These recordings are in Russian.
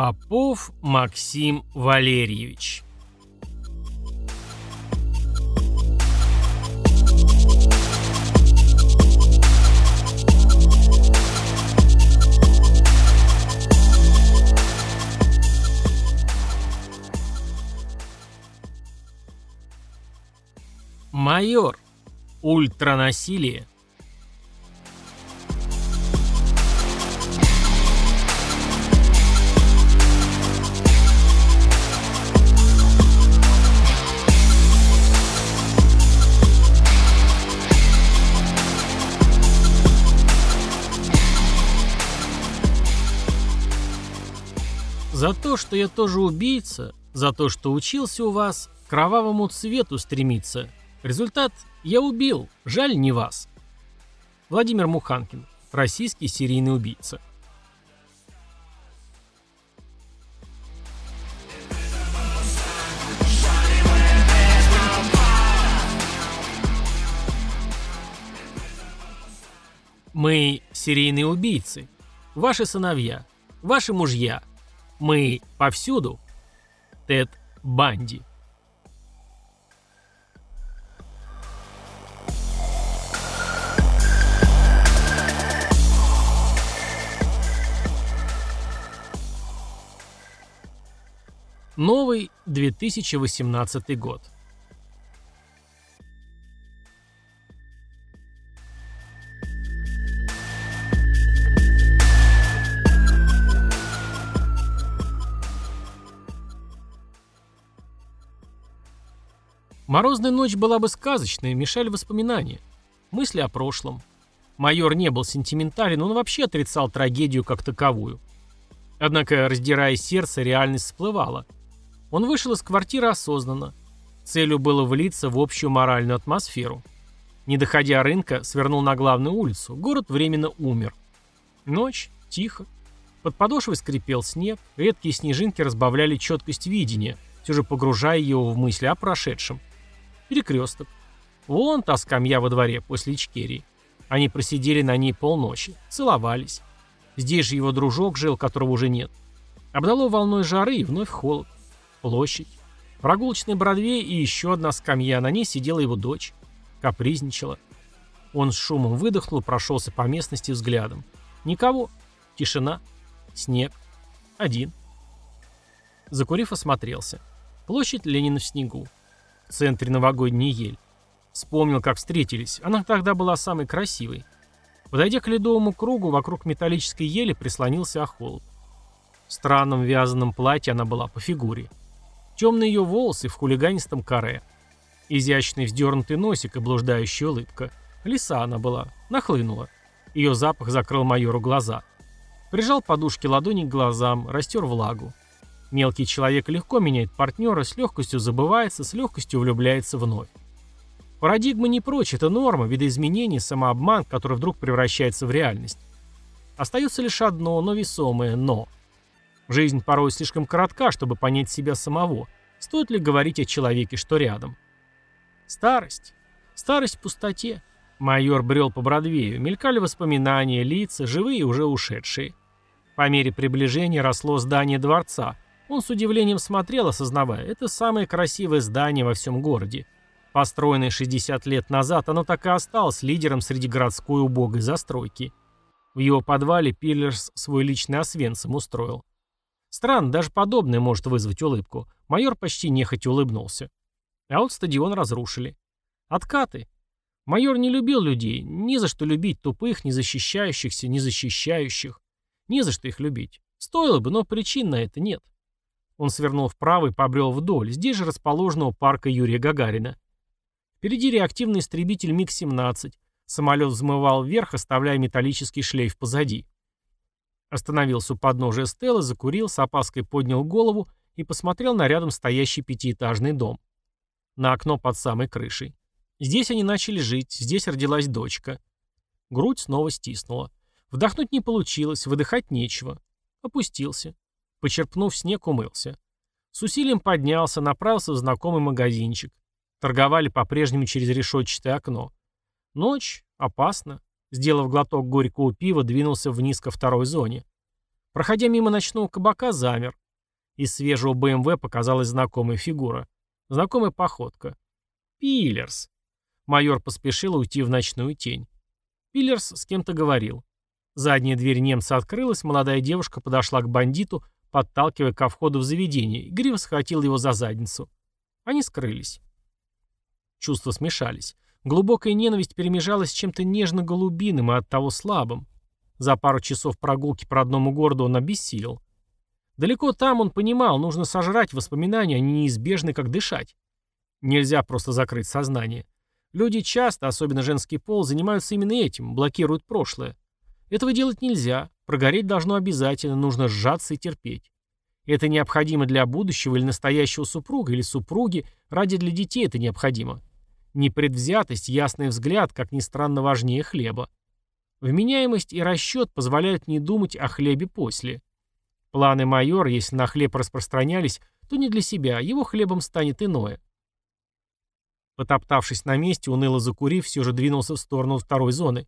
Попов Максим Валерьевич Майор. Ультранасилие. За то, что я тоже убийца, за то, что учился у вас, к кровавому цвету стремиться. Результат – я убил, жаль не вас. Владимир Муханкин, российский серийный убийца. Мы серийные убийцы, ваши сыновья, ваши мужья. Мы повсюду. Тед Банди. Новый 2018 год. Морозная ночь была бы сказочной, мешали воспоминания. Мысли о прошлом. Майор не был сентиментален, он вообще отрицал трагедию как таковую. Однако, раздирая сердце, реальность всплывала. Он вышел из квартиры осознанно. Целью было влиться в общую моральную атмосферу. Не доходя рынка, свернул на главную улицу. Город временно умер. Ночь, тихо. Под подошвой скрипел снег, редкие снежинки разбавляли четкость видения, все же погружая его в мысли о прошедшем. Перекресток. Вон та скамья во дворе после Ичкерии. Они просидели на ней полночи, целовались. Здесь же его дружок жил, которого уже нет. Обдало волной жары и вновь холод. Площадь. Прогулочный Бродвей и еще одна скамья, на ней сидела его дочь. Капризничала. Он с шумом выдохнул, прошелся по местности взглядом. Никого. Тишина. Снег. Один. Закурив, осмотрелся. Площадь Ленина в снегу. В центре новогодняя ель. Вспомнил, как встретились. Она тогда была самой красивой. Подойдя к ледовому кругу, вокруг металлической ели прислонился охолод. В странном вязаном платье она была по фигуре. Темные ее волосы в хулиганистом каре. Изящный вздернутый носик и блуждающая улыбка. Лиса она была. Нахлынула. Ее запах закрыл майору глаза. Прижал подушки ладони к глазам, растер влагу. Мелкий человек легко меняет партнера, с легкостью забывается, с легкостью влюбляется вновь. Парадигма не прочь, это норма, видоизменение, самообман, который вдруг превращается в реальность. Остается лишь одно, но весомое «но». Жизнь порой слишком коротка, чтобы понять себя самого. Стоит ли говорить о человеке, что рядом? Старость. Старость в пустоте. Майор брел по Бродвею, мелькали воспоминания, лица, живые и уже ушедшие. По мере приближения росло здание дворца. Он с удивлением смотрел, осознавая, это самое красивое здание во всем городе. Построенное 60 лет назад, оно так и осталось лидером среди городской убогой застройки. В его подвале Пиллерс свой личный освенцем устроил. Странно, даже подобное может вызвать улыбку. Майор почти нехотя улыбнулся. А вот стадион разрушили. Откаты. Майор не любил людей, ни за что любить тупых, не защищающихся, не защищающих. Не за что их любить. Стоило бы, но причин на это нет. Он свернул вправо и побрел вдоль, здесь же расположенного парка Юрия Гагарина. Впереди реактивный истребитель МиГ-17. Самолет взмывал вверх, оставляя металлический шлейф позади. Остановился у подножия стелы, закурил, с опаской поднял голову и посмотрел на рядом стоящий пятиэтажный дом. На окно под самой крышей. Здесь они начали жить, здесь родилась дочка. Грудь снова стиснула. Вдохнуть не получилось, выдыхать нечего. Опустился. Почерпнув снег, умылся. С усилием поднялся, направился в знакомый магазинчик. Торговали по-прежнему через решетчатое окно. Ночь. Опасно. Сделав глоток горького пива, двинулся вниз ко второй зоне. Проходя мимо ночного кабака, замер. Из свежего БМВ показалась знакомая фигура. Знакомая походка. Пиллерс. Майор поспешил уйти в ночную тень. Пиллерс с кем-то говорил. Задняя дверь немца открылась, молодая девушка подошла к бандиту, подталкивая ко входу в заведение, и гриво схватил его за задницу. Они скрылись. Чувства смешались. Глубокая ненависть перемежалась с чем-то нежно-голубиным и оттого слабым. За пару часов прогулки по родному городу он обессилел. Далеко там он понимал, нужно сожрать воспоминания, они неизбежны, как дышать. Нельзя просто закрыть сознание. Люди часто, особенно женский пол, занимаются именно этим, блокируют прошлое. Этого делать нельзя, прогореть должно обязательно, нужно сжаться и терпеть. Это необходимо для будущего или настоящего супруга, или супруги, ради для детей это необходимо. Непредвзятость, ясный взгляд, как ни странно, важнее хлеба. Вменяемость и расчет позволяют не думать о хлебе после. Планы майора, если на хлеб распространялись, то не для себя, его хлебом станет иное. Потоптавшись на месте, уныло закурив, все же двинулся в сторону второй зоны.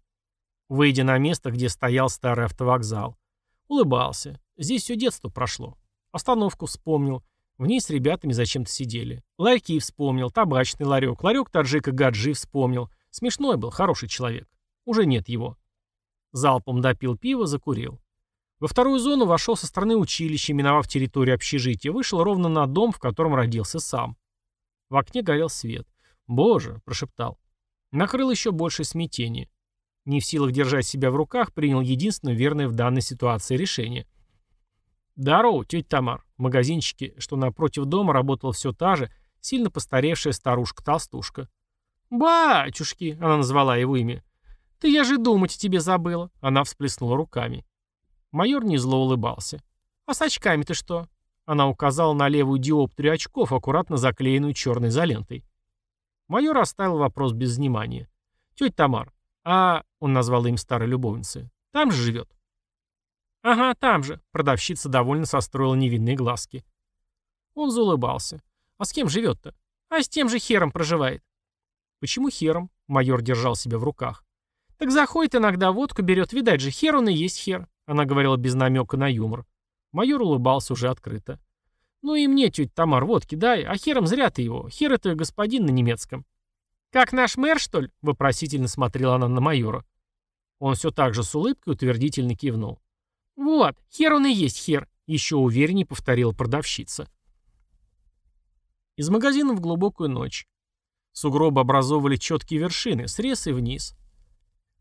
Выйдя на место, где стоял старый автовокзал. Улыбался. Здесь все детство прошло. Остановку вспомнил. В ней с ребятами зачем-то сидели. Ларьки вспомнил, табачный ларек, ларек таджика Гаджи вспомнил. Смешной был, хороший человек. Уже нет его. Залпом допил пиво, закурил. Во вторую зону вошел со стороны училища, миновав территорию общежития, вышел ровно на дом, в котором родился сам. В окне горел свет. «Боже!» – прошептал. Накрыл еще большее смятение. Не в силах держать себя в руках, принял единственное верное в данной ситуации решение. «Здорово, тетя Тамар». В магазинчике, что напротив дома, работала все та же, сильно постаревшая старушка-толстушка. «Батюшки!» — она назвала его имя. «Ты я же думать тебе забыла!» Она всплеснула руками. Майор не улыбался. «А с очками ты что?» Она указала на левую диоптрию очков, аккуратно заклеенную черной изолентой. Майор оставил вопрос без внимания. «Тетя Тамар, а...» — он назвал им старой любовницы. «Там же живет?» «Ага, там же», — продавщица довольно состроила невинные глазки. Он заулыбался. «А с кем живет-то?» «А с тем же хером проживает». «Почему хером?» — майор держал себя в руках. «Так заходит иногда водку берет, видать же, хер он и есть хер», — она говорила без намека на юмор. Майор улыбался уже открыто. «Ну и мне, тетя Тамар, водки дай, а хером зря ты его. Хер это господин на немецком». «Как наш мэр, что ли?» — вопросительно смотрела она на майора. Он все так же с улыбкой утвердительно кивнул. «Вот, хер он и есть хер», — еще увереннее повторила продавщица. Из магазина в глубокую ночь. Сугробы образовывали четкие вершины, срез и вниз.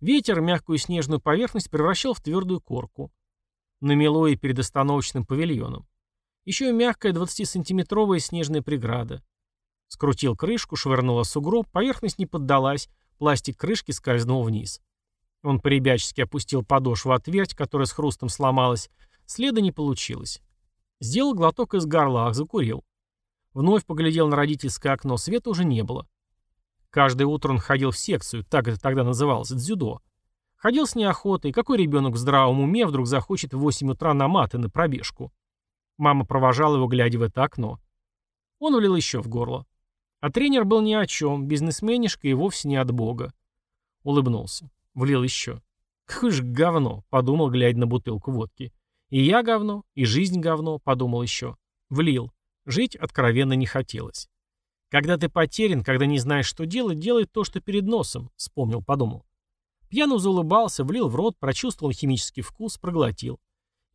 Ветер мягкую снежную поверхность превращал в твердую корку. Намело и перед остановочным павильоном. Еще и мягкая 20-сантиметровая снежная преграда. Скрутил крышку, швырнула сугроб, поверхность не поддалась, пластик крышки скользнул вниз. Он поребячески опустил подошву отверть, которая с хрустом сломалась. Следа не получилось. Сделал глоток из горла, закурил. Вновь поглядел на родительское окно, света уже не было. Каждое утро он ходил в секцию, так это тогда называлось, дзюдо. Ходил с неохотой, какой ребенок в здравом уме вдруг захочет в 8 утра на маты на пробежку. Мама провожала его, глядя в это окно. Он влил еще в горло. А тренер был ни о чем, бизнесменишка и вовсе не от бога. Улыбнулся. Влил еще. «Какое ж говно», — подумал, глядя на бутылку водки. «И я говно, и жизнь говно», — подумал еще. Влил. Жить откровенно не хотелось. «Когда ты потерян, когда не знаешь, что делать, делай то, что перед носом», — вспомнил, подумал. Пьяно заулыбался, влил в рот, прочувствовал химический вкус, проглотил.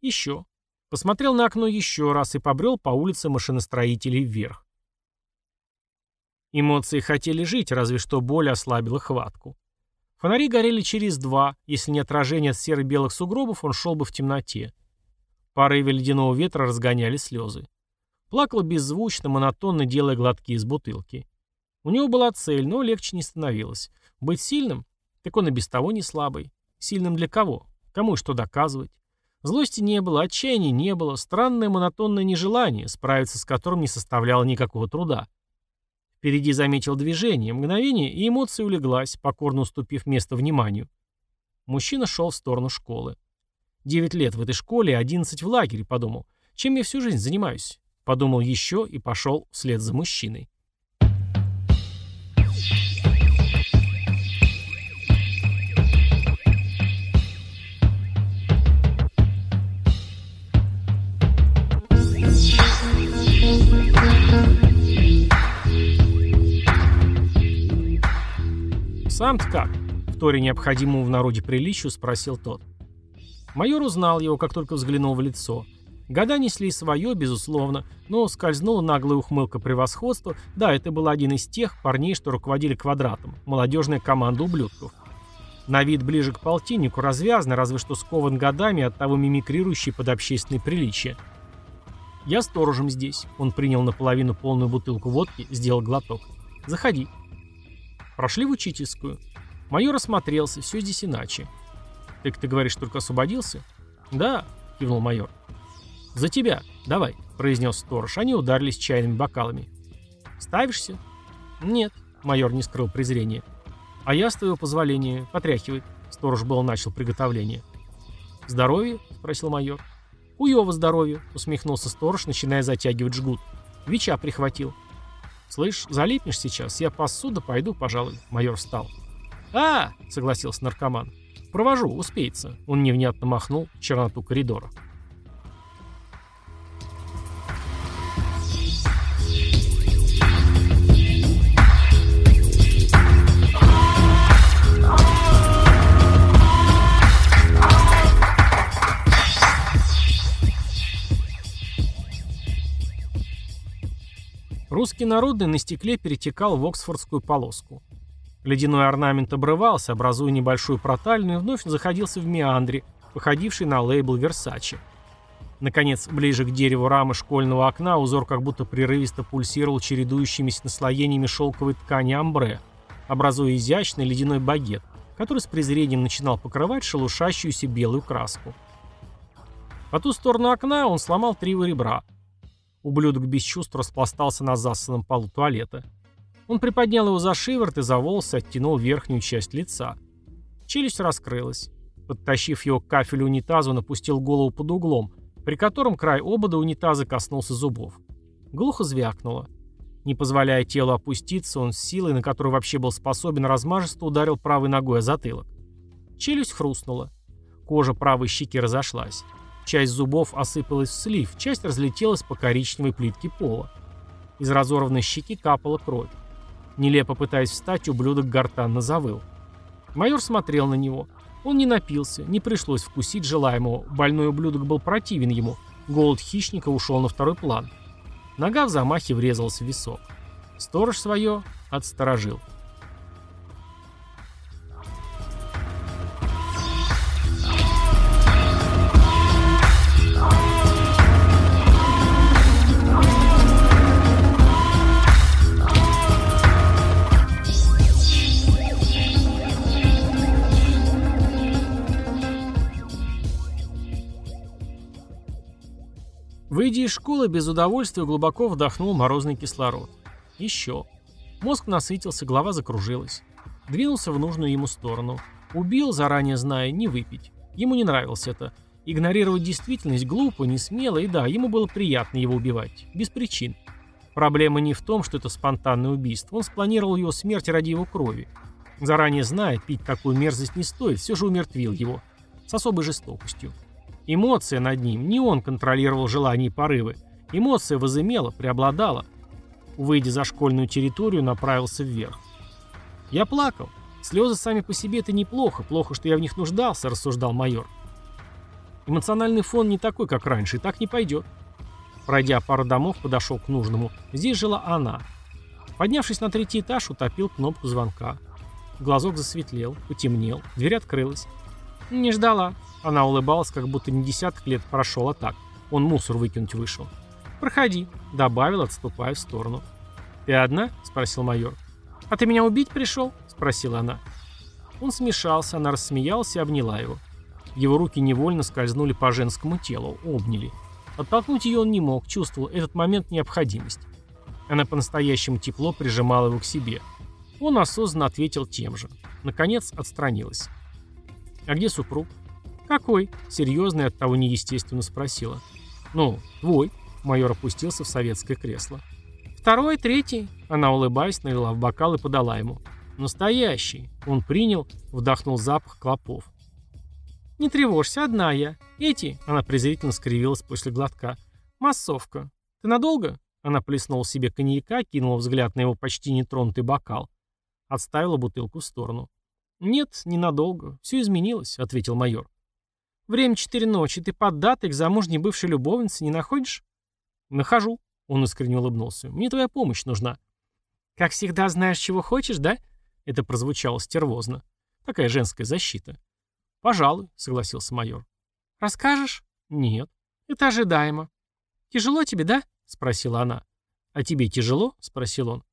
Еще. Посмотрел на окно еще раз и побрел по улице машиностроителей вверх. Эмоции хотели жить, разве что боль ослабила хватку. Фонари горели через два, если не отражение от серо-белых сугробов, он шел бы в темноте. Порывы ледяного ветра разгоняли слезы. Плакал беззвучно, монотонно делая глотки из бутылки. У него была цель, но легче не становилось. Быть сильным? Так он и без того не слабый. Сильным для кого? Кому и что доказывать? Злости не было, отчаяния не было, странное монотонное нежелание, справиться с которым не составляло никакого труда. Впереди заметил движение, мгновение, и эмоция улеглась, покорно уступив место вниманию. Мужчина шел в сторону школы. Девять лет в этой школе, одиннадцать в лагере, подумал. Чем я всю жизнь занимаюсь? Подумал еще и пошел вслед за мужчиной. «Сам-то как?» — в торе необходимому в народе приличию спросил тот. Майор узнал его, как только взглянул в лицо. Года несли свое, безусловно, но скользнула наглая ухмылка превосходства. Да, это был один из тех парней, что руководили квадратом. Молодежная команда ублюдков. На вид ближе к полтиннику, развязанный, разве что скован годами, от того мимикрирующий под общественные приличия. «Я сторожем здесь». Он принял наполовину полную бутылку водки, сделал глоток. «Заходи». Прошли в учительскую. Майор осмотрелся, все здесь иначе. «Так ты говоришь, только освободился?» «Да», — кивнул майор. «За тебя. Давай», — произнес сторож. Они ударились чайными бокалами. «Ставишься?» «Нет», — майор не скрыл презрения. «А я, с твоего позволения, потряхивает». Сторож был начал приготовление. «Здоровье?» — спросил майор. «Хуёво здоровье», — усмехнулся сторож, начиная затягивать жгут. «Вича прихватил». «Слышь, залипнешь сейчас? Я посуда пойду, пожалуй». Майор встал. «А!» — согласился наркоман. «Провожу, успеется». Он невнятно махнул черноту коридора. Русский народный на стекле перетекал в оксфордскую полоску. Ледяной орнамент обрывался, образуя небольшую протальную, и вновь заходился в меандре, походивший на лейбл Versace. Наконец, ближе к дереву рамы школьного окна узор как будто прерывисто пульсировал чередующимися наслоениями шелковой ткани амбре, образуя изящный ледяной багет, который с презрением начинал покрывать шелушащуюся белую краску. По ту сторону окна он сломал три ребра – Ублюдок без чувств распластался на засанном полу туалета. Он приподнял его за шиворот и за волосы оттянул верхнюю часть лица. Челюсть раскрылась. Подтащив его к кафелю унитаза, он опустил голову под углом, при котором край обода унитаза коснулся зубов. Глухо звякнуло. Не позволяя телу опуститься, он с силой, на которую вообще был способен, размажисто ударил правой ногой о затылок. Челюсть хрустнула. Кожа правой щеки разошлась. Часть зубов осыпалась в слив, часть разлетелась по коричневой плитке пола. Из разорванной щеки капала кровь. Нелепо пытаясь встать, ублюдок гортанно завыл. Майор смотрел на него. Он не напился, не пришлось вкусить желаемого. Больной ублюдок был противен ему. Голод хищника ушел на второй план. Нога в замахе врезалась в висок. Сторож свое отсторожил. Выйдя из школы, без удовольствия глубоко вдохнул морозный кислород. Еще. Мозг насытился, голова закружилась. Двинулся в нужную ему сторону. Убил, заранее зная, не выпить. Ему не нравилось это. Игнорировать действительность глупо, не смело, и да, ему было приятно его убивать. Без причин. Проблема не в том, что это спонтанное убийство. Он спланировал его смерть ради его крови. Заранее зная, пить такую мерзость не стоит, все же умертвил его. С особой жестокостью. Эмоция над ним, не он контролировал желания и порывы. Эмоция возымела, преобладала. Выйдя за школьную территорию, направился вверх. Я плакал. Слезы сами по себе это неплохо, плохо, что я в них нуждался, рассуждал майор. Эмоциональный фон не такой, как раньше, и так не пойдет. Пройдя пару домов, подошел к нужному. Здесь жила она. Поднявшись на третий этаж, утопил кнопку звонка. Глазок засветлел, потемнел, дверь открылась. «Не ждала». Она улыбалась, как будто не десяток лет прошел, а так. Он мусор выкинуть вышел. «Проходи», — добавил, отступая в сторону. «Ты одна?» — спросил майор. «А ты меня убить пришел?» — спросила она. Он смешался, она рассмеялась и обняла его. Его руки невольно скользнули по женскому телу, обняли. Оттолкнуть ее он не мог, чувствовал этот момент необходимость. Она по-настоящему тепло прижимала его к себе. Он осознанно ответил тем же. Наконец отстранилась. «А где супруг?» «Какой?» — серьезно и оттого неестественно спросила. «Ну, твой». Майор опустился в советское кресло. «Второй, третий?» Она, улыбаясь, налила в бокал и подала ему. «Настоящий». Он принял, вдохнул запах клопов. «Не тревожься, одна я. Эти...» Она презрительно скривилась после глотка. «Массовка. Ты надолго?» Она плеснула себе коньяка, кинула взгляд на его почти нетронутый бокал. Отставила бутылку в сторону. «Нет, ненадолго. Все изменилось», — ответил майор. «Время четыре ночи. Ты поддатый к замужней бывшей любовнице не находишь?» «Нахожу», — он искренне улыбнулся. «Мне твоя помощь нужна». «Как всегда знаешь, чего хочешь, да?» Это прозвучало стервозно. Такая женская защита. «Пожалуй», — согласился майор. «Расскажешь?» «Нет». «Это ожидаемо». «Тяжело тебе, да?» — спросила она. «А тебе тяжело?» — спросил он.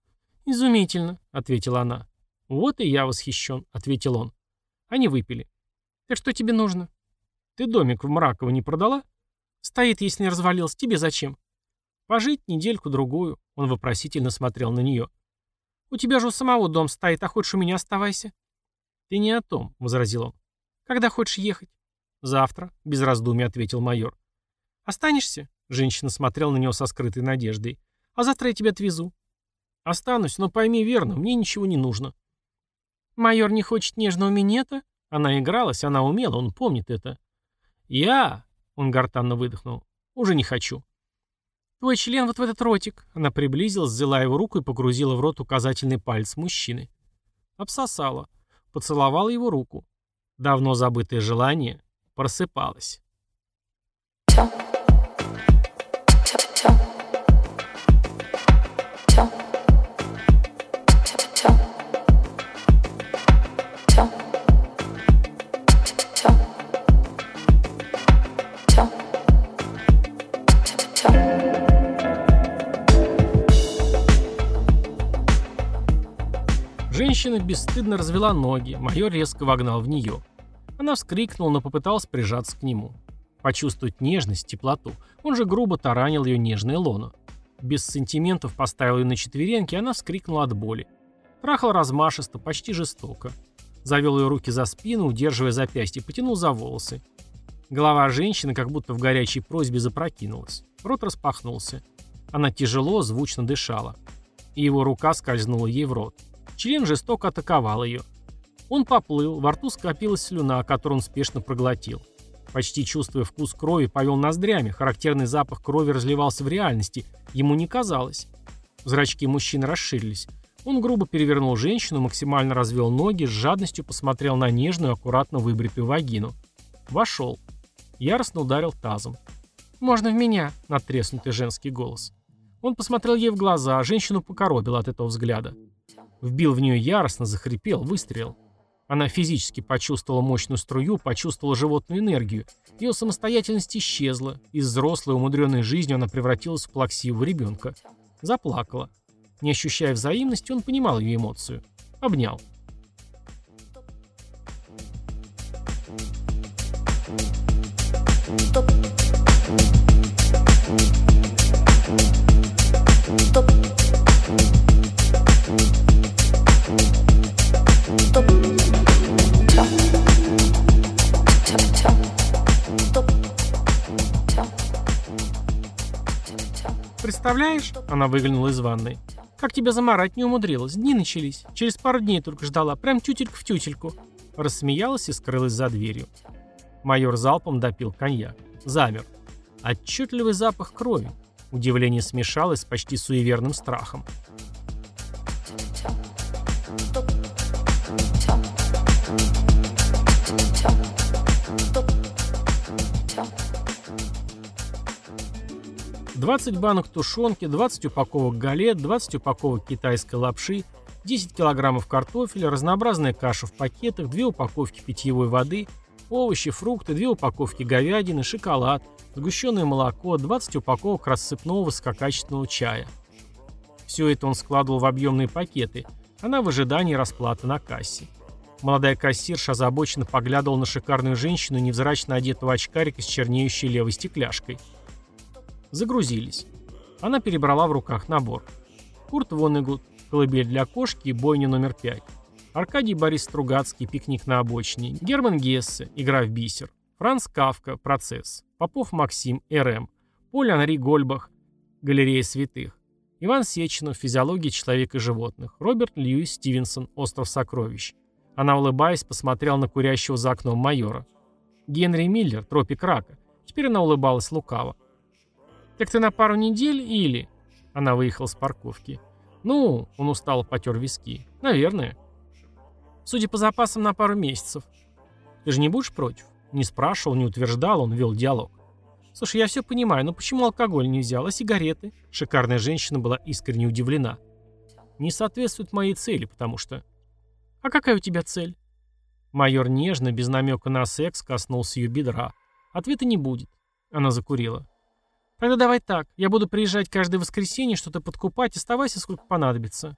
«Изумительно», — ответила она. «Вот и я восхищен», — ответил он. Они выпили. «Так что тебе нужно?» «Ты домик в Мраково не продала?» «Стоит, если не развалился. Тебе зачем?» «Пожить недельку-другую», — он вопросительно смотрел на нее. «У тебя же у самого дом стоит, а хочешь у меня оставайся?» «Ты не о том», — возразил он. «Когда хочешь ехать?» «Завтра», — без раздумий ответил майор. «Останешься?» — женщина смотрела на него со скрытой надеждой. «А завтра я тебя отвезу». «Останусь, но пойми верно, мне ничего не нужно». «Майор не хочет нежного минета?» Она игралась, она умела, он помнит это. «Я...» — он гортанно выдохнул. «Уже не хочу». «Твой член вот в этот ротик». Она приблизилась, взяла его руку и погрузила в рот указательный палец мужчины. Обсосала. Поцеловала его руку. Давно забытое желание просыпалось. Женщина бесстыдно развела ноги, майор резко вогнал в нее. Она вскрикнула, но попыталась прижаться к нему. Почувствовать нежность, теплоту. Он же грубо таранил ее нежное лоно. Без сантиментов поставил ее на четвереньки, она вскрикнула от боли. Трахал размашисто, почти жестоко. Завел ее руки за спину, удерживая запястье, потянул за волосы. Голова женщины как будто в горячей просьбе запрокинулась. Рот распахнулся. Она тяжело, звучно дышала. И его рука скользнула ей в рот. Член жестоко атаковал ее. Он поплыл, во рту скопилась слюна, которую он спешно проглотил. Почти чувствуя вкус крови, повел ноздрями, характерный запах крови разливался в реальности, ему не казалось. Зрачки мужчины расширились. Он грубо перевернул женщину, максимально развел ноги, с жадностью посмотрел на нежную, аккуратно выбритую вагину. Вошел. Яростно ударил тазом. «Можно в меня?» — надтреснутый женский голос. Он посмотрел ей в глаза, а женщину покоробил от этого взгляда. Вбил в нее яростно, захрипел, выстрелил. Она физически почувствовала мощную струю, почувствовала животную энергию. Ее самостоятельность исчезла. Из взрослой, умудренной жизнью она превратилась в плаксивого ребенка. Заплакала. Не ощущая взаимности, он понимал ее эмоцию. Обнял. Топ. Представляешь? Она выглянула из ванной. Как тебя заморать не умудрилась. Дни начались. Через пару дней только ждала. Прям тютелька в тютельку. Рассмеялась и скрылась за дверью. Майор залпом допил коньяк. Замер. Отчетливый запах крови. Удивление смешалось с почти суеверным страхом. 20 банок тушенки, 20 упаковок галет, 20 упаковок китайской лапши, 10 килограммов картофеля, разнообразная каша в пакетах, 2 упаковки питьевой воды, овощи, фрукты, 2 упаковки говядины, шоколад, сгущенное молоко, 20 упаковок рассыпного высококачественного чая. Все это он складывал в объемные пакеты, она в ожидании расплаты на кассе. Молодая кассирша озабоченно поглядывала на шикарную женщину, невзрачно одетого очкарика с чернеющей левой стекляшкой – Загрузились. Она перебрала в руках набор. Курт Воннегут, колыбель для кошки и бойня номер пять. Аркадий Борис Стругацкий, пикник на обочине. Герман Гессе, игра в бисер. Франц Кавка, процесс. Попов Максим, РМ. Поль Анри Гольбах, галерея святых. Иван Сеченов, физиология человека и животных. Роберт Льюис Стивенсон, остров сокровищ. Она, улыбаясь, посмотрела на курящего за окном майора. Генри Миллер, тропик рака. Теперь она улыбалась лукаво. «Так ты на пару недель или...» Она выехала с парковки. «Ну...» — он устало потер виски. «Наверное». Судя по запасам, на пару месяцев. Ты же не будешь против? Не спрашивал, не утверждал, он вел диалог. Слушай, я все понимаю, но почему алкоголь не взял, а сигареты? Шикарная женщина была искренне удивлена. Не соответствует моей цели, потому что... А какая у тебя цель? Майор нежно, без намека на секс, коснулся ее бедра. Ответа не будет. Она закурила. Тогда давай так. Я буду приезжать каждое воскресенье, что-то подкупать, оставайся сколько понадобится.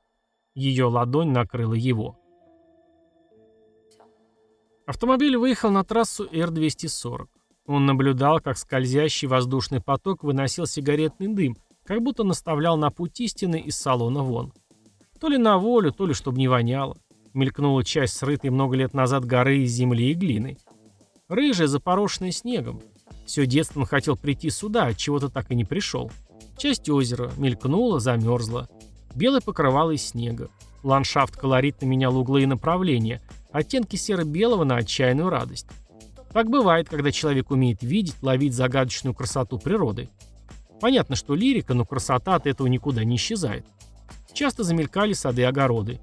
Ее ладонь накрыла его. Автомобиль выехал на трассу Р-240. Он наблюдал, как скользящий воздушный поток выносил сигаретный дым, как будто наставлял на путь истины из салона вон. То ли на волю, то ли чтобы не воняло. Мелькнула часть срытой много лет назад горы из земли и глины. Рыжая, запорошенная снегом. Все детство он хотел прийти сюда, от чего-то так и не пришел. Часть озера мелькнула, замерзла. Белое покрывало из снега. Ландшафт колоритно менял углы и направления, оттенки серо-белого на отчаянную радость. Так бывает, когда человек умеет видеть, ловить загадочную красоту природы. Понятно, что лирика, но красота от этого никуда не исчезает. Часто замелькали сады и огороды.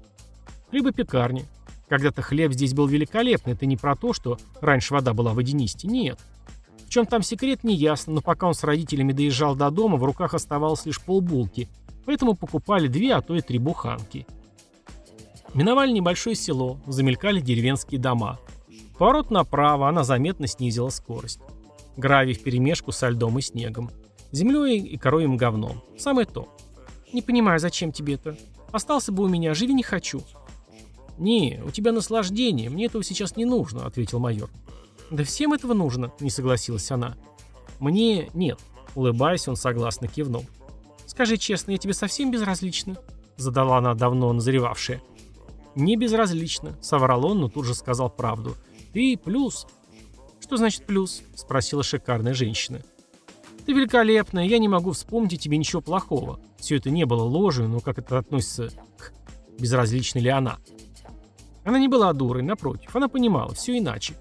Хлебопекарня. Когда-то хлеб здесь был великолепный, это не про то, что раньше вода была водянистой, нет чем там секрет, не ясно, но пока он с родителями доезжал до дома, в руках оставалось лишь полбулки, поэтому покупали две, а то и три буханки. Миновали небольшое село, замелькали деревенские дома. Поворот направо, она заметно снизила скорость. Гравий вперемешку со льдом и снегом. Землей и коровьим говном. Самое то. Не понимаю, зачем тебе это? Остался бы у меня, живи не хочу. «Не, у тебя наслаждение, мне этого сейчас не нужно», — ответил майор. «Да всем этого нужно», — не согласилась она. «Мне нет», — улыбаясь, он согласно кивнул. «Скажи честно, я тебе совсем безразлична?» — задала она давно назревавшая. «Не безразлично», — соврал он, но тут же сказал правду. «Ты плюс». «Что значит плюс?» — спросила шикарная женщина. «Ты великолепная, я не могу вспомнить тебе ничего плохого. Все это не было ложью, но как это относится к... Безразлична ли она?» Она не была дурой, напротив, она понимала, все иначе.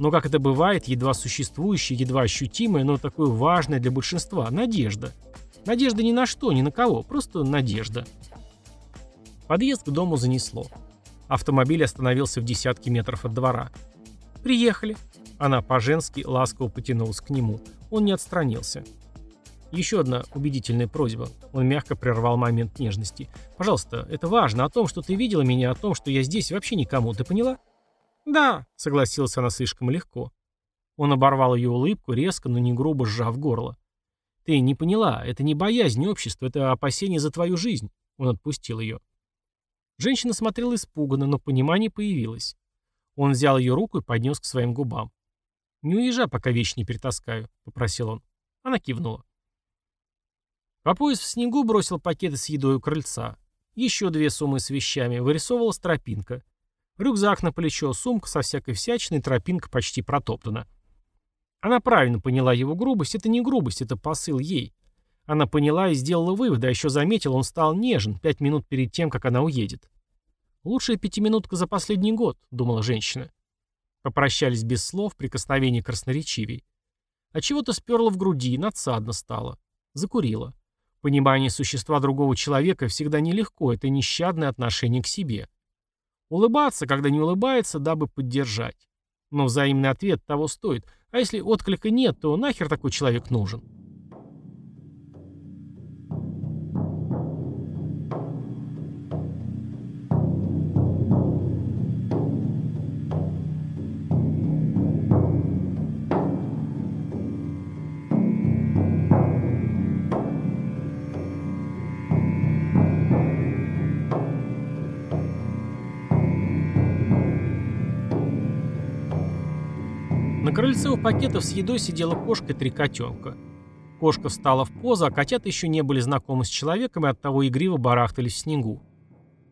Но, как это бывает, едва существующее, едва ощутимое, но такое важное для большинства – надежда. Надежда ни на что, ни на кого, просто надежда. Подъезд к дому занесло. Автомобиль остановился в десятке метров от двора. «Приехали». Она по-женски ласково потянулась к нему. Он не отстранился. Еще одна убедительная просьба. Он мягко прервал момент нежности. «Пожалуйста, это важно. О том, что ты видела меня, о том, что я здесь вообще никому. Ты поняла?» «Да», — согласилась она слишком легко. Он оборвал ее улыбку, резко, но не грубо сжав горло. «Ты не поняла, это не боязнь общества, это опасение за твою жизнь». Он отпустил ее. Женщина смотрела испуганно, но понимание появилось. Он взял ее руку и поднес к своим губам. «Не уезжай, пока вещи не перетаскаю», — попросил он. Она кивнула. По пояс в снегу бросил пакеты с едой у крыльца. Еще две суммы с вещами, вырисовывалась тропинка. Рюкзак на плечо, сумка со всякой всячиной, тропинка почти протоптана. Она правильно поняла его грубость. Это не грубость, это посыл ей. Она поняла и сделала вывод, а еще заметил, он стал нежен пять минут перед тем, как она уедет. «Лучшая пятиминутка за последний год», — думала женщина. Попрощались без слов, прикосновение красноречивей. А чего-то сперло в груди, надсадно стало. Закурила. Понимание существа другого человека всегда нелегко, это нещадное отношение к себе. Улыбаться, когда не улыбается, дабы поддержать. Но взаимный ответ того стоит. А если отклика нет, то нахер такой человек нужен? На крыльце у пакетов с едой сидела кошка и три котенка. Кошка встала в позу, а котята еще не были знакомы с человеком и оттого игриво барахтались в снегу.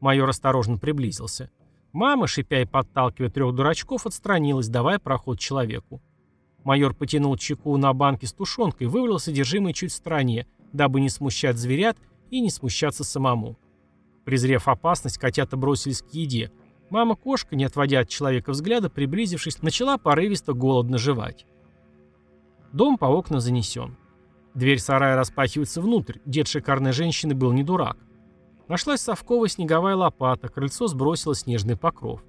Майор осторожно приблизился. Мама, шипя и подталкивая трех дурачков, отстранилась, давая проход человеку. Майор потянул чеку на банке с тушенкой вывалил содержимое чуть в стороне, дабы не смущать зверят и не смущаться самому. Презрев опасность, котята бросились к еде, Мама-кошка, не отводя от человека взгляда, приблизившись, начала порывисто голодно жевать. Дом по окна занесен. Дверь сарая распахивается внутрь. Дед шикарной женщины был не дурак. Нашлась совковая снеговая лопата, крыльцо сбросило снежный покров.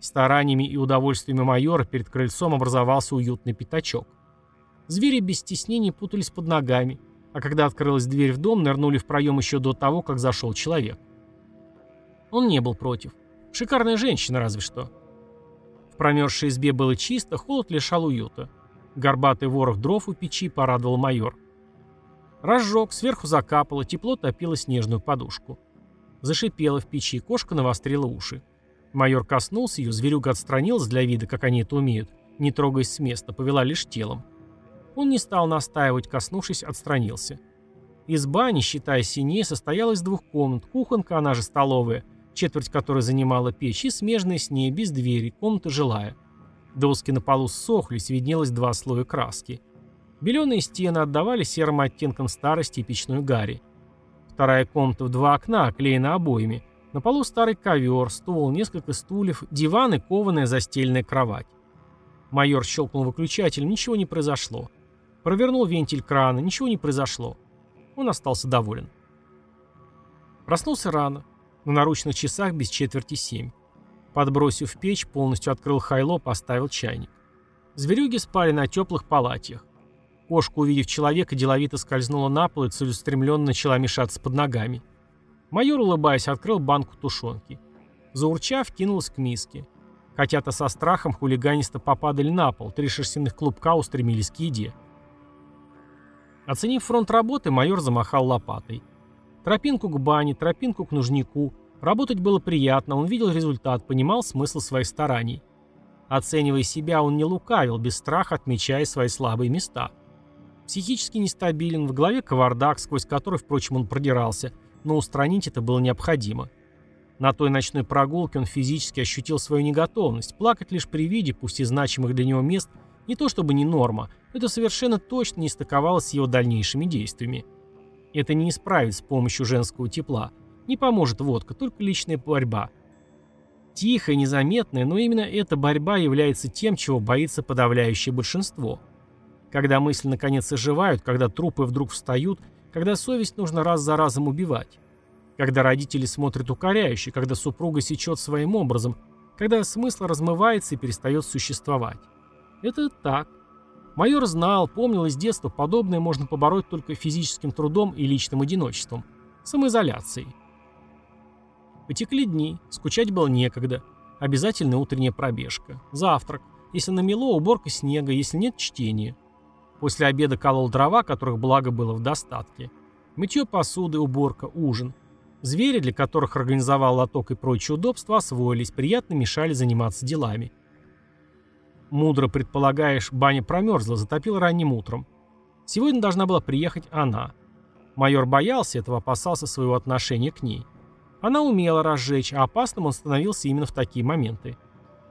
Стараниями и удовольствиями майора перед крыльцом образовался уютный пятачок. Звери без стеснений путались под ногами, а когда открылась дверь в дом, нырнули в проем еще до того, как зашел человек. Он не был против. Шикарная женщина, разве что. В промерзшей избе было чисто, холод лишал уюта. Горбатый ворох дров у печи порадовал майор. Разжег, сверху закапало, тепло топило снежную подушку. Зашипела в печи, кошка навострила уши. Майор коснулся ее, зверюга отстранилась для вида, как они это умеют, не трогаясь с места, повела лишь телом. Он не стал настаивать, коснувшись, отстранился. Изба, не считая синей, состояла из двух комнат, кухонка, она же столовая, четверть которой занимала печь, и смежная с ней, без двери, комната жилая. Доски на полу ссохлись, виднелось два слоя краски. Беленые стены отдавали серым оттенкам старости и печной гари. Вторая комната в два окна, оклеена обоями. На полу старый ковер, стол, несколько стульев, диван и кованая застеленная кровать. Майор щелкнул выключателем, ничего не произошло. Провернул вентиль крана, ничего не произошло. Он остался доволен. Проснулся рано. На наручных часах без четверти семь. Подбросив в печь, полностью открыл хайло, поставил чайник. Зверюги спали на теплых палатях. Кошка, увидев человека, деловито скользнула на пол и целеустремленно начала мешаться под ногами. Майор, улыбаясь, открыл банку тушенки. Заурчав, кинулась к миске. Котята со страхом хулиганисто попадали на пол, три шерстяных клубка устремились к еде. Оценив фронт работы, майор замахал лопатой. Тропинку к бане, тропинку к нужнику. Работать было приятно, он видел результат, понимал смысл своих стараний. Оценивая себя, он не лукавил, без страха отмечая свои слабые места. Психически нестабилен, в голове кавардак, сквозь который, впрочем, он продирался, но устранить это было необходимо. На той ночной прогулке он физически ощутил свою неготовность, плакать лишь при виде, пусть и значимых для него мест, не то чтобы не норма, это совершенно точно не стыковалось с его дальнейшими действиями. Это не исправить с помощью женского тепла. Не поможет водка, только личная борьба. Тихая, незаметная, но именно эта борьба является тем, чего боится подавляющее большинство. Когда мысли наконец оживают, когда трупы вдруг встают, когда совесть нужно раз за разом убивать. Когда родители смотрят укоряюще, когда супруга сечет своим образом, когда смысл размывается и перестает существовать. Это так. Майор знал, помнил из детства, подобное можно побороть только физическим трудом и личным одиночеством, самоизоляцией. Потекли дни, скучать было некогда. Обязательная утренняя пробежка, завтрак. Если намело, уборка снега, если нет, чтение. После обеда колол дрова, которых благо было в достатке. Мытье посуды, уборка, ужин. Звери, для которых организовал лоток и прочие удобства, освоились, приятно мешали заниматься делами. Мудро предполагаешь, баня промерзла, затопил ранним утром. Сегодня должна была приехать она. Майор боялся этого, опасался своего отношения к ней. Она умела разжечь, а опасным он становился именно в такие моменты.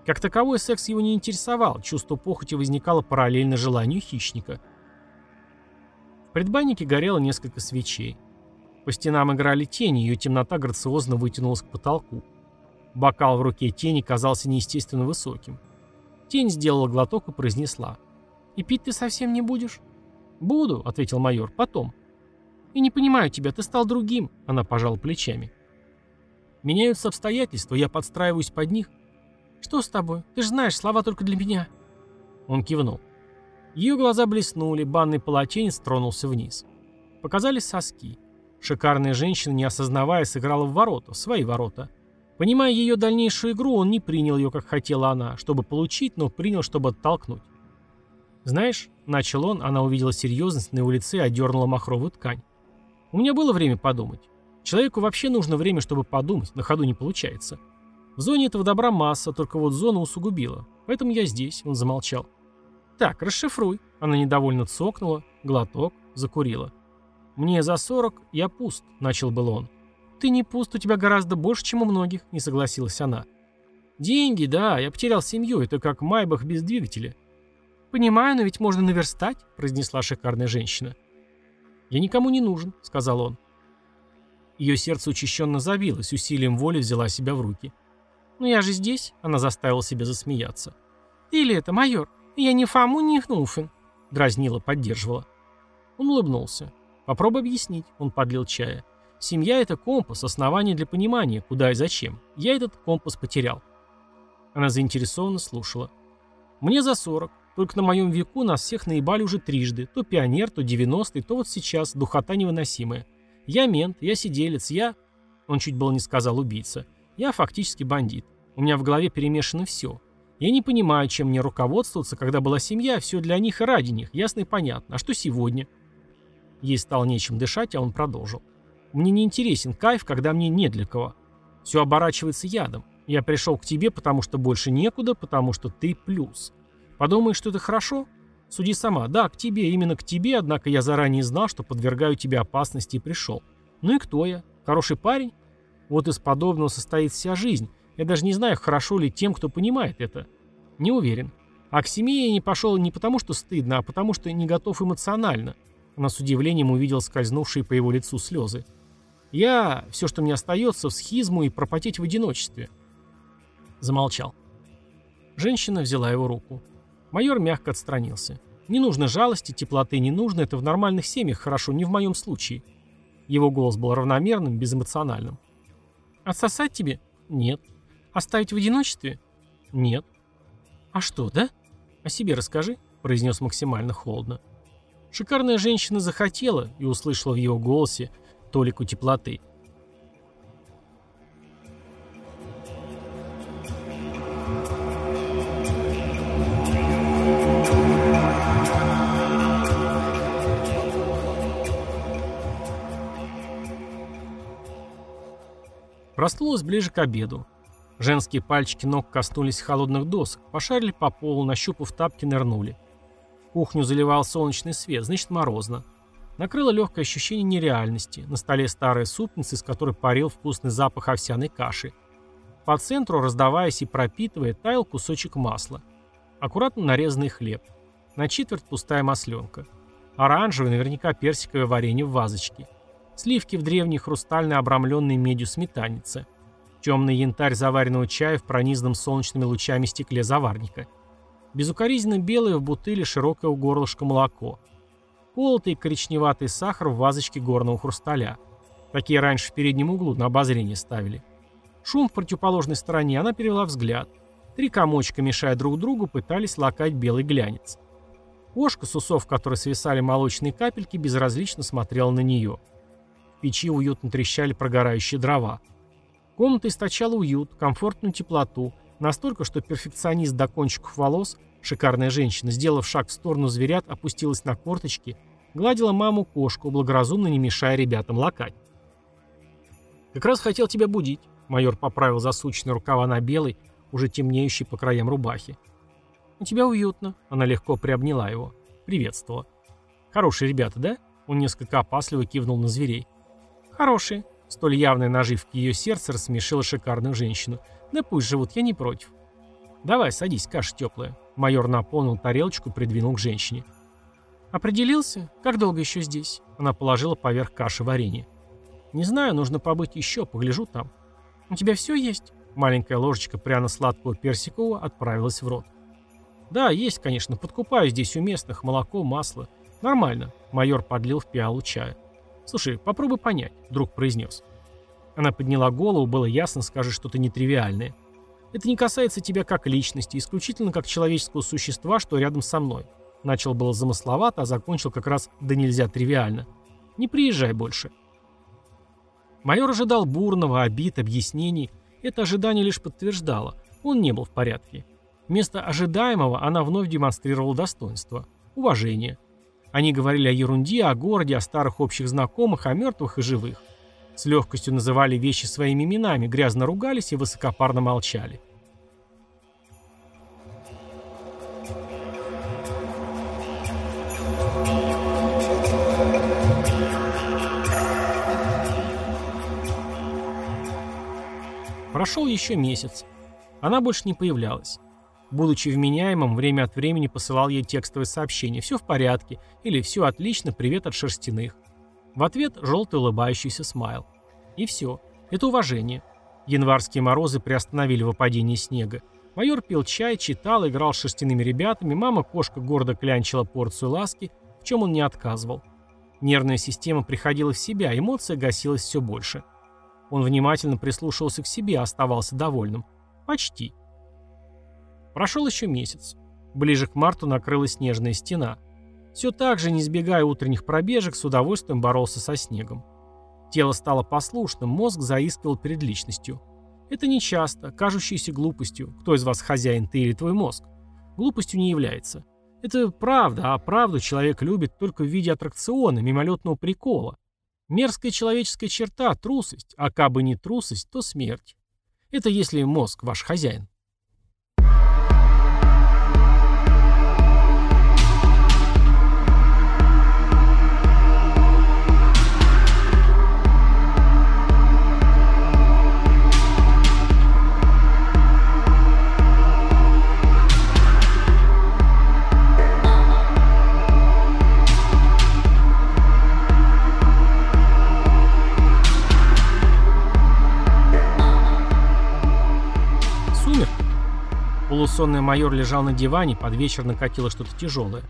Как таковой секс его не интересовал, чувство похоти возникало параллельно желанию хищника. В предбаннике горело несколько свечей. По стенам играли тени, ее темнота грациозно вытянулась к потолку. Бокал в руке тени казался неестественно высоким. Тень сделала глоток и произнесла. «И пить ты совсем не будешь?» «Буду», — ответил майор, — «потом». «И не понимаю тебя, ты стал другим», — она пожала плечами. «Меняются обстоятельства, я подстраиваюсь под них». «Что с тобой? Ты же знаешь, слова только для меня». Он кивнул. Ее глаза блеснули, банный полотенец тронулся вниз. Показались соски. Шикарная женщина, не осознавая, сыграла в ворота, в свои ворота. Понимая ее дальнейшую игру, он не принял ее, как хотела она, чтобы получить, но принял, чтобы оттолкнуть. «Знаешь», — начал он, она увидела серьезность на его лице и одернула махровую ткань. «У меня было время подумать. Человеку вообще нужно время, чтобы подумать, на ходу не получается. В зоне этого добра масса, только вот зона усугубила. Поэтому я здесь», — он замолчал. «Так, расшифруй». Она недовольно цокнула, глоток, закурила. «Мне за сорок, я пуст», — начал был он. «Ты не пуст, у тебя гораздо больше, чем у многих», — не согласилась она. «Деньги, да, я потерял семью, это как Майбах без двигателя». «Понимаю, но ведь можно наверстать», — произнесла шикарная женщина. «Я никому не нужен», — сказал он. Ее сердце учащенно забилось, усилием воли взяла себя в руки. «Ну я же здесь», — она заставила себя засмеяться. «Ты ли это, майор? Я не Фому, не Хнуфен», — дразнила, поддерживала. Он улыбнулся. «Попробуй объяснить», — он подлил чая. Семья — это компас, основание для понимания, куда и зачем. Я этот компас потерял. Она заинтересованно слушала. «Мне за сорок. Только на моем веку нас всех наебали уже трижды. То пионер, то девяностый, то вот сейчас. Духота невыносимая. Я мент, я сиделец, я...» Он чуть было не сказал убийца. «Я фактически бандит. У меня в голове перемешано все. Я не понимаю, чем мне руководствоваться, когда была семья, все для них и ради них, ясно и понятно. А что сегодня?» Ей стало нечем дышать, а он продолжил. «Мне не интересен кайф, когда мне не для кого. Все оборачивается ядом. Я пришел к тебе, потому что больше некуда, потому что ты плюс. Подумаешь, что это хорошо? Суди сама. Да, к тебе, именно к тебе, однако я заранее знал, что подвергаю тебе опасности и пришел. Ну и кто я? Хороший парень? Вот из подобного состоит вся жизнь. Я даже не знаю, хорошо ли тем, кто понимает это. Не уверен. А к семье я не пошел не потому, что стыдно, а потому, что не готов эмоционально. Она с удивлением увидела скользнувшие по его лицу слезы. Я, все, что мне остается, в схизму и пропотеть в одиночестве. Замолчал. Женщина взяла его руку. Майор мягко отстранился. Не нужно жалости, теплоты не нужно, это в нормальных семьях хорошо, не в моем случае. Его голос был равномерным, безэмоциональным. «Отсосать тебе? Нет. Оставить в одиночестве? Нет. А что, да? О себе расскажи», — произнес максимально холодно. Шикарная женщина захотела и услышала в его голосе толику теплоты. Проснулась ближе к обеду. Женские пальчики ног коснулись холодных досок, пошарили по полу, нащупав тапки, нырнули. Кухню заливал солнечный свет, значит морозно. Накрыло легкое ощущение нереальности. На столе старая супница, из которой парил вкусный запах овсяной каши. По центру, раздаваясь и пропитывая, таял кусочек масла. Аккуратно нарезанный хлеб. На четверть пустая масленка. Оранжевое, наверняка персиковое варенье в вазочке. Сливки в древней хрустальной обрамленной медью сметанице. Темный янтарь заваренного чая в пронизанном солнечными лучами стекле заварника. Безукоризненно белое в бутыле широкое у горлышка молоко. Колотый коричневатый сахар в вазочке горного хрусталя. Такие раньше в переднем углу на обозрение ставили. Шум в противоположной стороне, она перевела взгляд. Три комочка, мешая друг другу, пытались лакать белый глянец. Кошка, с усов которой свисали молочные капельки, безразлично смотрела на нее печи уютно трещали прогорающие дрова. Комната источала уют, комфортную теплоту, настолько, что перфекционист до кончиков волос, шикарная женщина, сделав шаг в сторону зверят, опустилась на корточки, гладила маму-кошку, благоразумно не мешая ребятам лакать. «Как раз хотел тебя будить», — майор поправил засученные рукава на белой, уже темнеющей по краям рубахи. «У тебя уютно», — она легко приобняла его. Приветствовала. «Хорошие ребята, да?» Он несколько опасливо кивнул на зверей. «Хорошие». Столь явная наживка ее сердца рассмешила шикарную женщину. «Да пусть живут, я не против». «Давай, садись, каша теплая». Майор наполнил тарелочку, придвинул к женщине. «Определился? Как долго еще здесь?» Она положила поверх каши варенье. «Не знаю, нужно побыть еще, погляжу там». «У тебя все есть?» Маленькая ложечка пряно-сладкого персикового отправилась в рот. «Да, есть, конечно. Подкупаю здесь у местных. Молоко, масло. Нормально». Майор подлил в пиалу чая. «Слушай, попробуй понять», — друг произнес. Она подняла голову, было ясно, скажет что-то нетривиальное. «Это не касается тебя как личности, исключительно как человеческого существа, что рядом со мной». Начал было замысловато, а закончил как раз да нельзя тривиально. «Не приезжай больше». Майор ожидал бурного, обид, объяснений. Это ожидание лишь подтверждало. Он не был в порядке. Вместо ожидаемого она вновь демонстрировала достоинство, уважение. Они говорили о ерунде, о городе, о старых общих знакомых, о мертвых и живых. С легкостью называли вещи своими именами, грязно ругались и высокопарно молчали. Прошел еще месяц. Она больше не появлялась. Будучи вменяемым, время от времени посылал ей текстовые сообщения «Все в порядке» или «Все отлично, привет от шерстяных». В ответ желтый улыбающийся смайл. И все. Это уважение. Январские морозы приостановили выпадение снега. Майор пил чай, читал, играл с шерстяными ребятами, мама-кошка гордо клянчила порцию ласки, в чем он не отказывал. Нервная система приходила в себя, эмоция гасилась все больше. Он внимательно прислушивался к себе, оставался довольным. Почти. Прошел еще месяц. Ближе к марту накрылась снежная стена. Все так же, не избегая утренних пробежек, с удовольствием боролся со снегом. Тело стало послушным, мозг заискивал перед личностью. Это нечасто, кажущееся глупостью. Кто из вас хозяин, ты или твой мозг? Глупостью не является. Это правда, а правду человек любит только в виде аттракциона, мимолетного прикола. Мерзкая человеческая черта – трусость, а кабы не трусость, то смерть. Это если мозг ваш хозяин. Полусонный майор лежал на диване, под вечер накатило что-то тяжелое.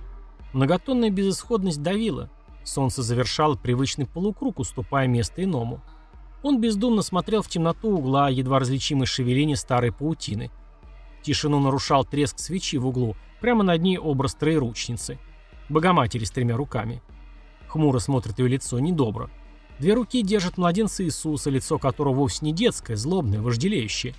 Многотонная безысходность давила. Солнце завершало привычный полукруг, уступая место иному. Он бездумно смотрел в темноту угла, едва различимое шевеление старой паутины. Тишину нарушал треск свечи в углу, прямо над ней образ троеручницы. Богоматери с тремя руками. Хмуро смотрит ее лицо, недобро. Две руки держат младенца Иисуса, лицо которого вовсе не детское, злобное, вожделеющее.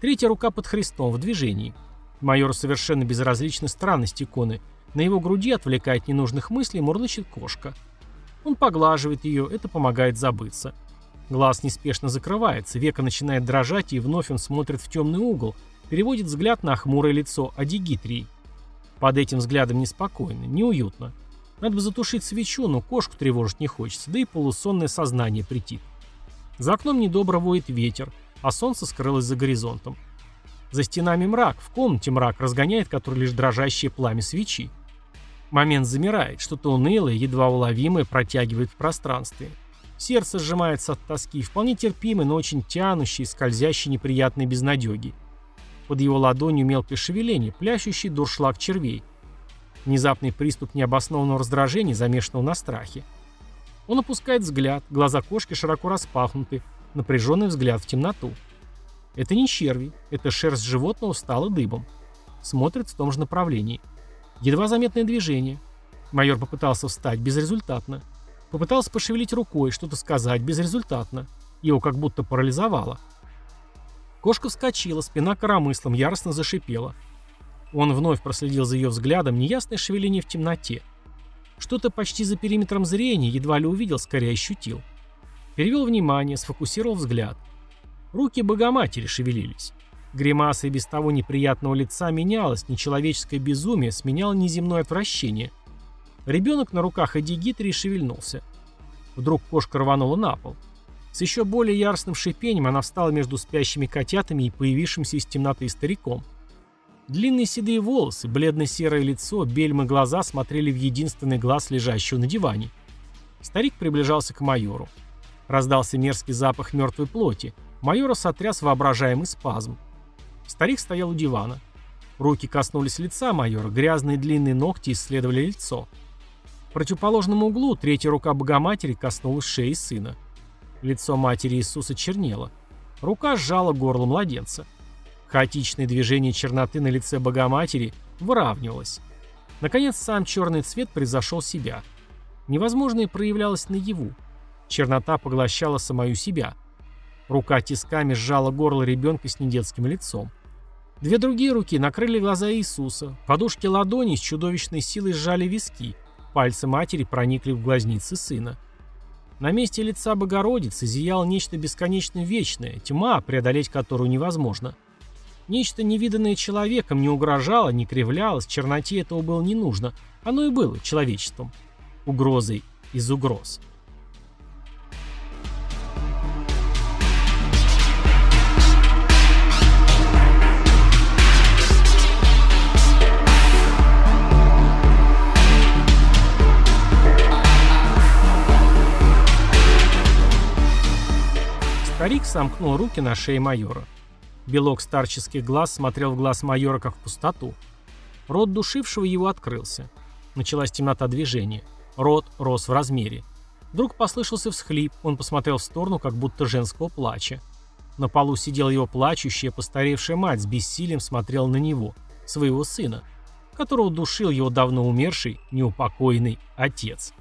Третья рука под Христом в движении. Майор совершенно безразличны странность иконы. На его груди, отвлекая от ненужных мыслей, мурлычет кошка. Он поглаживает ее, это помогает забыться. Глаз неспешно закрывается, века начинает дрожать, и вновь он смотрит в темный угол, переводит взгляд на хмурое лицо Адигитрии. Под этим взглядом неспокойно, неуютно. Надо бы затушить свечу, но кошку тревожить не хочется, да и полусонное сознание притит. За окном недобро воет ветер, а солнце скрылось за горизонтом. За стенами мрак, в комнате мрак разгоняет, который лишь дрожащее пламя свечи. Момент замирает, что-то унылое, едва уловимое протягивает в пространстве. Сердце сжимается от тоски, вполне терпимый, но очень тянущий, скользящий неприятной безнадеги. Под его ладонью мелкое шевеление, плящущий дуршлаг червей. Внезапный приступ необоснованного раздражения, замешанного на страхе. Он опускает взгляд, глаза кошки широко распахнуты, напряженный взгляд в темноту. Это не черви, это шерсть животного стала дыбом. Смотрит в том же направлении. Едва заметное движение. Майор попытался встать безрезультатно. Попытался пошевелить рукой, что-то сказать безрезультатно. Его как будто парализовало. Кошка вскочила, спина коромыслом, яростно зашипела. Он вновь проследил за ее взглядом неясное шевеление в темноте. Что-то почти за периметром зрения, едва ли увидел, скорее ощутил. Перевел внимание, сфокусировал взгляд. Руки Богоматери шевелились. Гримаса и без того неприятного лица менялась, нечеловеческое безумие сменяло неземное отвращение. Ребенок на руках Эдигитрии шевельнулся. Вдруг кошка рванула на пол. С еще более яростным шипением она встала между спящими котятами и появившимся из темноты стариком. Длинные седые волосы, бледно-серое лицо, бельмы глаза смотрели в единственный глаз лежащего на диване. Старик приближался к майору. Раздался мерзкий запах мертвой плоти. Майора сотряс воображаемый спазм. Старик стоял у дивана. Руки коснулись лица майора, грязные длинные ногти исследовали лицо. В противоположном углу третья рука Богоматери коснулась шеи сына. Лицо матери Иисуса чернело. Рука сжала горло младенца. Хаотичное движение черноты на лице Богоматери выравнивалось. Наконец, сам черный цвет превзошел себя. Невозможное проявлялось наяву. Чернота поглощала самую себя. Рука тисками сжала горло ребенка с недетским лицом. Две другие руки накрыли глаза Иисуса. Подушки ладоней с чудовищной силой сжали виски. Пальцы матери проникли в глазницы сына. На месте лица Богородицы зияло нечто бесконечно вечное, тьма, преодолеть которую невозможно. Нечто невиданное человеком не угрожало, не кривлялось, черноте этого было не нужно. Оно и было человечеством. Угрозой из угроз. Старик сомкнул руки на шее майора. Белок старческих глаз смотрел в глаз майора как в пустоту. Рот душившего его открылся. Началась темнота движения. Рот рос в размере. Вдруг послышался всхлип, он посмотрел в сторону, как будто женского плача. На полу сидела его плачущая, постаревшая мать с бессилием смотрела на него. своего сына, которого душил его давно умерший, неупокоенный отец.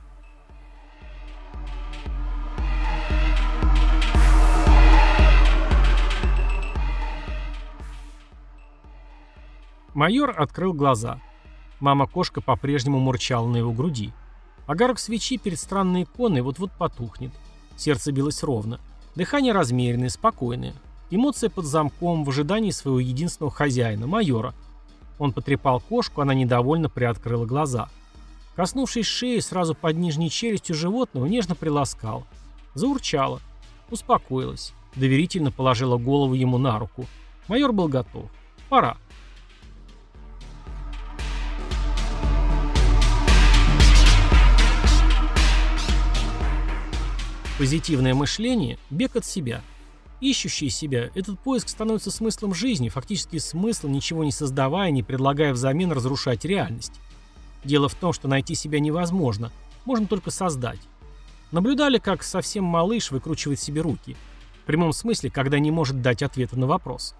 Майор открыл глаза. Мама-кошка по-прежнему мурчала на его груди. Огарок свечи перед странной иконой вот-вот потухнет. Сердце билось ровно. Дыхание размеренное, спокойное. Эмоция под замком в ожидании своего единственного хозяина, майора. Он потрепал кошку, она недовольно приоткрыла глаза. Коснувшись шеи сразу под нижней челюстью животного, нежно приласкал. Заурчала. Успокоилась. Доверительно положила голову ему на руку. Майор был готов. Пора. Позитивное мышление – бег от себя. Ищущий себя, этот поиск становится смыслом жизни, фактически смысл, ничего не создавая, не предлагая взамен разрушать реальность. Дело в том, что найти себя невозможно, можно только создать. Наблюдали, как совсем малыш выкручивает себе руки. В прямом смысле, когда не может дать ответа на вопрос.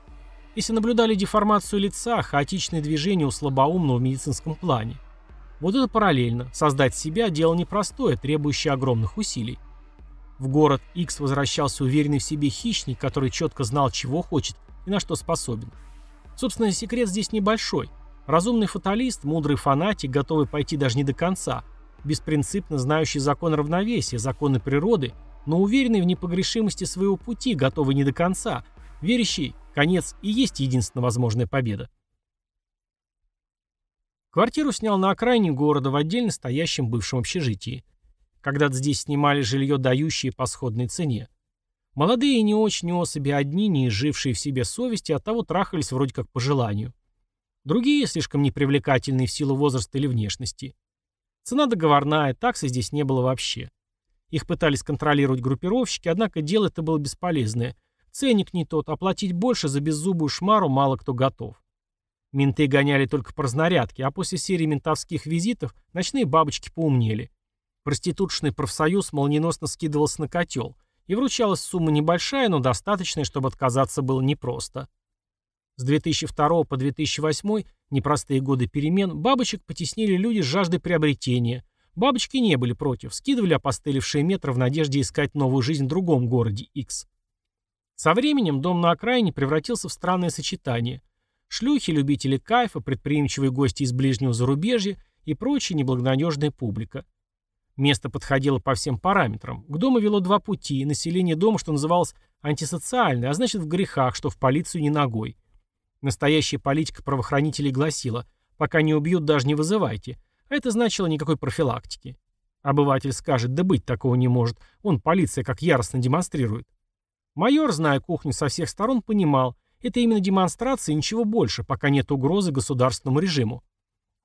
Если наблюдали деформацию лица, хаотичные движения у слабоумного в медицинском плане. Вот это параллельно. Создать себя – дело непростое, требующее огромных усилий. В город X возвращался уверенный в себе хищник, который четко знал, чего хочет и на что способен. Собственно, секрет здесь небольшой. Разумный фаталист, мудрый фанатик, готовый пойти даже не до конца, беспринципно знающий закон равновесия, законы природы, но уверенный в непогрешимости своего пути, готовый не до конца, верящий, конец и есть единственная возможная победа. Квартиру снял на окраине города в отдельно стоящем бывшем общежитии. Когда-то здесь снимали жилье, дающее по сходной цене. Молодые не очень особи одни, не жившие в себе совести, оттого трахались вроде как по желанию. Другие, слишком непривлекательные в силу возраста или внешности. Цена договорная, таксы здесь не было вообще. Их пытались контролировать группировщики, однако дело это было бесполезное. Ценник не тот, оплатить больше за беззубую шмару мало кто готов. Менты гоняли только по разнарядке, а после серии ментовских визитов ночные бабочки поумнели. Проституточный профсоюз молниеносно скидывался на котел, и вручалась сумма небольшая, но достаточная, чтобы отказаться было непросто. С 2002 по 2008, непростые годы перемен, бабочек потеснили люди с жаждой приобретения. Бабочки не были против, скидывали опостылевшие метры в надежде искать новую жизнь в другом городе X. Со временем дом на окраине превратился в странное сочетание. Шлюхи, любители кайфа, предприимчивые гости из ближнего зарубежья и прочая неблагонадежная публика. Место подходило по всем параметрам. К дому вело два пути, население дома, что называлось, антисоциальное, а значит в грехах, что в полицию не ногой. Настоящая политика правоохранителей гласила «пока не убьют, даже не вызывайте», а это значило никакой профилактики. Обыватель скажет «да быть такого не может, он полиция как яростно демонстрирует». Майор, зная кухню со всех сторон, понимал, это именно демонстрация и ничего больше, пока нет угрозы государственному режиму.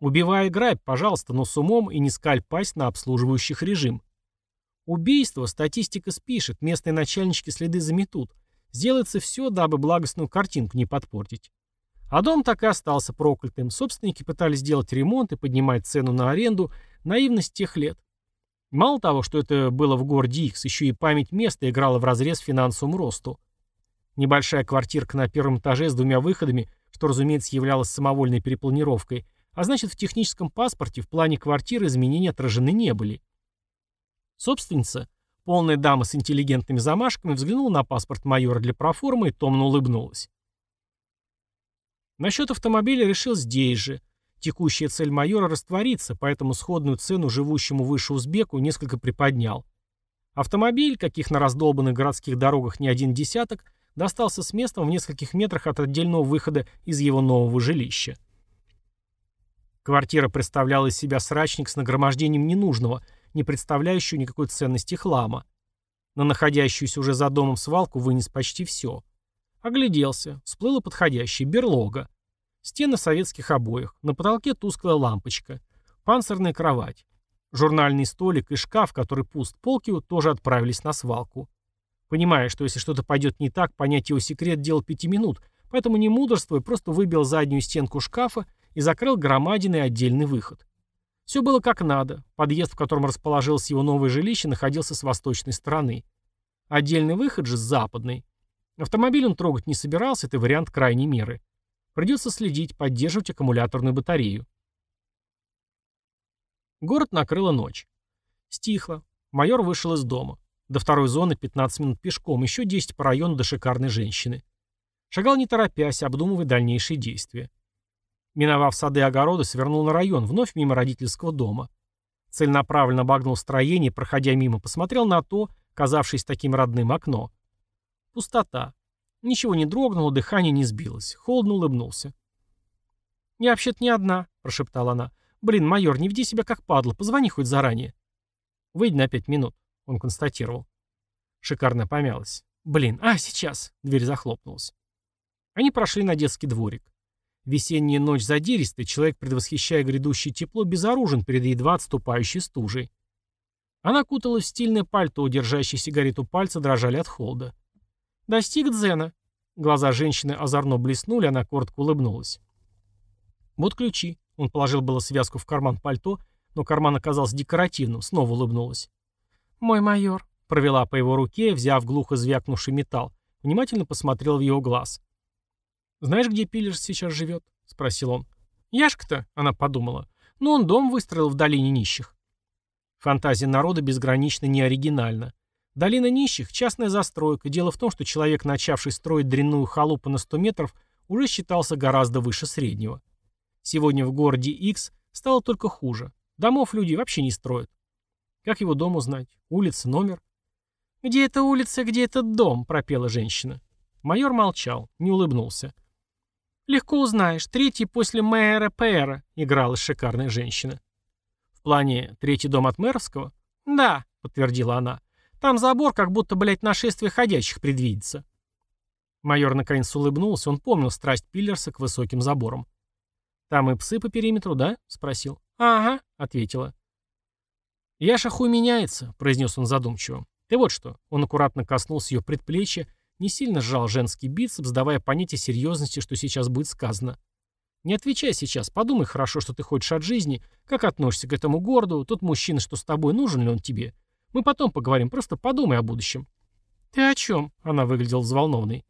Убивай и грабь, пожалуйста, но с умом и не скаль пасть на обслуживающих режим. Убийство, статистика спишет, местные начальнички следы заметут. Сделается все, дабы благостную картинку не подпортить. А дом так и остался проклятым. Собственники пытались сделать ремонт и поднимать цену на аренду. Наивность тех лет. Мало того, что это было в городе Икс, еще и память места играла в разрез финансовому росту. Небольшая квартирка на первом этаже с двумя выходами, что, разумеется, являлась самовольной перепланировкой, а значит, в техническом паспорте в плане квартиры изменения отражены не были. Собственница, полная дама с интеллигентными замашками, взглянула на паспорт майора для проформы и томно улыбнулась. Насчет автомобиля решил здесь же. Текущая цель майора раствориться, поэтому сходную цену живущему выше узбеку несколько приподнял. Автомобиль, каких на раздолбанных городских дорогах не один десяток, достался с местом в нескольких метрах от отдельного выхода из его нового жилища. Квартира представляла из себя срачник с нагромождением ненужного, не представляющего никакой ценности хлама. На находящуюся уже за домом свалку вынес почти все. Огляделся. Всплыла подходящая берлога. Стены советских обоях. На потолке тусклая лампочка. Панцирная кровать. Журнальный столик и шкаф, который пуст полки, тоже отправились на свалку. Понимая, что если что-то пойдет не так, понять его секрет делал пяти минут, поэтому не мудрствуя, просто выбил заднюю стенку шкафа и закрыл громадиный отдельный выход. Все было как надо. Подъезд, в котором расположилось его новое жилище, находился с восточной стороны. Отдельный выход же с западной. Автомобиль он трогать не собирался, это вариант крайней меры. Придется следить, поддерживать аккумуляторную батарею. Город накрыла ночь. Стихло. Майор вышел из дома. До второй зоны 15 минут пешком, еще 10 по району до шикарной женщины. Шагал не торопясь, обдумывая дальнейшие действия. Миновав сады и огороды, свернул на район, вновь мимо родительского дома. Целенаправленно обогнул строение, проходя мимо, посмотрел на то, казавшееся таким родным окно. Пустота. Ничего не дрогнуло, дыхание не сбилось. Холодно улыбнулся. «Я вообще-то не одна», — прошептала она. «Блин, майор, не веди себя как падла, позвони хоть заранее». «Выйди на пять минут», — он констатировал. Шикарно помялась. «Блин, а, сейчас!» — дверь захлопнулась. Они прошли на детский дворик. Весенняя ночь задиристая, человек, предвосхищая грядущее тепло, безоружен перед едва отступающей стужей. Она куталась в стильное пальто, держащие сигарету пальцы дрожали от холода. «Достиг дзена». Глаза женщины озорно блеснули, она коротко улыбнулась. «Вот ключи». Он положил было связку в карман пальто, но карман оказался декоративным, снова улыбнулась. «Мой майор», — провела по его руке, взяв глухо звякнувший металл, внимательно посмотрел в его глаз. «Знаешь, где Пиллерс сейчас живет?» — спросил он. «Яшка-то», — она подумала. «Ну, он дом выстроил в долине нищих». Фантазия народа безгранично неоригинальна. Долина нищих – частная застройка. Дело в том, что человек, начавший строить дрянную халупу на 100 метров, уже считался гораздо выше среднего. Сегодня в городе X стало только хуже. Домов люди вообще не строят. Как его дом узнать? Улица, номер? «Где эта улица, где этот дом?» – пропела женщина. Майор молчал, не улыбнулся. «Легко узнаешь. Третий после мэра Пэра», — играла шикарная женщина. «В плане третий дом от мэровского?» «Да», — подтвердила она. «Там забор, как будто, блядь, нашествие ходячих предвидится». Майор наконец улыбнулся, он помнил страсть Пиллерса к высоким заборам. «Там и псы по периметру, да?» — спросил. «Ага», — ответила. «Яша хуй меняется», — произнес он задумчиво. «Ты вот что». Он аккуратно коснулся ее предплечья не сильно сжал женский бицепс, давая понять о серьезности, что сейчас будет сказано. Не отвечай сейчас, подумай хорошо, что ты хочешь от жизни, как относишься к этому городу, тот мужчина, что с тобой, нужен ли он тебе. Мы потом поговорим, просто подумай о будущем. Ты о чем? Она выглядела взволнованной.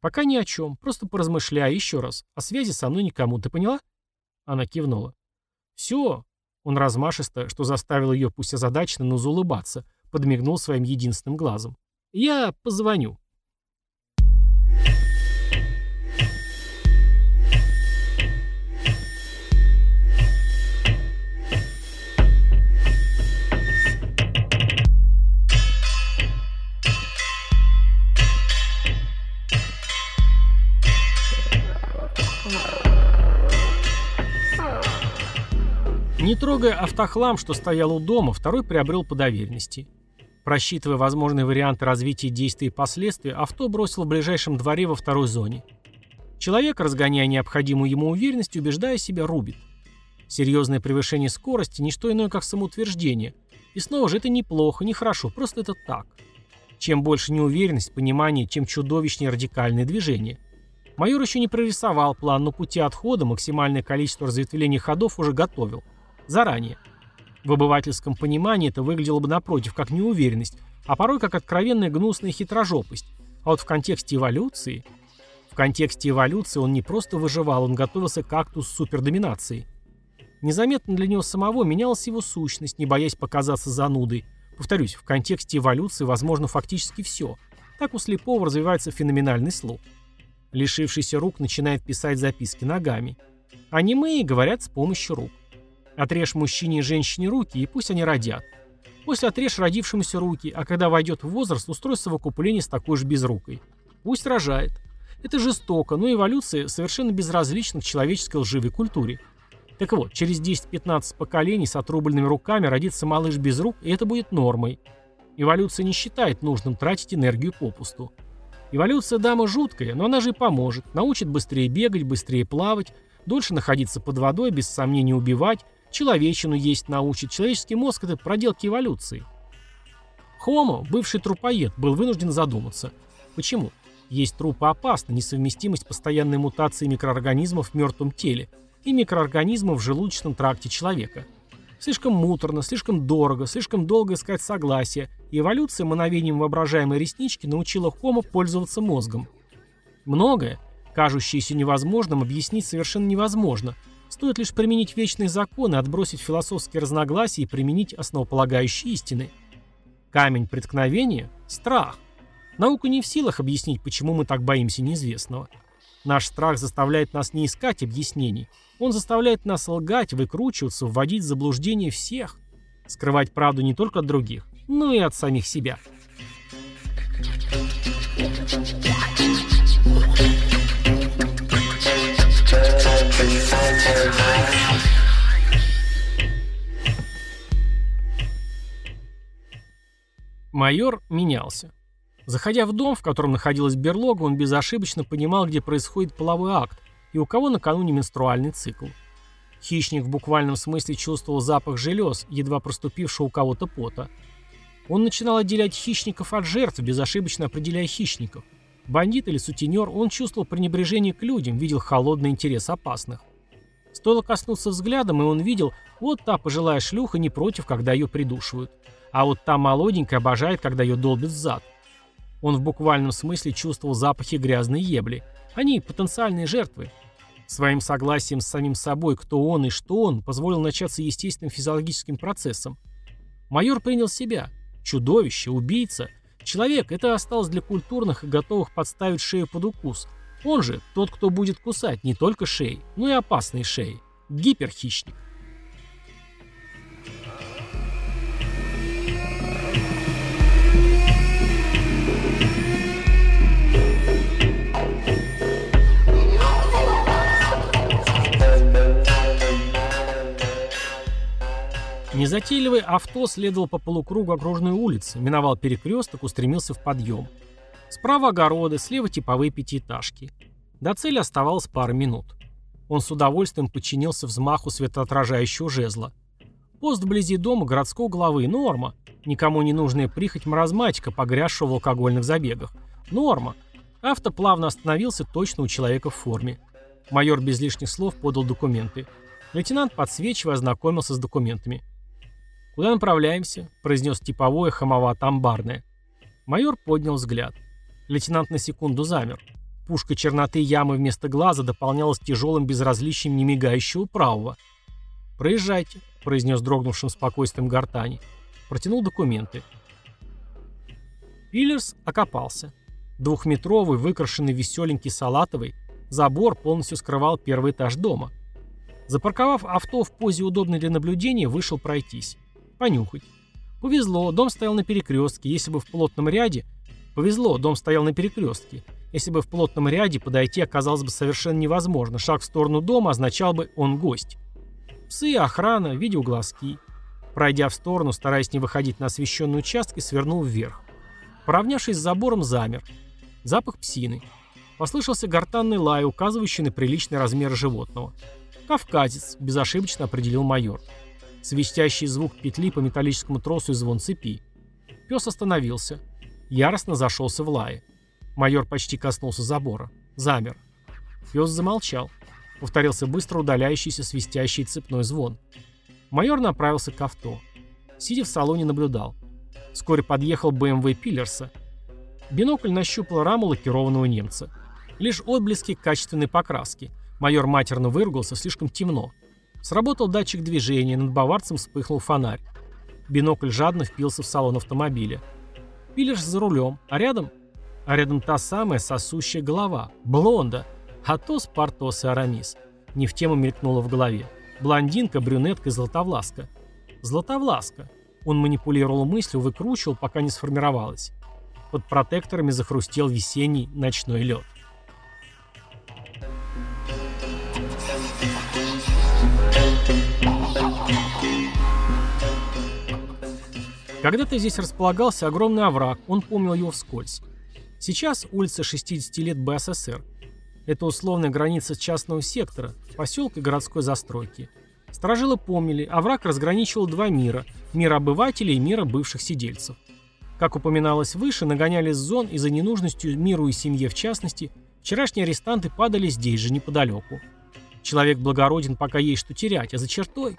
Пока ни о чем, просто поразмышляй еще раз. О связи со мной никому, ты поняла? Она кивнула. Все. Он размашисто, что заставил ее пусть озадаченно, но заулыбаться, подмигнул своим единственным глазом. Я позвоню. Не трогая автохлам, что стоял у дома, второй приобрел по доверенности. Просчитывая возможные варианты развития действий и последствий, авто бросил в ближайшем дворе во второй зоне. Человек, разгоняя необходимую ему уверенность, убеждая себя, рубит. Серьезное превышение скорости – не что иное, как самоутверждение. И снова же это неплохо, не хорошо, просто это так. Чем больше неуверенность, понимание, чем чудовищнее радикальное движение. Майор еще не прорисовал план, но пути отхода, максимальное количество разветвлений ходов уже готовил – Заранее. В обывательском понимании это выглядело бы напротив как неуверенность, а порой как откровенная гнусная хитрожопость. А вот в контексте эволюции... В контексте эволюции он не просто выживал, он готовился к акту супердоминации. Незаметно для него самого менялась его сущность, не боясь показаться занудой. Повторюсь, в контексте эволюции возможно фактически все. Так у слепого развивается феноменальный слух. Лишившийся рук начинает писать записки ногами. Аниме говорят с помощью рук. Отрежь мужчине и женщине руки, и пусть они родят. После отрежь родившемуся руки, а когда войдет в возраст, устрой совокупление с такой же безрукой. Пусть рожает. Это жестоко, но эволюция совершенно безразлична к человеческой лживой культуре. Так вот, через 10-15 поколений с отрубленными руками родится малыш без рук, и это будет нормой. Эволюция не считает нужным тратить энергию попусту. Эволюция дама жуткая, но она же и поможет. Научит быстрее бегать, быстрее плавать, дольше находиться под водой, без сомнений убивать, Человечину есть научит. Человеческий мозг – это проделки эволюции. Хомо, бывший трупоед, был вынужден задуматься. Почему? Есть трупы опасны, несовместимость постоянной мутации микроорганизмов в мертвом теле и микроорганизмов в желудочном тракте человека. Слишком муторно, слишком дорого, слишком долго искать согласие, и эволюция мановением воображаемой реснички научила Хомо пользоваться мозгом. Многое, Кажущееся невозможным объяснить совершенно невозможно. Стоит лишь применить вечные законы, отбросить философские разногласия и применить основополагающие истины. Камень преткновения – страх. Наука не в силах объяснить, почему мы так боимся неизвестного. Наш страх заставляет нас не искать объяснений. Он заставляет нас лгать, выкручиваться, вводить в заблуждение всех. Скрывать правду не только от других, но и от самих себя. Майор менялся. Заходя в дом, в котором находилась берлога, он безошибочно понимал, где происходит половой акт и у кого накануне менструальный цикл. Хищник в буквальном смысле чувствовал запах желез, едва проступившего у кого-то пота. Он начинал отделять хищников от жертв, безошибочно определяя хищников. Бандит или сутенер, он чувствовал пренебрежение к людям, видел холодный интерес опасных. Стоило коснуться взглядом, и он видел, вот та пожилая шлюха не против, когда ее придушивают. А вот та молоденькая обожает, когда ее долбят зад. Он в буквальном смысле чувствовал запахи грязной ебли. Они потенциальные жертвы. Своим согласием с самим собой, кто он и что он, позволил начаться естественным физиологическим процессом. Майор принял себя. Чудовище, убийца. Человек – это осталось для культурных и готовых подставить шею под укус. Он же тот, кто будет кусать не только шеи, но и опасные шеи. Гиперхищник. Незатейливый авто следовал по полукругу окружной улицы, миновал перекресток, устремился в подъем. Справа огороды, слева типовые пятиэтажки. До цели оставалось пара минут. Он с удовольствием подчинился взмаху светоотражающего жезла. Пост вблизи дома городского главы – норма. Никому не нужная прихоть маразматика, погрязшего в алкогольных забегах. Норма. Авто плавно остановился точно у человека в форме. Майор без лишних слов подал документы. Лейтенант, подсвечивая, ознакомился с документами. «Куда направляемся?» – произнес типовое хамовато-амбарное. Майор поднял взгляд. Лейтенант на секунду замер. Пушка черноты ямы вместо глаза дополнялась тяжелым безразличием немигающего правого. «Проезжайте», — произнес дрогнувшим спокойствием гортани. Протянул документы. Пиллерс окопался. Двухметровый, выкрашенный веселенький салатовый, забор полностью скрывал первый этаж дома. Запарковав авто в позе удобной для наблюдения, вышел пройтись. Понюхать. Повезло, дом стоял на перекрестке. Если бы в плотном ряде... Повезло, дом стоял на перекрестке. Если бы в плотном ряде подойти оказалось бы совершенно невозможно. Шаг в сторону дома означал бы «он гость». Псы, охрана, видеоглазки. Пройдя в сторону, стараясь не выходить на освещенный участок, свернул вверх. Поравнявшись с забором, замер. Запах псины. Послышался гортанный лай, указывающий на приличный размер животного. «Кавказец», – безошибочно определил майор. Свистящий звук петли по металлическому тросу и звон цепи. Пес остановился. Яростно зашелся в лае. Майор почти коснулся забора. Замер. Пес замолчал. Повторился быстро удаляющийся свистящий цепной звон. Майор направился к авто. Сидя в салоне, наблюдал. Вскоре подъехал БМВ Пиллерса. Бинокль нащупал раму лакированного немца. Лишь отблески качественной покраски. Майор матерно выругался, слишком темно. Сработал датчик движения, над баварцем вспыхнул фонарь. Бинокль жадно впился в салон автомобиля. Пилиш за рулем, а рядом... А рядом та самая сосущая голова. Блонда. Атос, Портос и Арамис. Не в тему мелькнуло в голове. Блондинка, брюнетка и златовласка. Златовласка. Он манипулировал мыслью, выкручивал, пока не сформировалась. Под протекторами захрустел весенний ночной лед. Когда-то здесь располагался огромный овраг, он помнил его вскользь. Сейчас улица 60 лет БССР. Это условная граница частного сектора, поселка городской застройки. Сторожилы помнили, овраг разграничивал два мира – мир обывателей и мира бывших сидельцев. Как упоминалось выше, нагоняли зон и за ненужностью миру и семье в частности, вчерашние арестанты падали здесь же, неподалеку. Человек благороден, пока есть что терять, а за чертой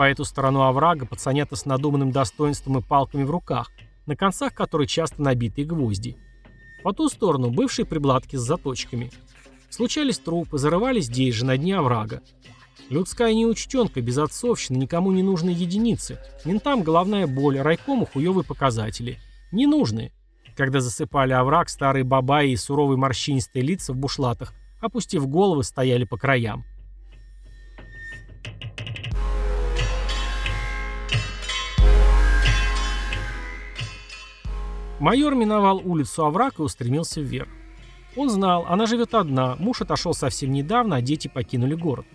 по эту сторону оврага пацанята с надуманным достоинством и палками в руках, на концах которой часто набитые гвозди. По ту сторону бывшие прибладки с заточками. Случались трупы, зарывались здесь же, на дне оврага. Людская неучтенка, безотцовщина, никому не нужные единицы. Ментам головная боль, райкому хуевые показатели. Ненужные. Когда засыпали овраг, старые бабаи и суровые морщинистые лица в бушлатах, опустив головы, стояли по краям. Майор миновал улицу овраг и устремился вверх. Он знал, она живет одна, муж отошел совсем недавно, а дети покинули город.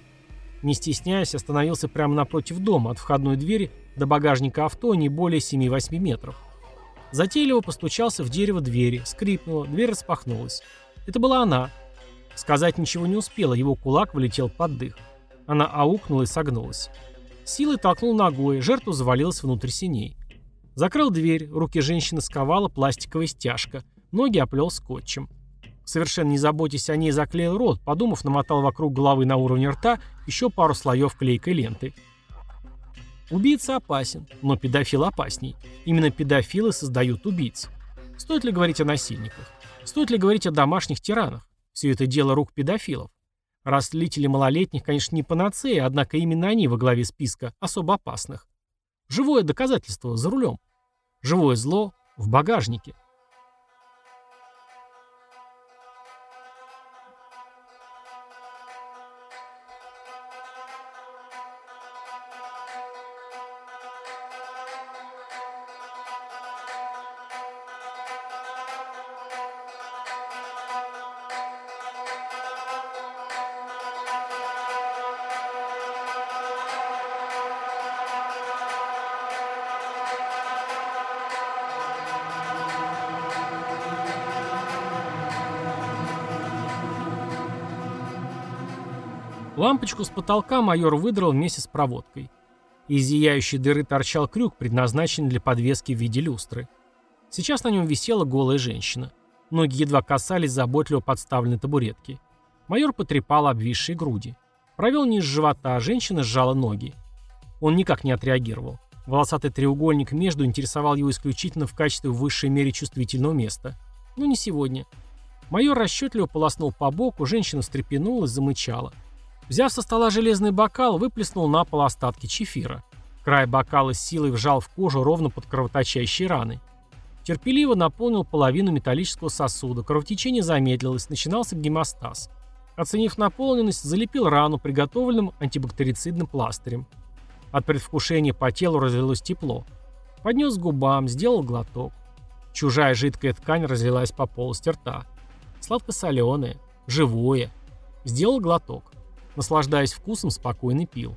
Не стесняясь, остановился прямо напротив дома, от входной двери до багажника авто не более 7-8 метров. Затейливо постучался в дерево двери, скрипнуло, дверь распахнулась. Это была она. Сказать ничего не успела, его кулак вылетел под дых. Она аукнула и согнулась. Силой толкнул ногой, жертву завалилась внутрь синей. Закрыл дверь, руки женщины сковала пластиковая стяжка, ноги оплел скотчем. Совершенно не заботясь о ней, заклеил рот, подумав, намотал вокруг головы на уровне рта еще пару слоев клейкой ленты. Убийца опасен, но педофил опасней. Именно педофилы создают убийц. Стоит ли говорить о насильниках? Стоит ли говорить о домашних тиранах? Все это дело рук педофилов. Растлители малолетних, конечно, не панацея, однако именно они во главе списка особо опасных. Живое доказательство за рулем. Живое зло в багажнике. Лампочку с потолка майор выдрал вместе с проводкой. Из зияющей дыры торчал крюк, предназначенный для подвески в виде люстры. Сейчас на нем висела голая женщина. Ноги едва касались заботливо подставленной табуретки. Майор потрепал обвисшие груди. Провел низ живота, а женщина сжала ноги. Он никак не отреагировал. Волосатый треугольник между интересовал его исключительно в качестве высшей мере чувствительного места. Но не сегодня. Майор расчетливо полоснул по боку, женщина встрепенулась, замычала. Взяв со стола железный бокал, выплеснул на пол остатки чефира. Край бокала с силой вжал в кожу ровно под кровоточащей раной. Терпеливо наполнил половину металлического сосуда, кровотечение замедлилось, начинался гемостаз. Оценив наполненность, залепил рану приготовленным антибактерицидным пластырем. От предвкушения по телу разлилось тепло. Поднес к губам, сделал глоток. Чужая жидкая ткань разлилась по полости рта. Сладко-соленое, живое. Сделал глоток. Наслаждаясь вкусом, спокойно пил.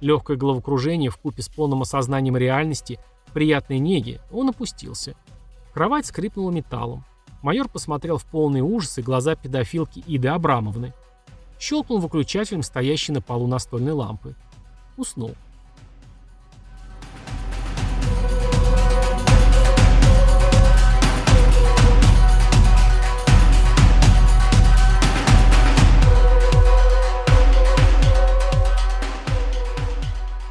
Легкое головокружение в купе с полным осознанием реальности, приятной неги, он опустился. Кровать скрипнула металлом. Майор посмотрел в полный ужас и глаза педофилки Иды Абрамовны. Щелкнул выключателем стоящей на полу настольной лампы. Уснул.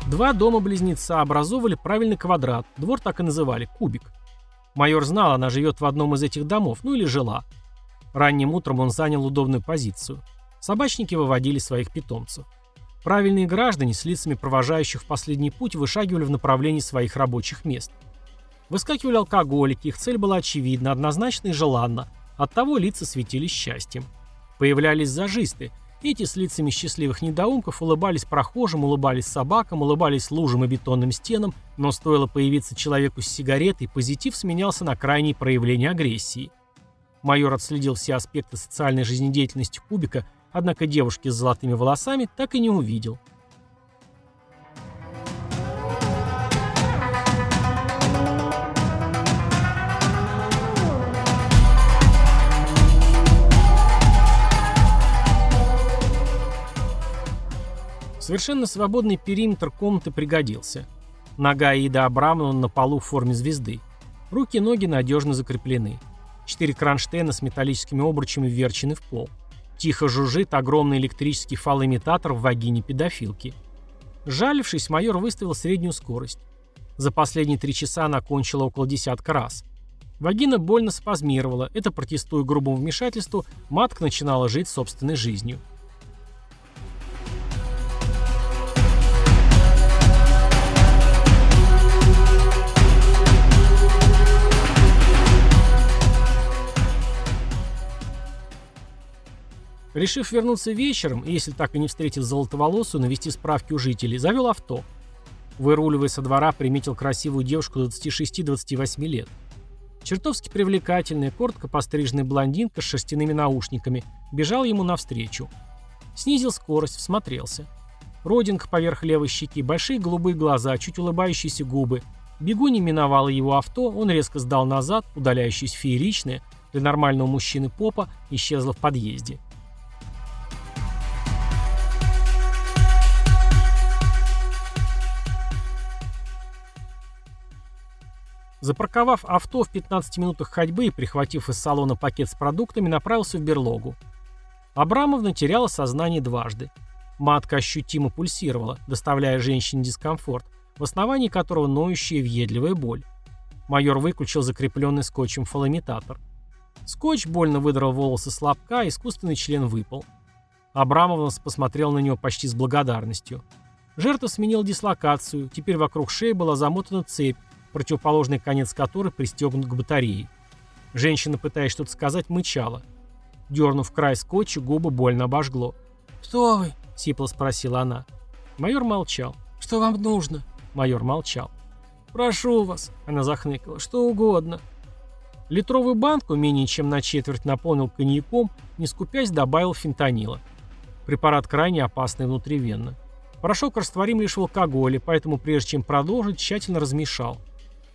Два дома-близнеца образовывали правильный квадрат, двор так и называли, кубик. Майор знал, она живет в одном из этих домов, ну или жила. Ранним утром он занял удобную позицию. Собачники выводили своих питомцев. Правильные граждане с лицами провожающих в последний путь вышагивали в направлении своих рабочих мест. Выскакивали алкоголики, их цель была очевидна, однозначна и желанна. Оттого лица светились счастьем. Появлялись зажисты – эти с лицами счастливых недоумков улыбались прохожим, улыбались собакам, улыбались лужам и бетонным стенам, но стоило появиться человеку с сигаретой, позитив сменялся на крайние проявления агрессии. Майор отследил все аспекты социальной жизнедеятельности Кубика, однако девушки с золотыми волосами так и не увидел. Совершенно свободный периметр комнаты пригодился. Нога Ида Абрамовна на полу в форме звезды. Руки и ноги надежно закреплены. Четыре кронштейна с металлическими обручами вверчены в пол. Тихо жужжит огромный электрический фалоимитатор в вагине педофилки. Жалившись, майор выставил среднюю скорость. За последние три часа она кончила около десятка раз. Вагина больно спазмировала, это, протестуя грубому вмешательству, матка начинала жить собственной жизнью. Решив вернуться вечером, если так и не встретив золотоволосую, навести справки у жителей, завел авто. Выруливая со двора, приметил красивую девушку 26-28 лет. Чертовски привлекательная, коротко постриженная блондинка с шерстяными наушниками бежал ему навстречу. Снизил скорость, всмотрелся. Родинка поверх левой щеки, большие голубые глаза, чуть улыбающиеся губы. Бегунья миновала его авто, он резко сдал назад, удаляющись фееричная, для нормального мужчины попа, исчезла в подъезде. Запарковав авто в 15 минутах ходьбы и прихватив из салона пакет с продуктами, направился в берлогу. Абрамовна теряла сознание дважды. Матка ощутимо пульсировала, доставляя женщине дискомфорт, в основании которого ноющая въедливая боль. Майор выключил закрепленный скотчем фалоимитатор. Скотч больно выдрал волосы с лобка, искусственный член выпал. Абрамовна посмотрел на него почти с благодарностью. Жертва сменила дислокацию, теперь вокруг шеи была замотана цепь, противоположный конец которой пристегнут к батарее. Женщина, пытаясь что-то сказать, мычала. Дернув край скотча, губы больно обожгло. «Кто вы?» — сипло спросила она. Майор молчал. «Что вам нужно?» Майор молчал. «Прошу вас», — она захныкала, — «что угодно». Литровую банку, менее чем на четверть, наполнил коньяком, не скупясь, добавил фентанила. Препарат крайне опасный внутривенно. Порошок растворим лишь в алкоголе, поэтому прежде чем продолжить, тщательно размешал.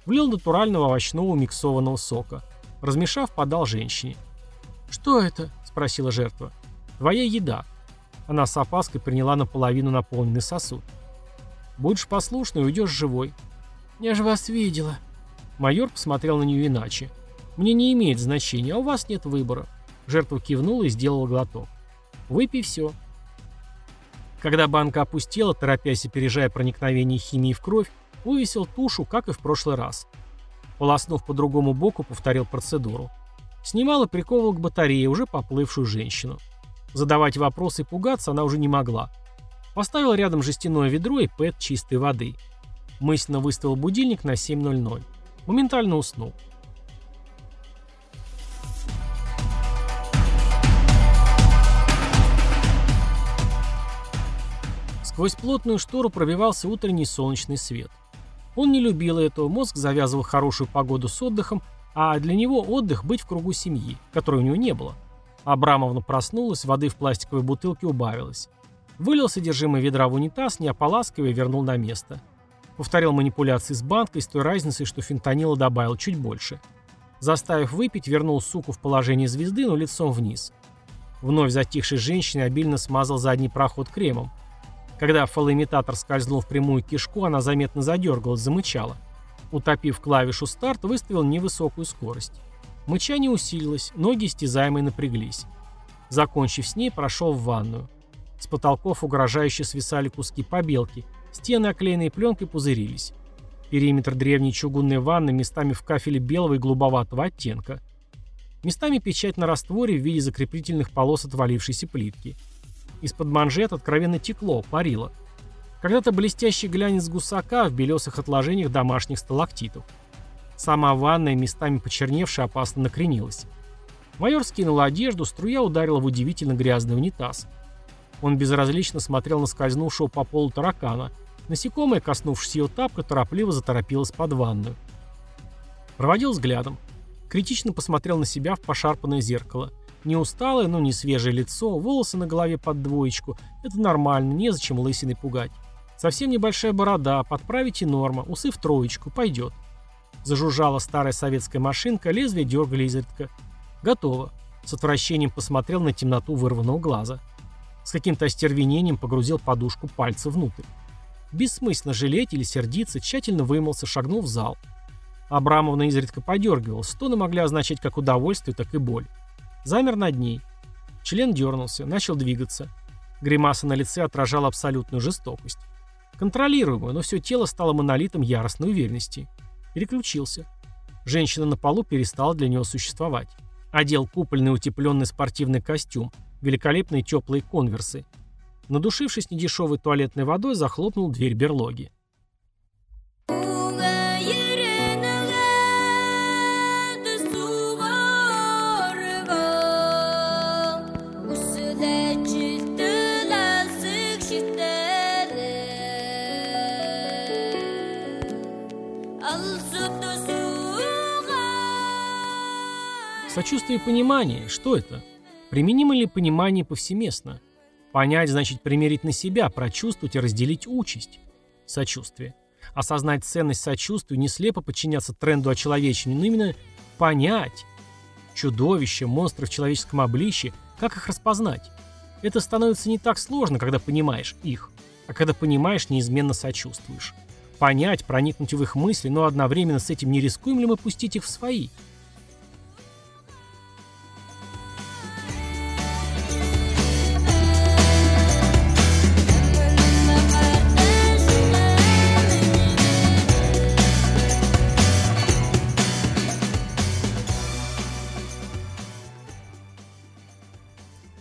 Влил натурального овощного миксованного сока. Размешав, подал женщине. «Что это?» – спросила жертва. «Твоя еда». Она с опаской приняла наполовину наполненный сосуд. «Будешь послушной, уйдешь живой». «Я же вас видела». Майор посмотрел на нее иначе. «Мне не имеет значения, а у вас нет выбора». Жертва кивнула и сделала глоток. «Выпей все». Когда банка опустела, торопясь опережая проникновение химии в кровь, Вывесил тушу, как и в прошлый раз. Полоснув по другому боку, повторил процедуру. Снимал и приковывал к батарее уже поплывшую женщину. Задавать вопросы и пугаться она уже не могла. Поставил рядом жестяное ведро и пэт чистой воды. Мысленно выставил будильник на 7.00. Моментально уснул. Сквозь плотную штору пробивался утренний солнечный свет. Он не любил этого, мозг завязывал хорошую погоду с отдыхом, а для него отдых быть в кругу семьи, которой у него не было. Абрамовна проснулась, воды в пластиковой бутылке убавилось. Вылил содержимое ведра в унитаз, не ополаскивая, вернул на место. Повторил манипуляции с банкой с той разницей, что фентанила добавил чуть больше. Заставив выпить, вернул суку в положение звезды, но лицом вниз. Вновь затихшей женщине обильно смазал задний проход кремом. Когда фалоимитатор скользнул в прямую кишку, она заметно задергалась, замычала. Утопив клавишу «Старт», выставил невысокую скорость. Мычание усилилось, ноги стязаемые напряглись. Закончив с ней, прошел в ванную. С потолков угрожающе свисали куски побелки, стены, оклеенные пленкой, пузырились. Периметр древней чугунной ванны местами в кафеле белого и голубоватого оттенка. Местами печать на растворе в виде закрепительных полос отвалившейся плитки. Из-под манжет откровенно текло, парило. Когда-то блестящий глянец гусака в белесых отложениях домашних сталактитов. Сама ванная, местами почерневшая, опасно накренилась. Майор скинул одежду, струя ударила в удивительно грязный унитаз. Он безразлично смотрел на скользнувшего по полу таракана. Насекомое, коснувшись ее тапка, торопливо заторопилось под ванную. Проводил взглядом. Критично посмотрел на себя в пошарпанное зеркало – не усталое, но не свежее лицо, волосы на голове под двоечку. Это нормально, незачем лысиной пугать. Совсем небольшая борода, подправить и норма, усы в троечку, пойдет. Зажужжала старая советская машинка, лезвие дергали изредка. Готово. С отвращением посмотрел на темноту вырванного глаза. С каким-то остервенением погрузил подушку пальца внутрь. Бессмысленно жалеть или сердиться, тщательно вымылся, шагнул в зал. Абрамовна изредка подергивалась, стоны могли означать как удовольствие, так и боль. Замер над ней. Член дернулся, начал двигаться. Гримаса на лице отражала абсолютную жестокость. Контролируемую, но все тело стало монолитом яростной уверенности. Переключился. Женщина на полу перестала для него существовать. Одел купольный утепленный спортивный костюм, великолепные теплые конверсы. Надушившись недешевой туалетной водой, захлопнул дверь берлоги. Сочувствие и понимание – что это? Применимо ли понимание повсеместно? Понять значит примерить на себя, прочувствовать и разделить участь. Сочувствие. Осознать ценность сочувствия, не слепо подчиняться тренду очеловечения, но именно понять. Чудовища, монстры в человеческом обличье, как их распознать? Это становится не так сложно, когда понимаешь их, а когда понимаешь, неизменно сочувствуешь. Понять, проникнуть в их мысли, но одновременно с этим не рискуем ли мы пустить их в свои –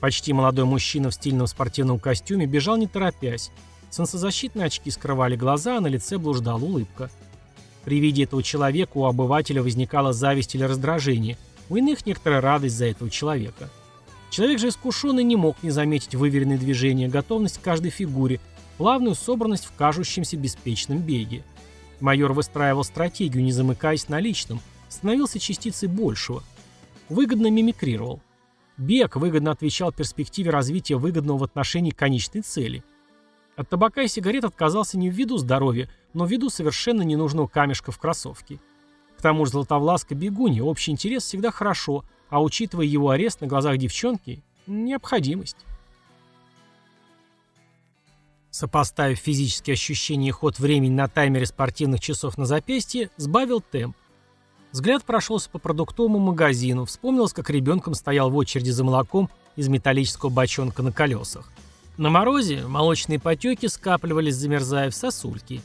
Почти молодой мужчина в стильном спортивном костюме бежал не торопясь. Солнцезащитные очки скрывали глаза, а на лице блуждала улыбка. При виде этого человека у обывателя возникала зависть или раздражение, у иных некоторая радость за этого человека. Человек же искушенный не мог не заметить выверенные движения, готовность к каждой фигуре, плавную собранность в кажущемся беспечном беге. Майор выстраивал стратегию, не замыкаясь на личном, становился частицей большего. Выгодно мимикрировал. Бег выгодно отвечал перспективе развития выгодного в отношении конечной цели. От табака и сигарет отказался не ввиду здоровья, но ввиду совершенно ненужного камешка в кроссовке. К тому же Златовласка бегунья, общий интерес всегда хорошо, а учитывая его арест на глазах девчонки, необходимость. Сопоставив физические ощущения и ход времени на таймере спортивных часов на запястье, сбавил темп. Взгляд прошелся по продуктовому магазину, вспомнилось, как ребенком стоял в очереди за молоком из металлического бочонка на колесах. На морозе молочные потеки скапливались, замерзая в сосульки.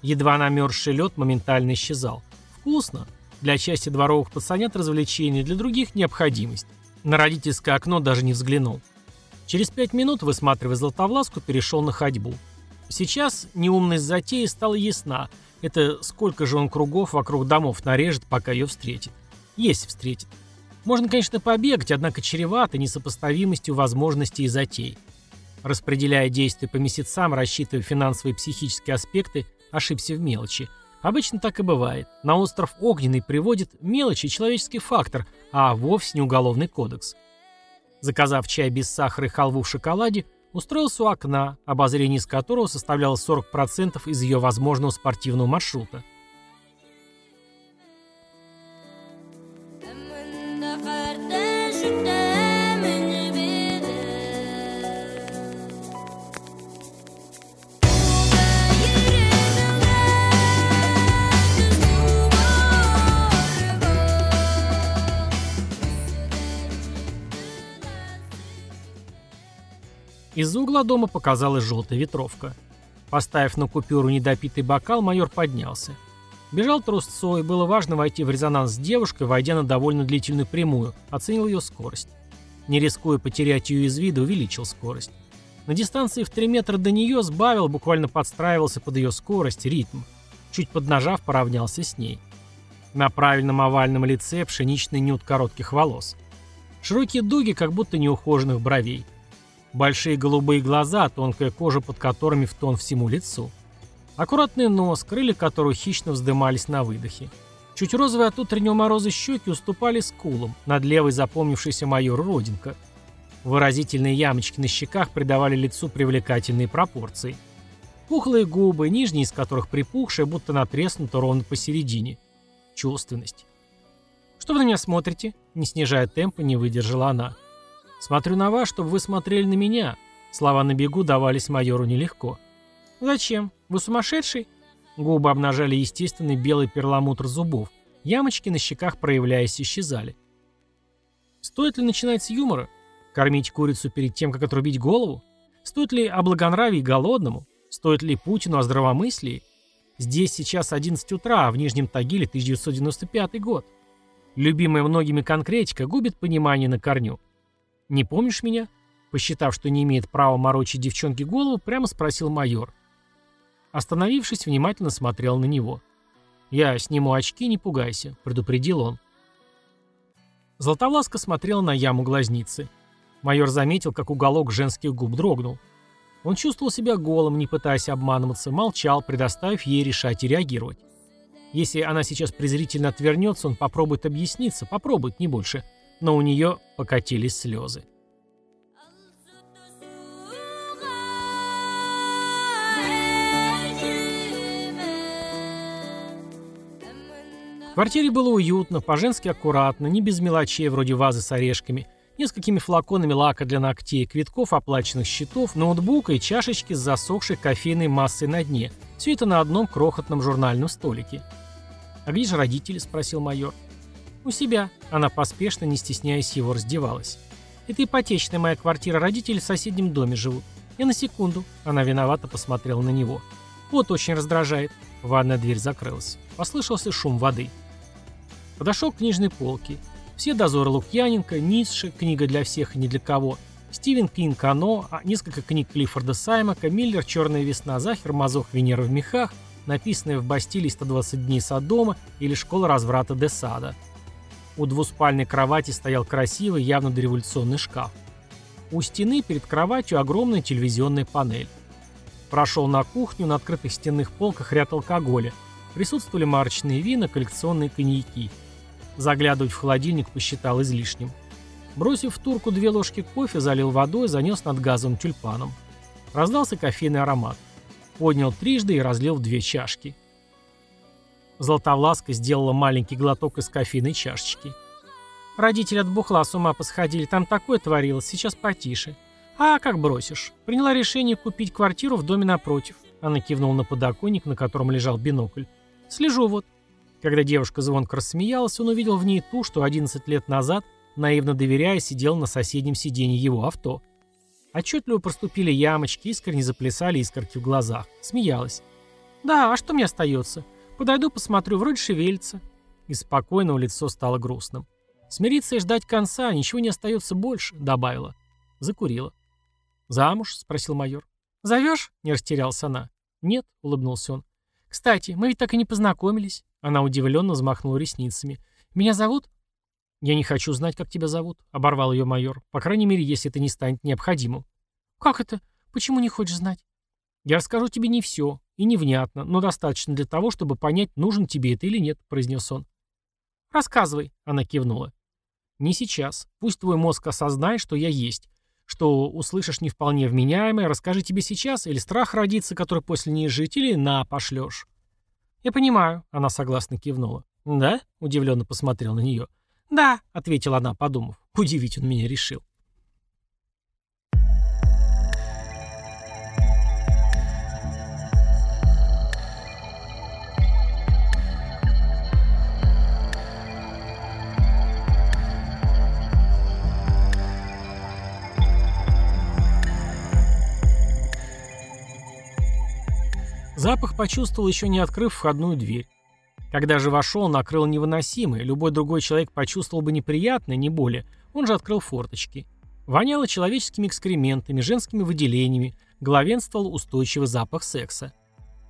Едва намерзший лед моментально исчезал. Вкусно. Для части дворовых пацанят развлечение, для других необходимость. На родительское окно даже не взглянул. Через пять минут, высматривая Златовласку, перешел на ходьбу. Сейчас неумность затеи стала ясна – это сколько же он кругов вокруг домов нарежет, пока ее встретит. Есть встретит. Можно, конечно, побегать, однако чревато несопоставимостью возможностей и затей. Распределяя действия по месяцам, рассчитывая финансовые и психические аспекты, ошибся в мелочи. Обычно так и бывает. На остров Огненный приводит мелочи человеческий фактор, а вовсе не уголовный кодекс. Заказав чай без сахара и халву в шоколаде, устроился у окна, обозрение из которого составляло 40% из ее возможного спортивного маршрута. Из-за угла дома показалась желтая ветровка. Поставив на купюру недопитый бокал, майор поднялся. Бежал трусцой, было важно войти в резонанс с девушкой, войдя на довольно длительную прямую, оценил ее скорость. Не рискуя потерять ее из вида, увеличил скорость. На дистанции в 3 метра до нее сбавил, буквально подстраивался под ее скорость, ритм. Чуть поднажав, поравнялся с ней. На правильном овальном лице пшеничный нюд коротких волос. Широкие дуги, как будто неухоженных бровей. Большие голубые глаза, тонкая кожа под которыми в тон всему лицу. Аккуратный нос, крылья которого хищно вздымались на выдохе. Чуть розовые от утреннего мороза щеки уступали скулам, над левой запомнившийся майор родинка. Выразительные ямочки на щеках придавали лицу привлекательные пропорции. Пухлые губы, нижние из которых припухшие, будто натреснуты ровно посередине. Чувственность. «Что вы на меня смотрите?» Не снижая темпа, не выдержала она. «Смотрю на вас, чтобы вы смотрели на меня». Слова на бегу давались майору нелегко. «Зачем? Вы сумасшедший?» Губы обнажали естественный белый перламутр зубов. Ямочки на щеках, проявляясь, исчезали. Стоит ли начинать с юмора? Кормить курицу перед тем, как отрубить голову? Стоит ли о благонравии голодному? Стоит ли Путину о здравомыслии? Здесь сейчас 11 утра, а в Нижнем Тагиле 1995 год. Любимая многими конкретика губит понимание на корню. «Не помнишь меня?» Посчитав, что не имеет права морочить девчонке голову, прямо спросил майор. Остановившись, внимательно смотрел на него. «Я сниму очки, не пугайся», — предупредил он. Златовласка смотрела на яму глазницы. Майор заметил, как уголок женских губ дрогнул. Он чувствовал себя голым, не пытаясь обманываться, молчал, предоставив ей решать и реагировать. Если она сейчас презрительно отвернется, он попробует объясниться, попробует, не больше. Но у нее покатились слезы. В квартире было уютно, по-женски аккуратно, не без мелочей вроде вазы с орешками, несколькими флаконами лака для ногтей, квитков оплаченных счетов, ноутбука и чашечки с засохшей кофейной массой на дне. Все это на одном крохотном журнальном столике. «А где же родители?» – спросил майор. «У себя». Она поспешно, не стесняясь его, раздевалась. «Это ипотечная моя квартира, родители в соседнем доме живут. Я на секунду». Она виновато посмотрела на него. «Вот очень раздражает». Ванная дверь закрылась. Послышался шум воды. Подошел к книжной полке. Все дозоры Лукьяненко, Ницше, книга для всех и ни для кого, Стивен Кинг «Оно», а несколько книг Клиффорда Саймака, Миллер «Черная весна», Захер Мазох «Венера в мехах», написанные в Бастилии 120 дней Содома или «Школа разврата де Сада». У двуспальной кровати стоял красивый, явно дореволюционный шкаф. У стены перед кроватью огромная телевизионная панель. Прошел на кухню, на открытых стенных полках ряд алкоголя. Присутствовали марочные вина, коллекционные коньяки – Заглядывать в холодильник посчитал излишним. Бросив в турку две ложки кофе, залил водой, занес над газовым тюльпаном. Раздался кофейный аромат. Поднял трижды и разлил в две чашки. Златовласка сделала маленький глоток из кофейной чашечки. Родители от бухла с ума посходили, там такое творилось, сейчас потише. А как бросишь? Приняла решение купить квартиру в доме напротив. Она кивнула на подоконник, на котором лежал бинокль. Слежу вот. Когда девушка звонко рассмеялась, он увидел в ней ту, что 11 лет назад, наивно доверяя, сидел на соседнем сиденье его авто. Отчетливо проступили ямочки, искренне заплясали искорки в глазах. Смеялась. «Да, а что мне остается? Подойду, посмотрю, вроде шевелится». И спокойного лицо стало грустным. «Смириться и ждать конца, ничего не остается больше», — добавила. Закурила. «Замуж?» — спросил майор. «Зовешь?» — не растерялась она. «Нет», — улыбнулся он. «Кстати, мы ведь так и не познакомились». Она удивленно взмахнула ресницами. «Меня зовут?» «Я не хочу знать, как тебя зовут», — оборвал ее майор. «По крайней мере, если это не станет необходимым». «Как это? Почему не хочешь знать?» «Я расскажу тебе не все, и невнятно, но достаточно для того, чтобы понять, нужен тебе это или нет», — произнес он. «Рассказывай», — она кивнула. «Не сейчас. Пусть твой мозг осознает, что я есть. Что услышишь не вполне вменяемое, расскажи тебе сейчас, или страх родится, который после ней жить, или на пошлешь». «Я понимаю», — она согласно кивнула. «Да?» — удивленно посмотрел на нее. «Да», — ответила она, подумав. «Удивить он меня решил». Запах почувствовал, еще не открыв входную дверь. Когда же вошел, накрыл невыносимый, любой другой человек почувствовал бы неприятное, не более, он же открыл форточки. Воняло человеческими экскрементами, женскими выделениями, главенствовал устойчивый запах секса.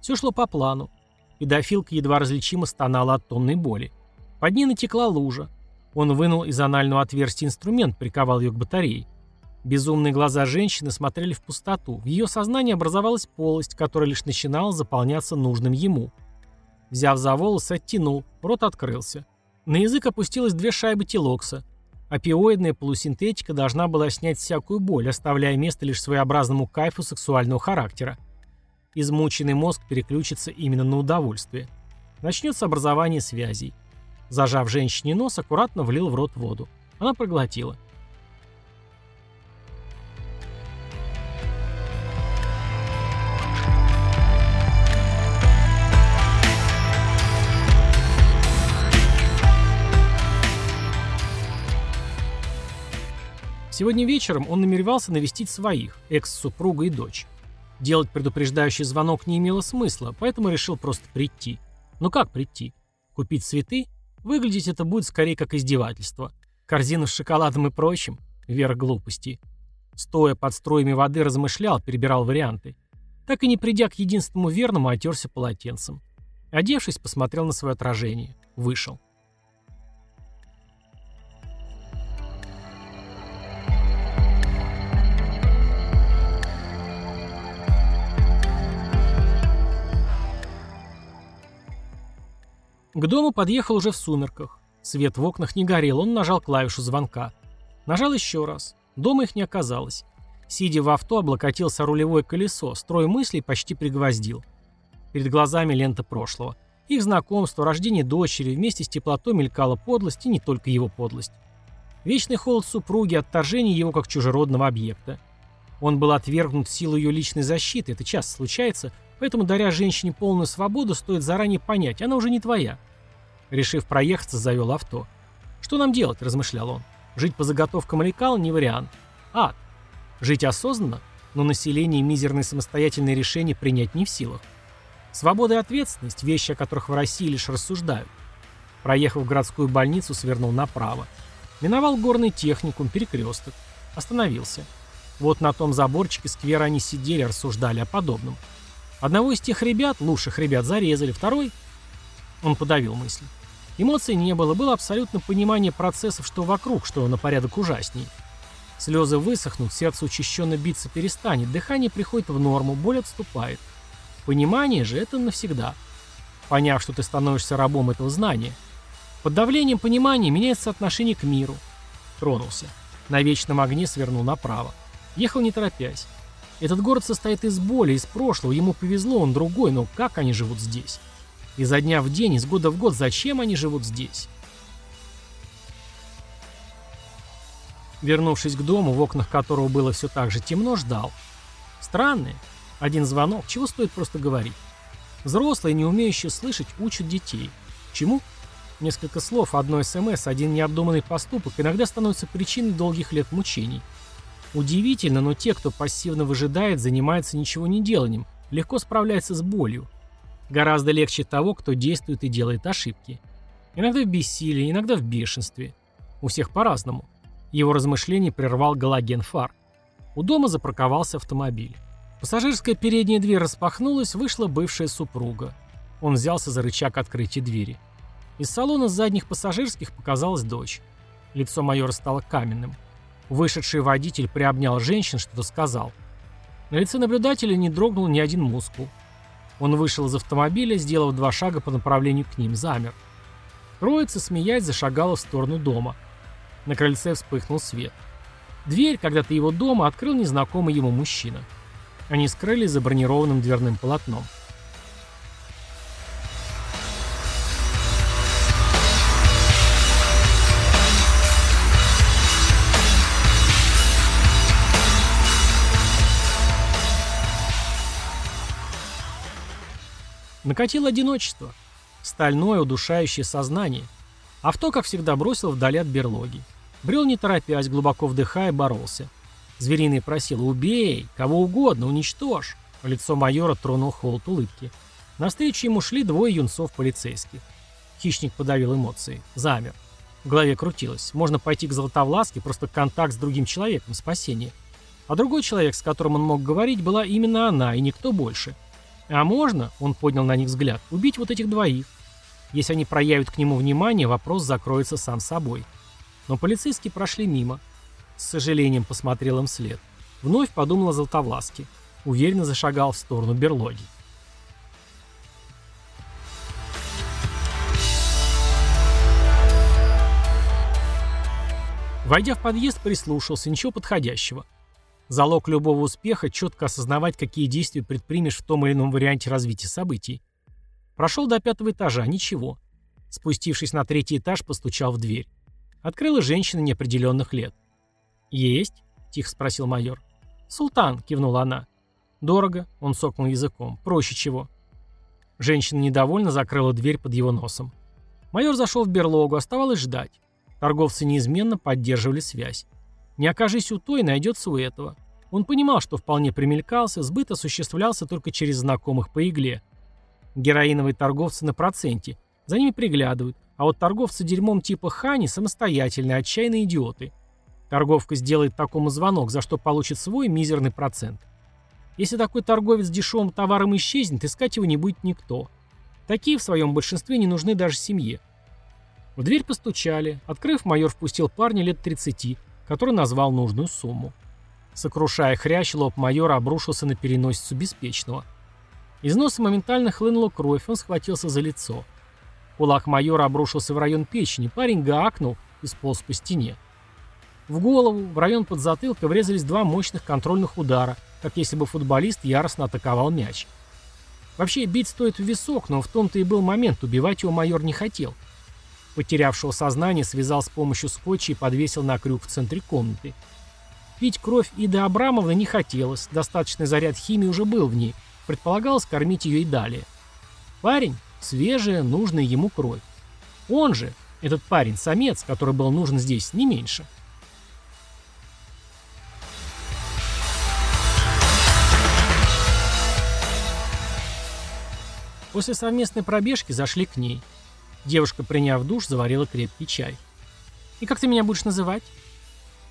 Все шло по плану. Педофилка едва различимо стонала от томной боли. Под ней натекла лужа. Он вынул из анального отверстия инструмент, приковал ее к батарее. Безумные глаза женщины смотрели в пустоту. В ее сознании образовалась полость, которая лишь начинала заполняться нужным ему. Взяв за волосы, оттянул, рот открылся. На язык опустилось две шайбы телокса. Опиоидная полусинтетика должна была снять всякую боль, оставляя место лишь своеобразному кайфу сексуального характера. Измученный мозг переключится именно на удовольствие. Начнется образование связей. Зажав женщине нос, аккуратно влил в рот воду. Она проглотила. Сегодня вечером он намеревался навестить своих, экс-супруга и дочь. Делать предупреждающий звонок не имело смысла, поэтому решил просто прийти. Ну как прийти? Купить цветы? Выглядеть это будет скорее как издевательство. Корзину с шоколадом и прочим? Верх глупости. Стоя под струями воды размышлял, перебирал варианты. Так и не придя к единственному верному, отерся полотенцем. Одевшись, посмотрел на свое отражение. Вышел. К дому подъехал уже в сумерках. Свет в окнах не горел, он нажал клавишу звонка. Нажал еще раз. Дома их не оказалось. Сидя в авто, облокотился рулевое колесо, строй мыслей почти пригвоздил. Перед глазами лента прошлого. Их знакомство, рождение дочери, вместе с теплотой мелькала подлость, и не только его подлость. Вечный холод супруги, отторжение его как чужеродного объекта. Он был отвергнут в силу ее личной защиты, это часто случается, поэтому, даря женщине полную свободу, стоит заранее понять, она уже не твоя. Решив проехаться, завел авто. «Что нам делать?» – размышлял он. «Жить по заготовкам лекал – не вариант. Ад. Жить осознанно, но население мизерные самостоятельные решения принять не в силах. Свобода и ответственность – вещи, о которых в России лишь рассуждают. Проехав городскую больницу, свернул направо. Миновал горный техникум, перекресток. Остановился. Вот на том заборчике сквера они сидели, рассуждали о подобном. Одного из тех ребят, лучших ребят, зарезали, второй... Он подавил мысль. Эмоций не было, было абсолютно понимание процессов, что вокруг, что на порядок ужасней. Слезы высохнут, сердце учащенно биться перестанет, дыхание приходит в норму, боль отступает. Понимание же это навсегда. Поняв, что ты становишься рабом этого знания. Под давлением понимания меняется отношение к миру. Тронулся. На вечном огне свернул направо. Ехал не торопясь. Этот город состоит из боли, из прошлого, ему повезло, он другой, но как они живут здесь? Изо дня в день, из года в год, зачем они живут здесь? Вернувшись к дому, в окнах которого было все так же темно, ждал. Странный. Один звонок, чего стоит просто говорить. Взрослые, не умеющие слышать, учат детей. Чему? Несколько слов, одно СМС, один необдуманный поступок иногда становятся причиной долгих лет мучений. Удивительно, но те, кто пассивно выжидает, занимается ничего не деланием, легко справляется с болью. Гораздо легче того, кто действует и делает ошибки. Иногда в бессилии, иногда в бешенстве. У всех по-разному. Его размышление прервал галоген фар. У дома запарковался автомобиль. Пассажирская передняя дверь распахнулась, вышла бывшая супруга. Он взялся за рычаг открытия двери. Из салона задних пассажирских показалась дочь. Лицо майора стало каменным. Вышедший водитель приобнял женщин, что-то сказал. На лице наблюдателя не дрогнул ни один мускул. Он вышел из автомобиля, сделав два шага по направлению к ним, замер. Троица, смеясь, зашагала в сторону дома. На крыльце вспыхнул свет. Дверь, когда-то его дома, открыл незнакомый ему мужчина. Они скрылись за бронированным дверным полотном. Накатило одиночество. Стальное, удушающее сознание. Авто, как всегда, бросил вдали от берлоги. Брел не торопясь, глубоко вдыхая, боролся. Звериный просил «Убей! Кого угодно, уничтожь!» Лицо майора тронул холод улыбки. Навстречу ему шли двое юнцов полицейских. Хищник подавил эмоции. Замер. В голове крутилось. Можно пойти к Золотовласке, просто контакт с другим человеком, спасение. А другой человек, с которым он мог говорить, была именно она, и никто больше. А можно, он поднял на них взгляд, убить вот этих двоих. Если они проявят к нему внимание, вопрос закроется сам собой. Но полицейские прошли мимо. С сожалением посмотрел им вслед. Вновь подумал о Золотовласке. Уверенно зашагал в сторону берлоги. Войдя в подъезд, прислушался, ничего подходящего. Залог любого успеха – четко осознавать, какие действия предпримешь в том или ином варианте развития событий. Прошел до пятого этажа, ничего. Спустившись на третий этаж, постучал в дверь. Открыла женщина неопределенных лет. «Есть?» – тихо спросил майор. «Султан», – кивнула она. «Дорого», – он сокнул языком. «Проще чего». Женщина недовольно закрыла дверь под его носом. Майор зашел в берлогу, оставалось ждать. Торговцы неизменно поддерживали связь. Не окажись у той, найдется у этого. Он понимал, что вполне примелькался, сбыт осуществлялся только через знакомых по игле. Героиновые торговцы на проценте, за ними приглядывают, а вот торговцы дерьмом типа Хани самостоятельные, отчаянные идиоты. Торговка сделает такому звонок, за что получит свой мизерный процент. Если такой торговец с дешевым товаром исчезнет, искать его не будет никто. Такие в своем большинстве не нужны даже семье. В дверь постучали. Открыв, майор впустил парня лет 30, который назвал нужную сумму. Сокрушая хрящ, лоб майора обрушился на переносицу беспечного. Из носа моментально хлынула кровь, он схватился за лицо. Кулак майора обрушился в район печени, парень гаакнул и сполз по стене. В голову, в район подзатылка врезались два мощных контрольных удара, как если бы футболист яростно атаковал мяч. Вообще, бить стоит в висок, но в том-то и был момент, убивать его майор не хотел. Потерявшего сознание связал с помощью скотча и подвесил на крюк в центре комнаты. Пить кровь Иды Абрамовны не хотелось, достаточный заряд химии уже был в ней, предполагалось кормить ее и далее. Парень – свежая, нужная ему кровь. Он же, этот парень, самец, который был нужен здесь, не меньше – После совместной пробежки зашли к ней. Девушка, приняв душ, заварила крепкий чай. «И как ты меня будешь называть?»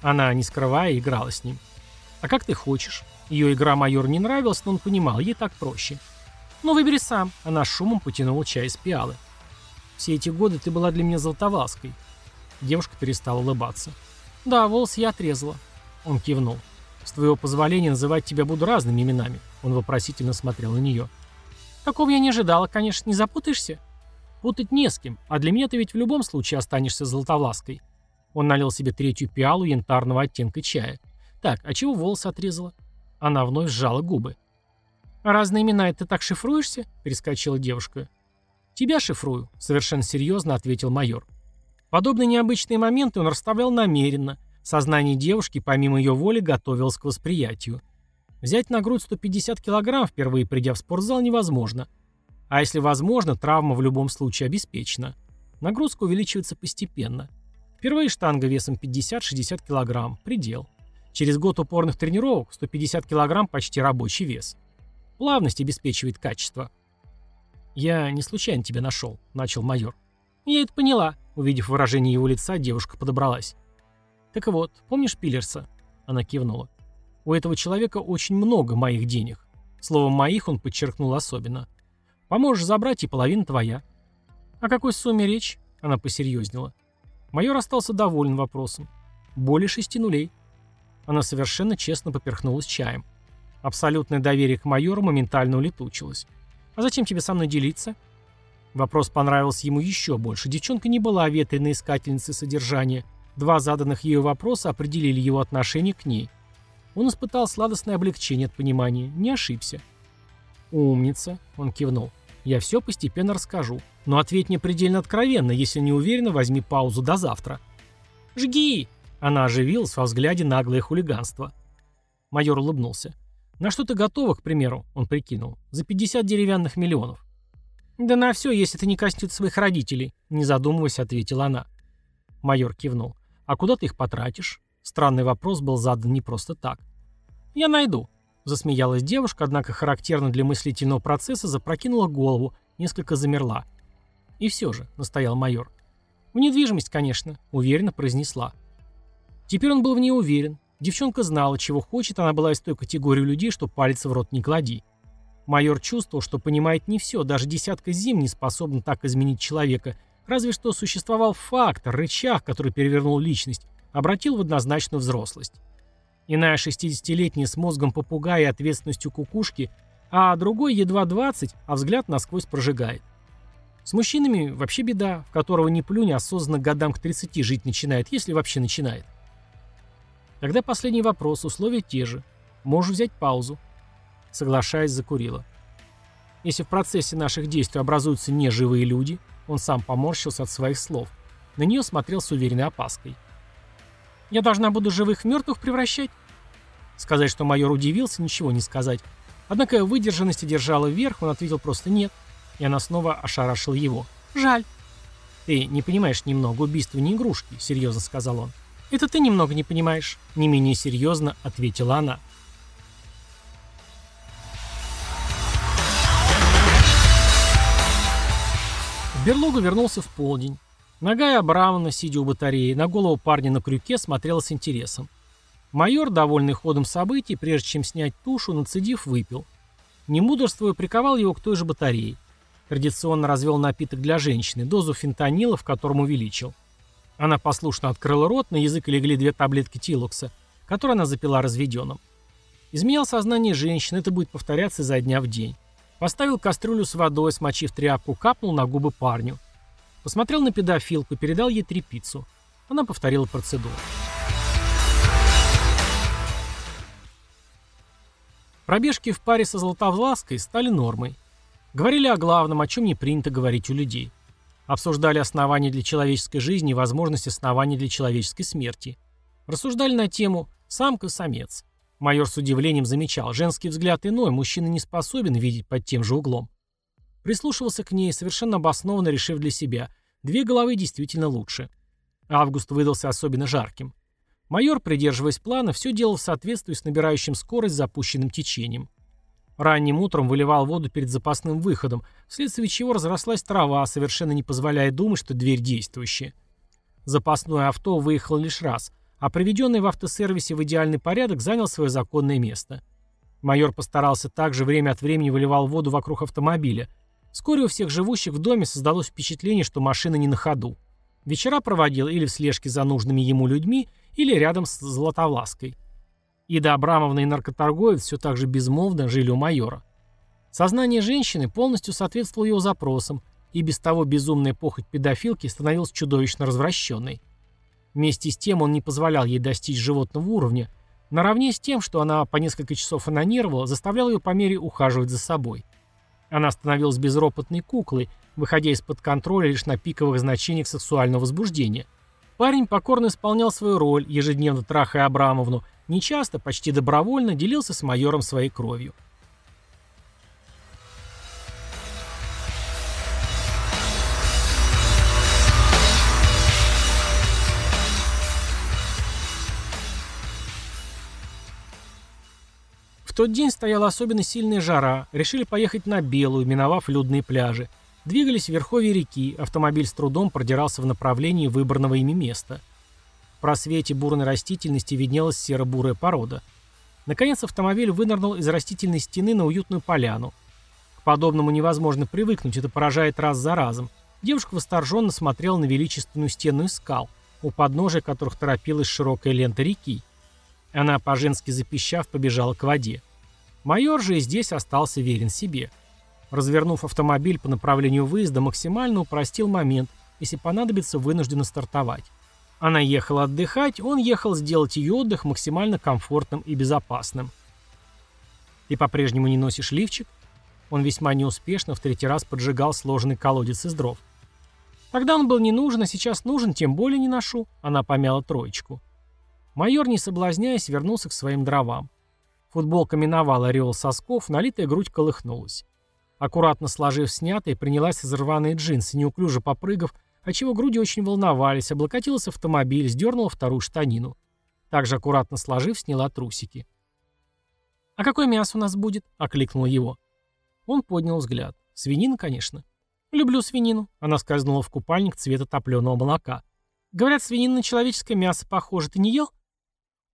Она, не скрывая, играла с ним. «А как ты хочешь?» Ее игра майор не нравилась, но он понимал, ей так проще. «Ну, выбери сам». Она шумом потянула чай из пиалы. «Все эти годы ты была для меня золотоваской». Девушка перестала улыбаться. «Да, волосы я отрезала». Он кивнул. «С твоего позволения называть тебя буду разными именами». Он вопросительно смотрел на нее. Такого я не ожидала, конечно, не запутаешься? Путать не с кем, а для меня ты ведь в любом случае останешься золотовлаской. Он налил себе третью пиалу янтарного оттенка чая. Так, а чего волосы отрезала? Она вновь сжала губы. «А разные имена ты так шифруешься?» – перескочила девушка. «Тебя шифрую», – совершенно серьезно ответил майор. Подобные необычные моменты он расставлял намеренно. Сознание девушки, помимо ее воли, готовилось к восприятию. Взять на грудь 150 килограмм, впервые придя в спортзал, невозможно. А если возможно, травма в любом случае обеспечена. Нагрузка увеличивается постепенно. Впервые штанга весом 50-60 килограмм, предел. Через год упорных тренировок 150 килограмм почти рабочий вес. Плавность обеспечивает качество. «Я не случайно тебя нашел», — начал майор. «Я это поняла», — увидев выражение его лица, девушка подобралась. «Так вот, помнишь Пиллерса?» Она кивнула. У этого человека очень много моих денег. Словом «моих» он подчеркнул особенно. Поможешь забрать, и половина твоя. О какой сумме речь? Она посерьезнела. Майор остался доволен вопросом. Более шести нулей. Она совершенно честно поперхнулась чаем. Абсолютное доверие к майору моментально улетучилось. «А зачем тебе со мной делиться?» Вопрос понравился ему еще больше. Девчонка не была ветреной искательницей содержания. Два заданных ею вопроса определили его отношение к ней. Он испытал сладостное облегчение от понимания, не ошибся. «Умница», — он кивнул. «Я все постепенно расскажу. Но ответь мне предельно откровенно, если не уверена, возьми паузу до завтра». «Жги!» — она оживилась во взгляде наглое хулиганство. Майор улыбнулся. «На что ты готова, к примеру?» — он прикинул. «За 50 деревянных миллионов». «Да на все, если ты не коснется своих родителей», — не задумываясь, ответила она. Майор кивнул. «А куда ты их потратишь?» Странный вопрос был задан не просто так. «Я найду», — засмеялась девушка, однако характерно для мыслительного процесса запрокинула голову, несколько замерла. «И все же», — настоял майор. «В недвижимость, конечно», — уверенно произнесла. Теперь он был в ней уверен. Девчонка знала, чего хочет, она была из той категории людей, что палец в рот не клади. Майор чувствовал, что понимает не все, даже десятка зим не способна так изменить человека, разве что существовал фактор, рычаг, который перевернул личность, обратил в однозначную взрослость. Иная 60-летняя с мозгом попугая и ответственностью кукушки, а другой едва 20, а взгляд насквозь прожигает. С мужчинами вообще беда, в которого не плюнь, осознанно годам к 30 жить начинает, если вообще начинает. Тогда последний вопрос, условия те же. Можешь взять паузу. Соглашаясь, закурила. Если в процессе наших действий образуются неживые люди, он сам поморщился от своих слов. На нее смотрел с уверенной опаской. Я должна буду живых в мертвых превращать?» Сказать, что майор удивился, ничего не сказать. Однако выдержанность держала вверх, он ответил просто «нет». И она снова ошарашила его. «Жаль». «Ты не понимаешь немного, убийства не игрушки», — серьезно сказал он. «Это ты немного не понимаешь», — не менее серьезно ответила она. В берлогу вернулся в полдень. Ногая Абрамовна, сидя у батареи, на голову парня на крюке, смотрела с интересом. Майор, довольный ходом событий, прежде чем снять тушу, нацедив, выпил. Не мудрствуя, приковал его к той же батарее. Традиционно развел напиток для женщины, дозу фентанила, в котором увеличил. Она послушно открыла рот, на язык легли две таблетки тилокса, которые она запила разведенным. Изменял сознание женщины, это будет повторяться изо дня в день. Поставил кастрюлю с водой, смочив тряпку, капнул на губы парню. Посмотрел на педофилку и передал ей трепицу. Она повторила процедуру. Пробежки в паре со Златовлаской стали нормой. Говорили о главном, о чем не принято говорить у людей. Обсуждали основания для человеческой жизни и возможность оснований для человеческой смерти. Рассуждали на тему «самка-самец». Майор с удивлением замечал, женский взгляд иной, мужчина не способен видеть под тем же углом. Прислушивался к ней, совершенно обоснованно решив для себя, две головы действительно лучше. Август выдался особенно жарким. Майор, придерживаясь плана, все делал в соответствии с набирающим скорость запущенным течением. Ранним утром выливал воду перед запасным выходом, вследствие чего разрослась трава, совершенно не позволяя думать, что дверь действующая. Запасное авто выехало лишь раз, а приведенный в автосервисе в идеальный порядок занял свое законное место. Майор постарался также время от времени выливал воду вокруг автомобиля. Вскоре у всех живущих в доме создалось впечатление, что машина не на ходу. Вечера проводил или в слежке за нужными ему людьми, или рядом с Златовлаской. Ида Абрамовна и наркоторговец все так же безмолвно жили у майора. Сознание женщины полностью соответствовало его запросам, и без того безумная похоть педофилки становилась чудовищно развращенной. Вместе с тем он не позволял ей достичь животного уровня, наравне с тем, что она по несколько часов анонировала, заставлял ее по мере ухаживать за собой. Она становилась безропотной куклой, выходя из-под контроля лишь на пиковых значениях сексуального возбуждения. Парень покорно исполнял свою роль, ежедневно трахая Абрамовну, нечасто, почти добровольно делился с майором своей кровью. Тот день стояла особенно сильная жара, решили поехать на Белую, миновав людные пляжи. Двигались в верховье реки, автомобиль с трудом продирался в направлении выбранного ими места. В просвете бурной растительности виднелась серо-бурая порода. Наконец автомобиль вынырнул из растительной стены на уютную поляну. К подобному невозможно привыкнуть, это поражает раз за разом. Девушка восторженно смотрела на величественную стену из скал, у подножия которых торопилась широкая лента реки. Она, по-женски запищав, побежала к воде. Майор же и здесь остался верен себе. — Развернув автомобиль по направлению выезда, максимально упростил момент, если понадобится вынужденно стартовать. Она ехала отдыхать, он ехал сделать ее отдых максимально комфортным и безопасным. «Ты по-прежнему не носишь лифчик?» Он весьма неуспешно в третий раз поджигал сложенный колодец из дров. «Тогда он был не нужен, а сейчас нужен, тем более не ношу», — она помяла троечку. Майор, не соблазняясь, вернулся к своим дровам. Футболка миновала ореол сосков, налитая грудь колыхнулась. Аккуратно сложив снятые, принялась за рваные джинсы, неуклюже попрыгав, отчего груди очень волновались, облокотилась автомобиль, сдернула вторую штанину. Также аккуратно сложив, сняла трусики. «А какое мясо у нас будет?» — окликнул его. Он поднял взгляд. «Свинина, конечно». «Люблю свинину». Она скользнула в купальник цвета топленого молока. «Говорят, свинина на человеческое мясо похоже. Ты не ел?»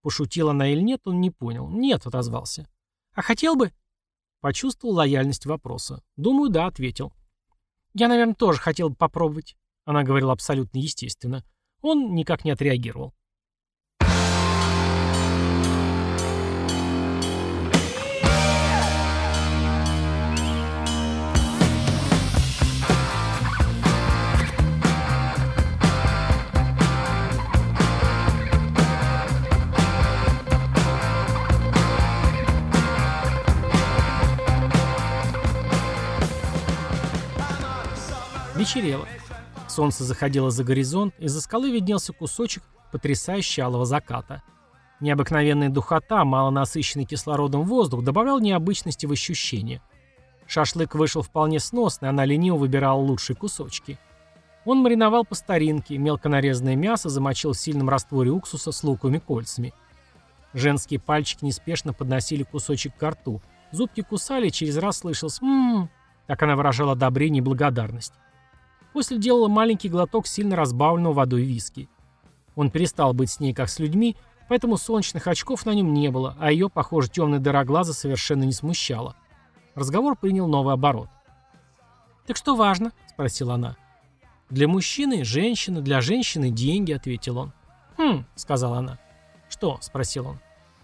Пошутила она или нет, он не понял. «Нет», — отозвался. «А хотел бы?» Почувствовал лояльность вопроса. «Думаю, да», — ответил. «Я, наверное, тоже хотел бы попробовать», — она говорила абсолютно естественно. Он никак не отреагировал. Вечерело. Солнце заходило за горизонт, из-за скалы виднелся кусочек потрясающе алого заката. Необыкновенная духота, малонасыщенный кислородом воздух добавлял необычности в ощущения. Шашлык вышел вполне сносный, она лениво выбирала лучшие кусочки. Он мариновал по старинке, мелко нарезанное мясо замочил в сильном растворе уксуса с луковыми кольцами. Женские пальчики неспешно подносили кусочек к рту. Зубки кусали, через раз слышался «ммм», так она выражала одобрение и благодарность. После делала маленький глоток сильно разбавленного водой виски. Он перестал быть с ней как с людьми, поэтому солнечных очков на нем не было, а ее, похоже, темная дыра глаза совершенно не смущала. Разговор принял новый оборот. «Так что важно?» – спросила она. «Для мужчины – женщина, для женщины – деньги», – ответил он. «Хм», – сказала она. «Что?» – спросил он.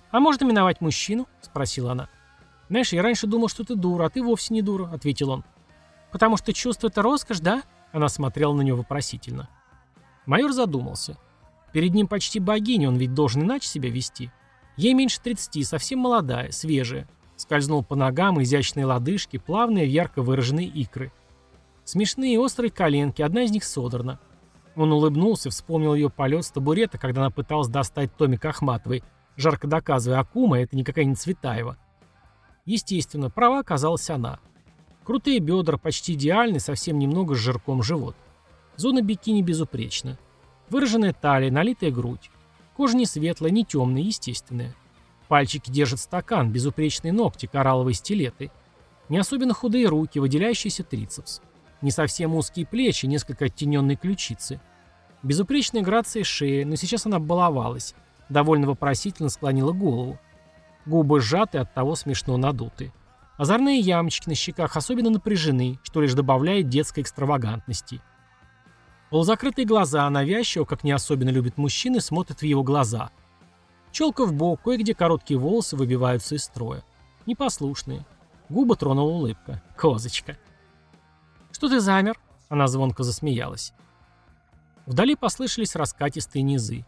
«А можно именовать мужчину?» – спросила она. «Знаешь, я раньше думал, что ты дура, а ты вовсе не дура», — ответил он. «Потому что чувство — это роскошь, да?» Она смотрела на него вопросительно. Майор задумался. Перед ним почти богиня, он ведь должен иначе себя вести. Ей меньше 30, совсем молодая, свежая. Скользнул по ногам, изящные лодыжки, плавные, ярко выраженные икры. Смешные острые коленки, одна из них содрана. Он улыбнулся, вспомнил ее полет с табурета, когда она пыталась достать Томик Ахматовой, жарко доказывая, Акума — это никакая не Цветаева. Естественно, права оказалась она. Крутые бедра, почти идеальный, совсем немного с жирком живот. Зона бикини безупречна. Выраженная талия, налитая грудь. Кожа не светлая, не темная, естественная. Пальчики держат стакан, безупречные ногти, коралловые стилеты. Не особенно худые руки, выделяющийся трицепс. Не совсем узкие плечи, несколько оттененные ключицы. Безупречная грация шеи, но сейчас она баловалась. Довольно вопросительно склонила голову. Губы сжаты, от того смешно надуты. Озорные ямочки на щеках особенно напряжены, что лишь добавляет детской экстравагантности. Полузакрытые глаза, навязчиво, как не особенно любят мужчины, смотрят в его глаза. Челка в бок, кое-где короткие волосы выбиваются из строя. Непослушные. Губы тронула улыбка. Козочка. «Что ты замер?» Она звонко засмеялась. Вдали послышались раскатистые низы.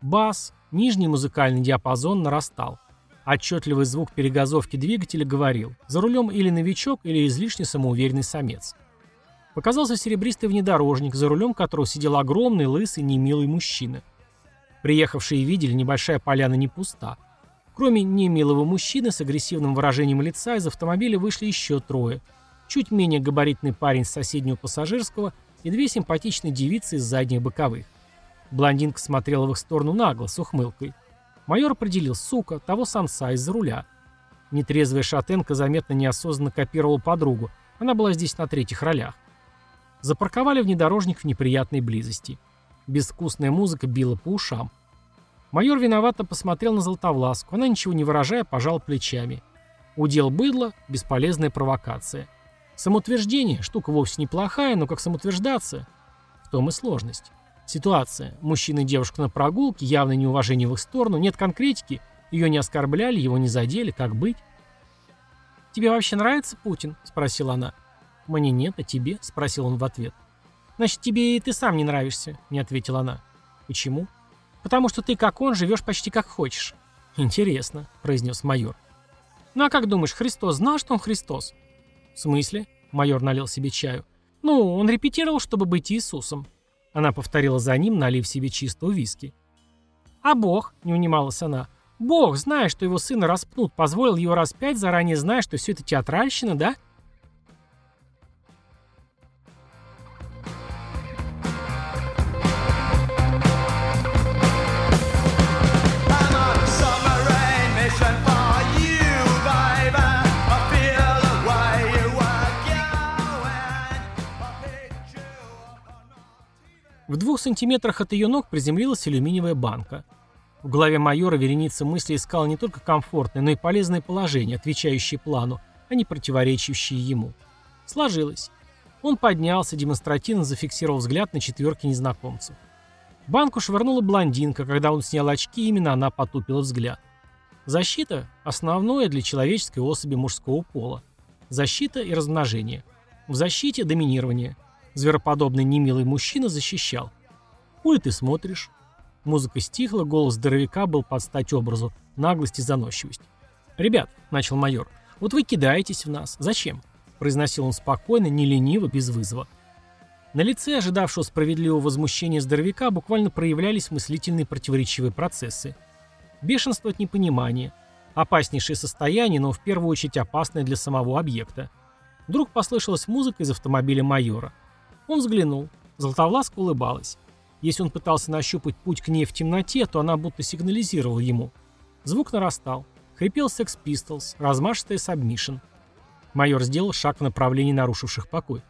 Бас, нижний музыкальный диапазон нарастал. Отчетливый звук перегазовки двигателя говорил, за рулем или новичок, или излишне самоуверенный самец. Показался серебристый внедорожник, за рулем которого сидел огромный, лысый, немилый мужчина. Приехавшие видели, небольшая поляна не пуста. Кроме немилого мужчины с агрессивным выражением лица из автомобиля вышли еще трое. Чуть менее габаритный парень с соседнего пассажирского и две симпатичные девицы из задних боковых. Блондинка смотрела в их сторону нагло, с ухмылкой. Майор определил, сука, того самца из-за руля. Нетрезвая шатенка заметно неосознанно копировала подругу. Она была здесь на третьих ролях. Запарковали внедорожник в неприятной близости. Безвкусная музыка била по ушам. Майор виновато посмотрел на Золотовласку. Она, ничего не выражая, пожал плечами. Удел быдла – бесполезная провокация. Самоутверждение – штука вовсе неплохая, но как самоутверждаться – в том и сложность. Ситуация. Мужчина и девушка на прогулке, явное неуважение в их сторону, нет конкретики, ее не оскорбляли, его не задели, как быть? «Тебе вообще нравится Путин?» – спросила она. «Мне нет, а тебе?» – спросил он в ответ. «Значит, тебе и ты сам не нравишься», – не ответила она. «Почему?» «Потому что ты, как он, живешь почти как хочешь». «Интересно», – произнес майор. «Ну а как думаешь, Христос знал, что он Христос?» «В смысле?» – майор налил себе чаю. «Ну, он репетировал, чтобы быть Иисусом. Она повторила за ним, налив себе чистого виски. «А Бог?» — не унималась она. «Бог, зная, что его сына распнут, позволил его распять, заранее зная, что все это театральщина, да?» В двух сантиметрах от ее ног приземлилась алюминиевая банка. В голове майора вереница мысли искала не только комфортное, но и полезное положение, отвечающее плану, а не противоречащее ему. Сложилось. Он поднялся, демонстративно зафиксировал взгляд на четверке незнакомцев. Банку швырнула блондинка, когда он снял очки, именно она потупила взгляд. Защита – основное для человеческой особи мужского пола. Защита и размножение. В защите – доминирование. Звероподобный немилый мужчина защищал. «Хули ты смотришь?» Музыка стихла, голос здоровяка был под стать образу, наглость и заносчивость. «Ребят», — начал майор, — «вот вы кидаетесь в нас. Зачем?» Произносил он спокойно, не лениво, без вызова. На лице ожидавшего справедливого возмущения здоровяка буквально проявлялись мыслительные противоречивые процессы. Бешенство от непонимания. Опаснейшее состояние, но в первую очередь опасное для самого объекта. Вдруг послышалась музыка из автомобиля майора. Он взглянул. Золотовласка улыбалась. Если он пытался нащупать путь к ней в темноте, то она будто сигнализировала ему. Звук нарастал. Хрипел Sex Pistols, размашистая Submission. Майор сделал шаг в направлении нарушивших покой.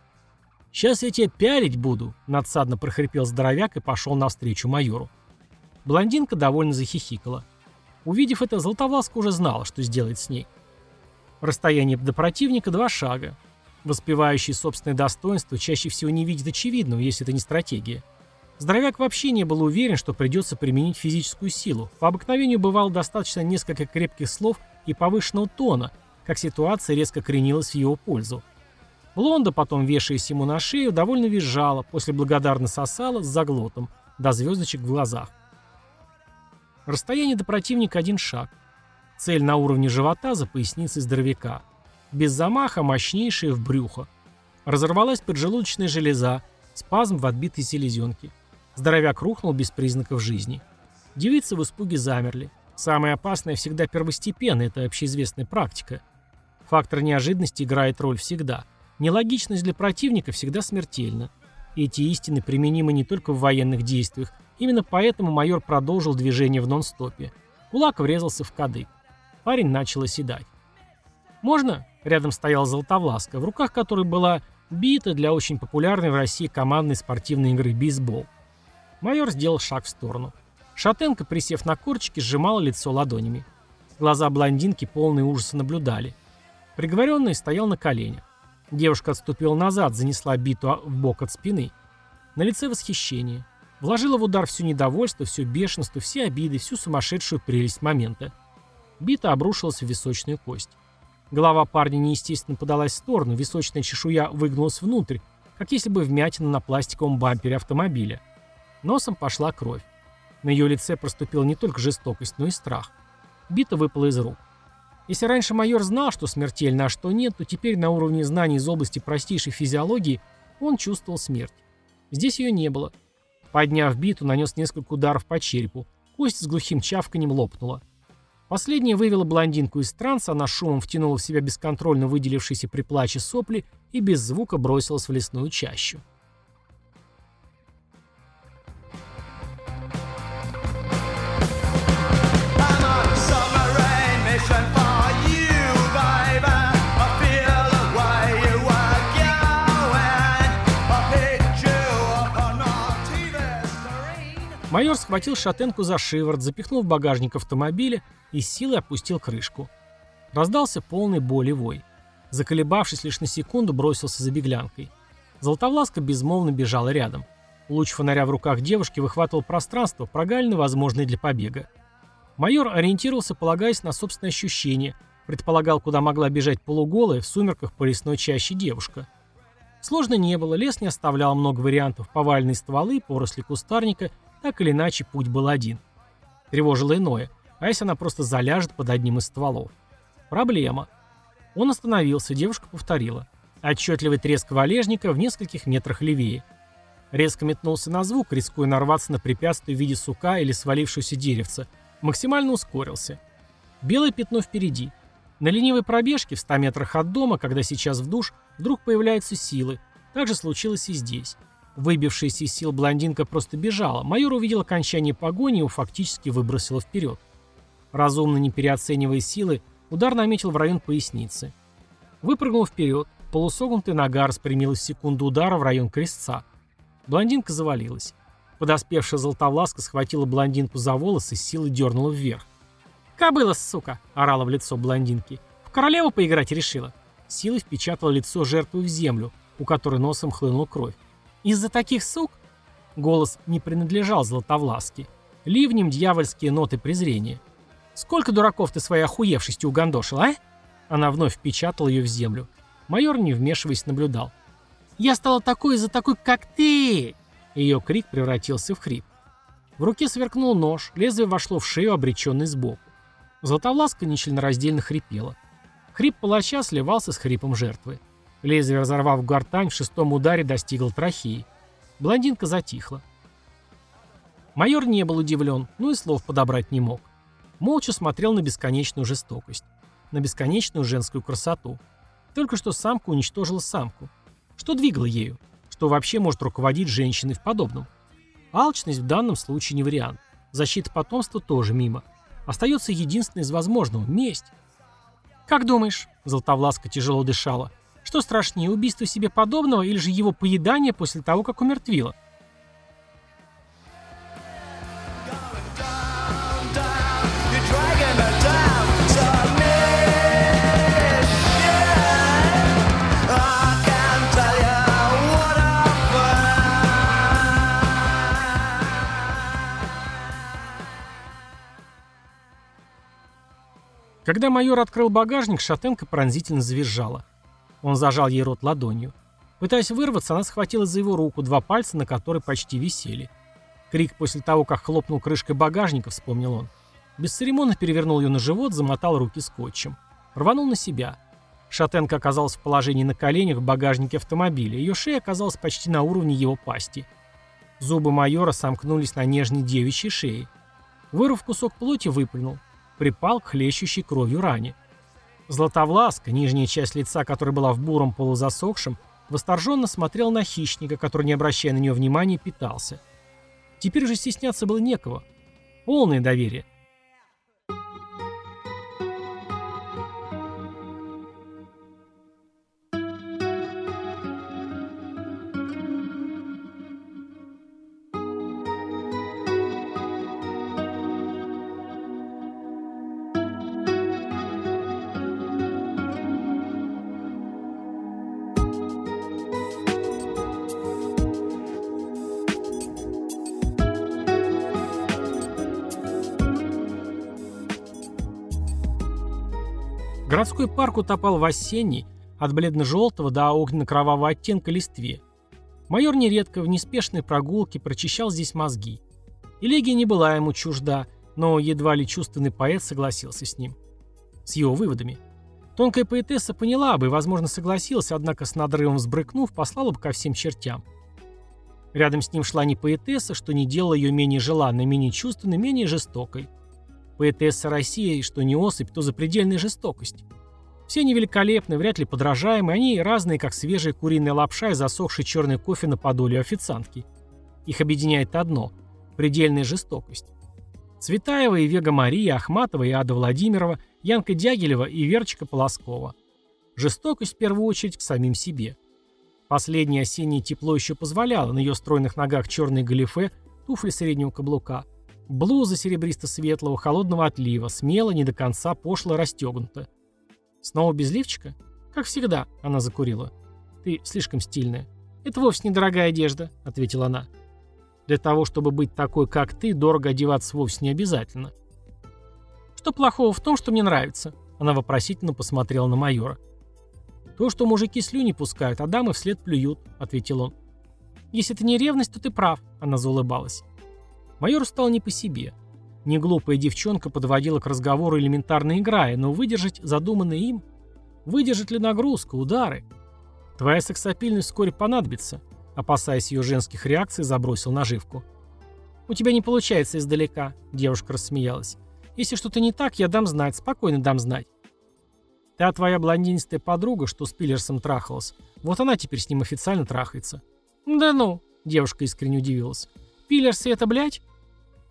«Сейчас я тебя пялить буду», — надсадно прохрипел здоровяк и пошел навстречу майору. Блондинка довольно захихикала. Увидев это, Золотовласка уже знала, что сделает с ней. Расстояние до противника — два шага. Воспевающий собственное достоинство чаще всего не видит очевидного, если это не стратегия. Здоровяк вообще не был уверен, что придется применить физическую силу. По обыкновению бывало достаточно несколько крепких слов и повышенного тона, как ситуация резко кренилась в его пользу. Блонда, потом вешаясь ему на шею, довольно визжала, после благодарно сосала с заглотом, до звездочек в глазах. Расстояние до противника один шаг. Цель на уровне живота за поясницей здоровяка. Без замаха, мощнейшая в брюхо. Разорвалась поджелудочная железа, спазм в отбитой селезенке. Здоровяк рухнул без признаков жизни. Девицы в испуге замерли. Самое опасное всегда первостепенно, это общеизвестная практика. Фактор неожиданности играет роль всегда. Нелогичность для противника всегда смертельна. эти истины применимы не только в военных действиях, именно поэтому майор продолжил движение в нон-стопе. Кулак врезался в кадык. Парень начал оседать. «Можно?» — рядом стоял Золотовласка, в руках которой была бита для очень популярной в России командной спортивной игры бейсбол. Майор сделал шаг в сторону. Шатенко, присев на корчики, сжимала лицо ладонями. Глаза блондинки полные ужаса наблюдали. Приговоренный стоял на коленях. Девушка отступила назад, занесла биту в бок от спины. На лице восхищение. Вложила в удар все недовольство, все бешенство, все обиды, всю сумасшедшую прелесть момента. Бита обрушилась в височную кость. Голова парня неестественно подалась в сторону, височная чешуя выгнулась внутрь, как если бы вмятина на пластиковом бампере автомобиля. Носом пошла кровь. На ее лице проступила не только жестокость, но и страх. Бита выпала из рук. Если раньше майор знал, что смертельно, а что нет, то теперь на уровне знаний из области простейшей физиологии он чувствовал смерть. Здесь ее не было. Подняв биту, нанес несколько ударов по черепу. Кость с глухим чавканем лопнула. Последняя вывела блондинку из транса, она шумом втянула в себя бесконтрольно выделившиеся при плаче сопли и без звука бросилась в лесную чащу. Майор схватил шатенку за шиворот, запихнул в багажник автомобиля и с силой опустил крышку. Раздался полный боли вой. Заколебавшись лишь на секунду, бросился за беглянкой. Золотовласка безмолвно бежала рядом. Луч фонаря в руках девушки выхватывал пространство, прогалины, возможные для побега. Майор ориентировался, полагаясь на собственные ощущения, предполагал, куда могла бежать полуголая в сумерках по лесной чаще девушка. Сложно не было, лес не оставлял много вариантов, повальные стволы, поросли кустарника так или иначе, путь был один. Тревожило иное. А если она просто заляжет под одним из стволов? Проблема. Он остановился, девушка повторила. Отчетливый треск валежника в нескольких метрах левее. Резко метнулся на звук, рискуя нарваться на препятствие в виде сука или свалившегося деревца. Максимально ускорился. Белое пятно впереди. На ленивой пробежке в 100 метрах от дома, когда сейчас в душ, вдруг появляются силы. Так же случилось и здесь. Выбившаяся из сил блондинка просто бежала. Майор увидел окончание погони и его фактически выбросило вперед. Разумно не переоценивая силы, удар наметил в район поясницы. Выпрыгнул вперед. Полусогнутый нога распрямилась в секунду удара в район крестца. Блондинка завалилась. Подоспевшая золотовласка схватила блондинку за волосы, силой дернула вверх. «Кобыла, сука!» — орала в лицо блондинки. «В королеву поиграть решила?» Силой впечатала лицо жертвы в землю, у которой носом хлынула кровь. Из-за таких сук? Голос не принадлежал Златовласке. Ливнем дьявольские ноты презрения. Сколько дураков ты своей охуевшестью угандошил, а? Она вновь впечатала ее в землю. Майор, не вмешиваясь, наблюдал. «Я стала такой из-за такой, как ты!» Ее крик превратился в хрип. В руке сверкнул нож, лезвие вошло в шею, обреченный сбоку. Златовласка нечленораздельно хрипела. Хрип палача сливался с хрипом жертвы. Лезвие, разорвав гортань, в шестом ударе достигло трахеи. Блондинка затихла. Майор не был удивлен, но и слов подобрать не мог. Молча смотрел на бесконечную жестокость. На бесконечную женскую красоту. Только что самка уничтожила самку. Что двигало ею? Что вообще может руководить женщиной в подобном? Алчность в данном случае не вариант. Защита потомства тоже мимо. Остается единственное из возможного – месть. «Как думаешь?» – Золотовласка тяжело дышала. Что страшнее, убийство себе подобного или же его поедание после того, как умертвило? Когда майор открыл багажник, шатенка пронзительно завизжала. Он зажал ей рот ладонью. Пытаясь вырваться, она схватила за его руку, два пальца на которой почти висели. Крик после того, как хлопнул крышкой багажника, вспомнил он. Бесцеремонно перевернул ее на живот, замотал руки скотчем. Рванул на себя. Шатенка оказалась в положении на коленях в багажнике автомобиля. Ее шея оказалась почти на уровне его пасти. Зубы майора сомкнулись на нежной девичьей шее. Вырвав кусок плоти, выплюнул припал к хлещущей кровью ране. Златовласка, нижняя часть лица которой была в буром полузасохшем, восторженно смотрел на хищника, который, не обращая на нее внимания, питался. Теперь же стесняться было некого. Полное доверие. Городской парк утопал в осенней, от бледно-желтого до огненно-кровавого оттенка листве. Майор нередко в неспешной прогулке прочищал здесь мозги. Элегия не была ему чужда, но едва ли чувственный поэт согласился с ним. С его выводами. Тонкая поэтесса поняла бы и, возможно, согласилась, однако с надрывом взбрыкнув, послала бы ко всем чертям. Рядом с ним шла не поэтесса, что не делало ее менее желанной, менее чувственной, менее жестокой. Поэтесса России, что не особь, то запредельная жестокость. Все они великолепны, вряд ли подражаемы, они разные, как свежая куриная лапша и засохший черный кофе на подоле официантки. Их объединяет одно – предельная жестокость. Цветаева и Вега Мария, Ахматова и Ада Владимирова, Янка Дягилева и Верчика Полоскова. Жестокость в первую очередь к самим себе. Последнее осеннее тепло еще позволяло, на ее стройных ногах черные галифе, туфли среднего каблука – Блуза серебристо-светлого, холодного отлива, смело, не до конца, пошло расстегнута. Снова без лифчика? Как всегда, она закурила. Ты слишком стильная. Это вовсе недорогая одежда, ответила она. Для того, чтобы быть такой, как ты, дорого одеваться вовсе не обязательно. Что плохого в том, что мне нравится? Она вопросительно посмотрела на майора. То, что мужики слюни пускают, а дамы вслед плюют, ответил он. Если это не ревность, то ты прав, она заулыбалась. Майор стал не по себе. Неглупая девчонка подводила к разговору элементарно играя, но выдержать задуманное им? Выдержать ли нагрузку, удары? Твоя сексапильность вскоре понадобится, опасаясь ее женских реакций, забросил наживку. «У тебя не получается издалека», — девушка рассмеялась. «Если что-то не так, я дам знать, спокойно дам знать». «Та твоя блондинистая подруга, что с Пиллерсом трахалась, вот она теперь с ним официально трахается». «Да ну», — девушка искренне удивилась. «Пиллерс это, блядь?»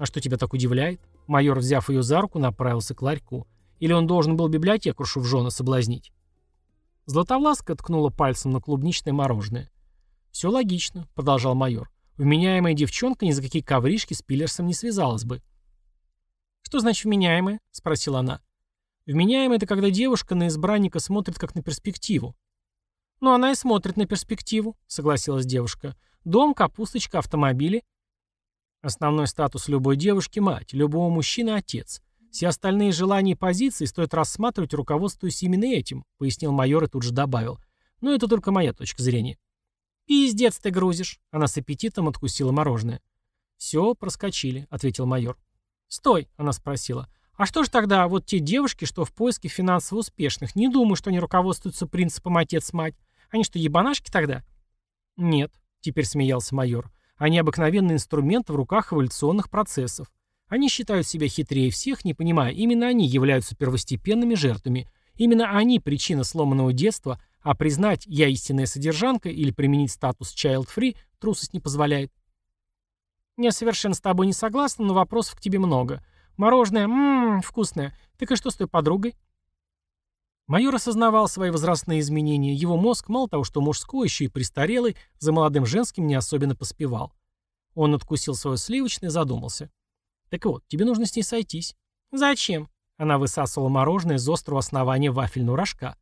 «А что тебя так удивляет?» Майор, взяв ее за руку, направился к ларьку. Или он должен был библиотекаршу в жены соблазнить? Златовласка ткнула пальцем на клубничное мороженое. «Все логично», — продолжал майор. «Вменяемая девчонка ни за какие ковришки с Пиллерсом не связалась бы». «Что значит вменяемая?» — спросила она. «Вменяемая — это когда девушка на избранника смотрит как на перспективу». «Ну, она и смотрит на перспективу», — согласилась девушка. «Дом, капусточка, автомобили. Основной статус любой девушки – мать, любого мужчины – отец. Все остальные желания и позиции стоит рассматривать, руководствуясь именно этим, пояснил майор и тут же добавил. Но это только моя точка зрения. «Пиздец ты грузишь!» Она с аппетитом откусила мороженое. «Все, проскочили», — ответил майор. «Стой!» — она спросила. «А что же тогда вот те девушки, что в поиске финансово успешных, не думаю, что они руководствуются принципом отец-мать? Они что, ебанашки тогда?» «Нет», — теперь смеялся майор. Они обыкновенный инструмент в руках эволюционных процессов. Они считают себя хитрее всех, не понимая, именно они являются первостепенными жертвами. Именно они причина сломанного детства, а признать «я истинная содержанка» или применить статус child-free трусость не позволяет. Я совершенно с тобой не согласна, но вопросов к тебе много. Мороженое, ммм, вкусное. Так и что с той подругой? Майор осознавал свои возрастные изменения, его мозг, мало того, что мужской, еще и престарелый, за молодым женским не особенно поспевал. Он откусил свое сливочное и задумался. «Так вот, тебе нужно с ней сойтись». «Зачем?» Она высасывала мороженое из острого основания вафельного рожка.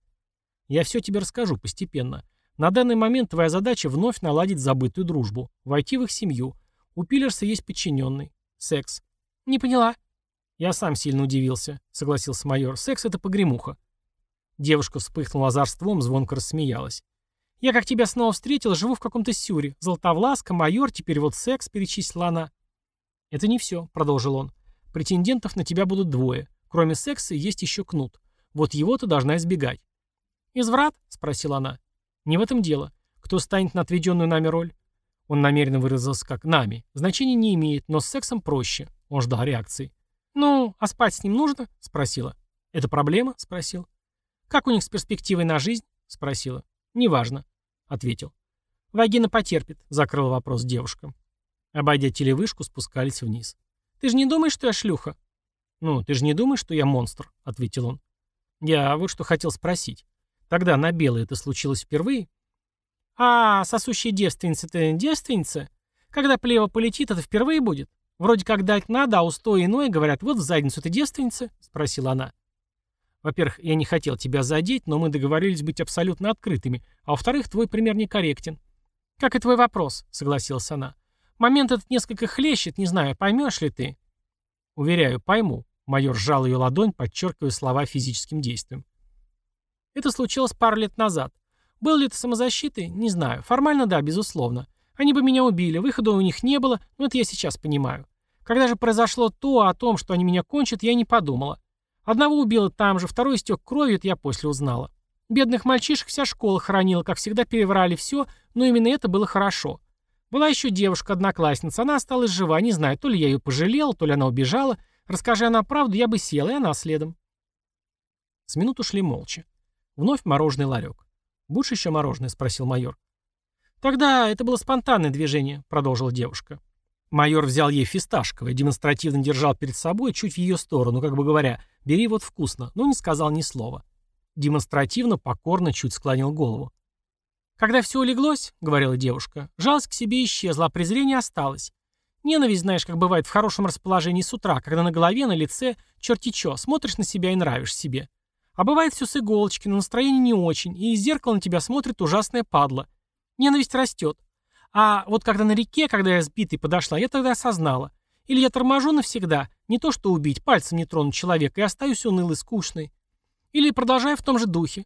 «Я все тебе расскажу постепенно. На данный момент твоя задача вновь наладить забытую дружбу, войти в их семью. У Пиллерса есть подчиненный. Секс». «Не поняла». «Я сам сильно удивился», — согласился майор. «Секс — это погремуха». Девушка вспыхнула озорством, звонко рассмеялась. «Я как тебя снова встретил, живу в каком-то сюре. Золотовласка, майор, теперь вот секс», — перечислила она. «Это не все», — продолжил он. «Претендентов на тебя будут двое. Кроме секса есть еще кнут. Вот его ты должна избегать». «Изврат?» — спросила она. «Не в этом дело. Кто станет на отведенную нами роль?» Он намеренно выразился как «нами». Значения не имеет, но с сексом проще. Он ждал реакции. «Ну, а спать с ним нужно?» — спросила. «Это проблема?» — спросил. «Как у них с перспективой на жизнь?» — спросила. «Неважно», — ответил. «Вагина потерпит», — закрыл вопрос девушка. Обойдя телевышку, спускались вниз. «Ты же не думаешь, что я шлюха?» «Ну, ты же не думаешь, что я монстр?» — ответил он. «Я вот что хотел спросить. Тогда на белой это случилось впервые?» «А, сосущая девственница-то девственница? Когда плева полетит, это впервые будет? Вроде как дать надо, а устой иное говорят, вот в задницу ты девственница?» — спросила она. Во-первых, я не хотел тебя задеть, но мы договорились быть абсолютно открытыми, а во-вторых, твой пример некорректен. Как и твой вопрос, согласилась она. Момент этот несколько хлещет, не знаю, поймешь ли ты? Уверяю, пойму. Майор сжал ее ладонь, подчеркивая слова физическим действием. Это случилось пару лет назад. Был ли это самозащитой? Не знаю. Формально да, безусловно. Они бы меня убили, выхода у них не было, но это я сейчас понимаю. Когда же произошло то о том, что они меня кончат, я не подумала. Одного убила там же, второй истек кровью, это я после узнала. Бедных мальчишек вся школа хранила, как всегда переврали все, но именно это было хорошо. Была еще девушка-одноклассница, она осталась жива, не знаю, то ли я ее пожалела, то ли она убежала. Расскажи она правду, я бы села, и она следом. С минуту шли молча. Вновь мороженый ларек. «Будешь еще мороженое?» — спросил майор. «Тогда это было спонтанное движение», — продолжила девушка. Майор взял ей фисташковое, демонстративно держал перед собой чуть в ее сторону, как бы говоря, «бери вот вкусно», но не сказал ни слова. Демонстративно, покорно чуть склонил голову. «Когда все улеглось, — говорила девушка, — жалость к себе исчезла, а презрение осталось. Ненависть, знаешь, как бывает в хорошем расположении с утра, когда на голове, на лице, черти чё, смотришь на себя и нравишь себе. А бывает все с иголочки, но настроение не очень, и из зеркала на тебя смотрит ужасное падла. Ненависть растет. А вот когда на реке, когда я сбитый подошла, я тогда осознала. Или я торможу навсегда, не то что убить, пальцем не тронуть человека, и остаюсь унылой, скучной. Или продолжаю в том же духе.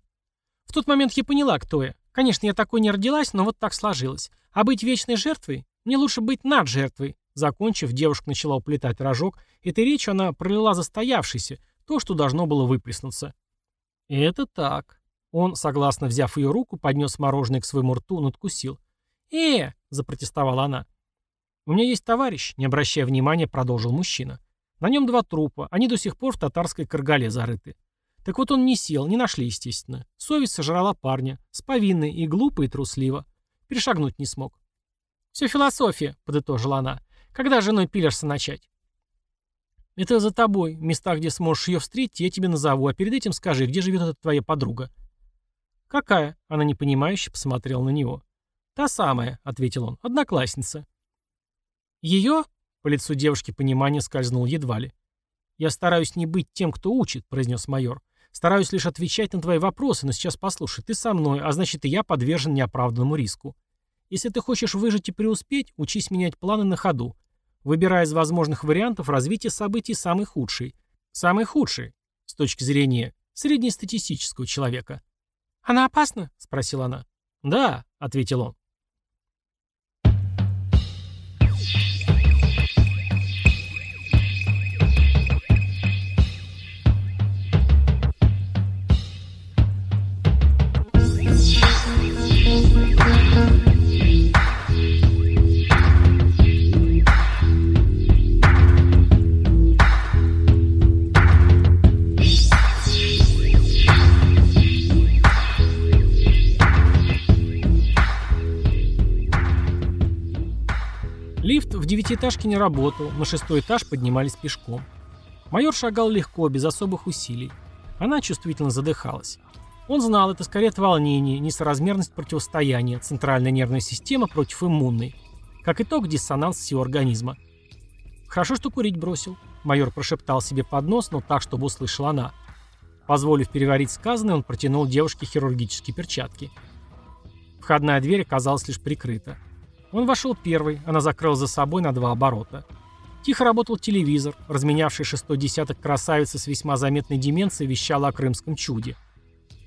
В тот момент я поняла, кто я. Конечно, я такой не родилась, но вот так сложилось. А быть вечной жертвой? Мне лучше быть над жертвой. Закончив, девушка начала уплетать рожок. Этой речью она пролила застоявшийся, то, что должно было выплеснуться. «Это так». Он, согласно взяв ее руку, поднес мороженое к своему рту, надкусил. «Э!» — запротестовала она. «У меня есть товарищ», — не обращая внимания, продолжил мужчина. «На нем два трупа, они до сих пор в татарской каргале зарыты. Так вот он не сел, не нашли, естественно. Совесть сожрала парня, с повинной и глупо, и трусливо. Перешагнуть не смог». «Все философия», — подытожила она. «Когда женой Пиллерса начать?» «Это за тобой. Места, где сможешь ее встретить, я тебе назову, а перед этим скажи, где живет эта твоя подруга?» «Какая?» — она непонимающе посмотрела на него. «Та самая», — ответил он, — «одноклассница». «Ее?» — по лицу девушки понимание скользнул едва ли. «Я стараюсь не быть тем, кто учит», — произнес майор. «Стараюсь лишь отвечать на твои вопросы, но сейчас послушай, ты со мной, а значит и я подвержен неоправданному риску. Если ты хочешь выжить и преуспеть, учись менять планы на ходу. Выбирая из возможных вариантов развития событий самый худший. Самый худший, с точки зрения среднестатистического человека». «Она опасна?» — спросила она. «Да», — ответил он. Девятиэтажке не работал, на шестой этаж поднимались пешком. Майор шагал легко, без особых усилий. Она чувствительно задыхалась. Он знал, это скорее от волнения, несоразмерность противостояния, центральная нервная система против иммунной. Как итог, диссонанс всего организма. «Хорошо, что курить бросил», — майор прошептал себе под нос, но так, чтобы услышала она. Позволив переварить сказанное, он протянул девушке хирургические перчатки. Входная дверь оказалась лишь прикрыта. Он вошел первый, она закрыла за собой на два оборота. Тихо работал телевизор, разменявший шестой десяток красавицы с весьма заметной деменцией вещала о крымском чуде.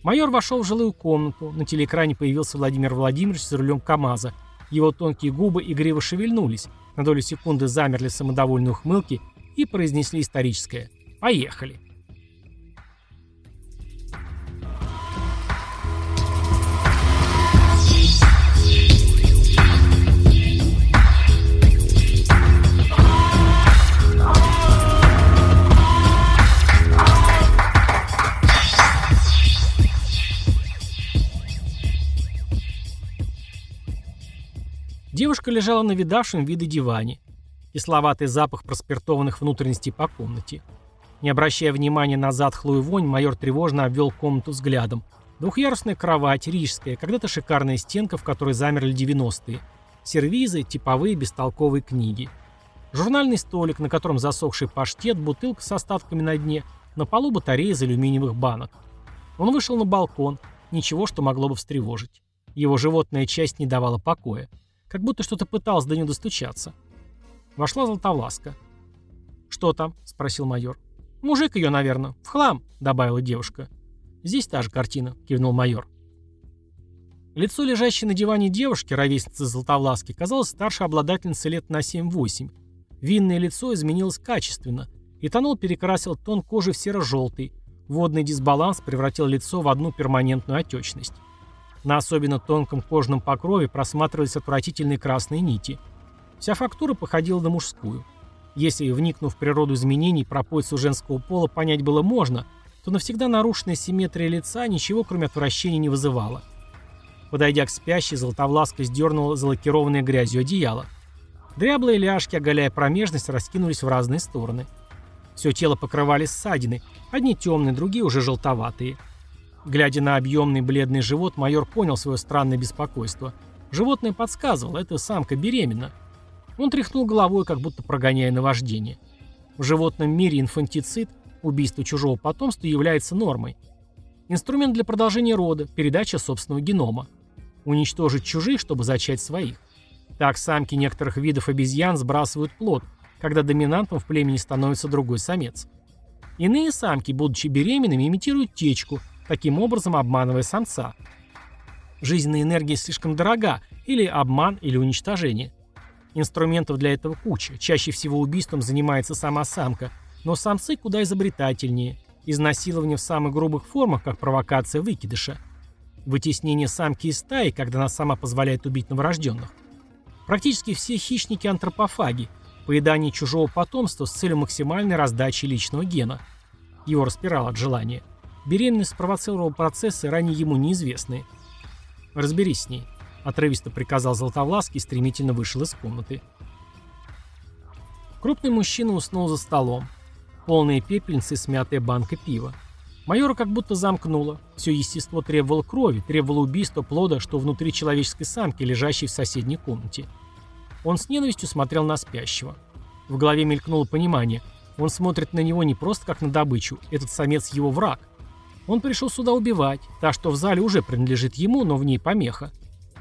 Майор вошел в жилую комнату, на телеэкране появился Владимир Владимирович за рулем КамАЗа. Его тонкие губы игриво шевельнулись, на долю секунды замерли самодовольные ухмылки и произнесли историческое «Поехали». Девушка лежала на видавшем виды диване. Кисловатый запах проспиртованных внутренностей по комнате. Не обращая внимания на затхлую вонь, майор тревожно обвел комнату взглядом. Двухъярусная кровать, рижская, когда-то шикарная стенка, в которой замерли 90-е. Сервизы, типовые бестолковые книги. Журнальный столик, на котором засохший паштет, бутылка с остатками на дне, на полу батарея из алюминиевых банок. Он вышел на балкон, ничего, что могло бы встревожить. Его животная часть не давала покоя. Как будто что-то пыталось до нее достучаться. Вошла Златовласка. «Что там?» — спросил майор. «Мужик ее, наверное. В хлам», — добавила девушка. «Здесь та же картина», — кивнул майор. Лицо, лежащее на диване девушки, ровесницы Златовласки, казалось старше обладательницы лет на 7-8. Винное лицо изменилось качественно. Этанол перекрасил тон кожи в серо-желтый. Водный дисбаланс превратил лицо в одну перманентную отечность. На особенно тонком кожном покрове просматривались отвратительные красные нити. Вся фактура походила на мужскую. Если, вникнув в природу изменений, пропойцу женского пола понять было можно, то навсегда нарушенная симметрия лица ничего, кроме отвращения, не вызывала. Подойдя к спящей, Золотовласка сдернула залакированное грязью одеяло. Дряблые ляжки, оголяя промежность, раскинулись в разные стороны. Все тело покрывали ссадины, одни темные, другие уже желтоватые. Глядя на объемный бледный живот, майор понял свое странное беспокойство. Животное подсказывало, это самка беременна. Он тряхнул головой, как будто прогоняя наваждение. В животном мире инфантицид, убийство чужого потомства, является нормой. Инструмент для продолжения рода, передача собственного генома. Уничтожить чужих, чтобы зачать своих. Так самки некоторых видов обезьян сбрасывают плод, когда доминантом в племени становится другой самец. Иные самки, будучи беременными, имитируют течку – таким образом обманывая самца. Жизненная энергия слишком дорога, или обман, или уничтожение. Инструментов для этого куча. Чаще всего убийством занимается сама самка, но самцы куда изобретательнее. Изнасилование в самых грубых формах, как провокация выкидыша. Вытеснение самки из стаи, когда она сама позволяет убить новорожденных. Практически все хищники антропофаги, поедание чужого потомства с целью максимальной раздачи личного гена. Его распирало от желания. Беременность спровоцировала процессы, ранее ему неизвестные. «Разберись с ней», — отрывисто приказал Златовлаский и стремительно вышел из комнаты. Крупный мужчина уснул за столом. Полные пепельницы и смятая банка пива. Майора как будто замкнуло. Все естество требовало крови, требовало убийства плода, что внутри человеческой самки, лежащей в соседней комнате. Он с ненавистью смотрел на спящего. В голове мелькнуло понимание. Он смотрит на него не просто как на добычу. Этот самец его враг. Он пришел сюда убивать. Та, что в зале, уже принадлежит ему, но в ней помеха.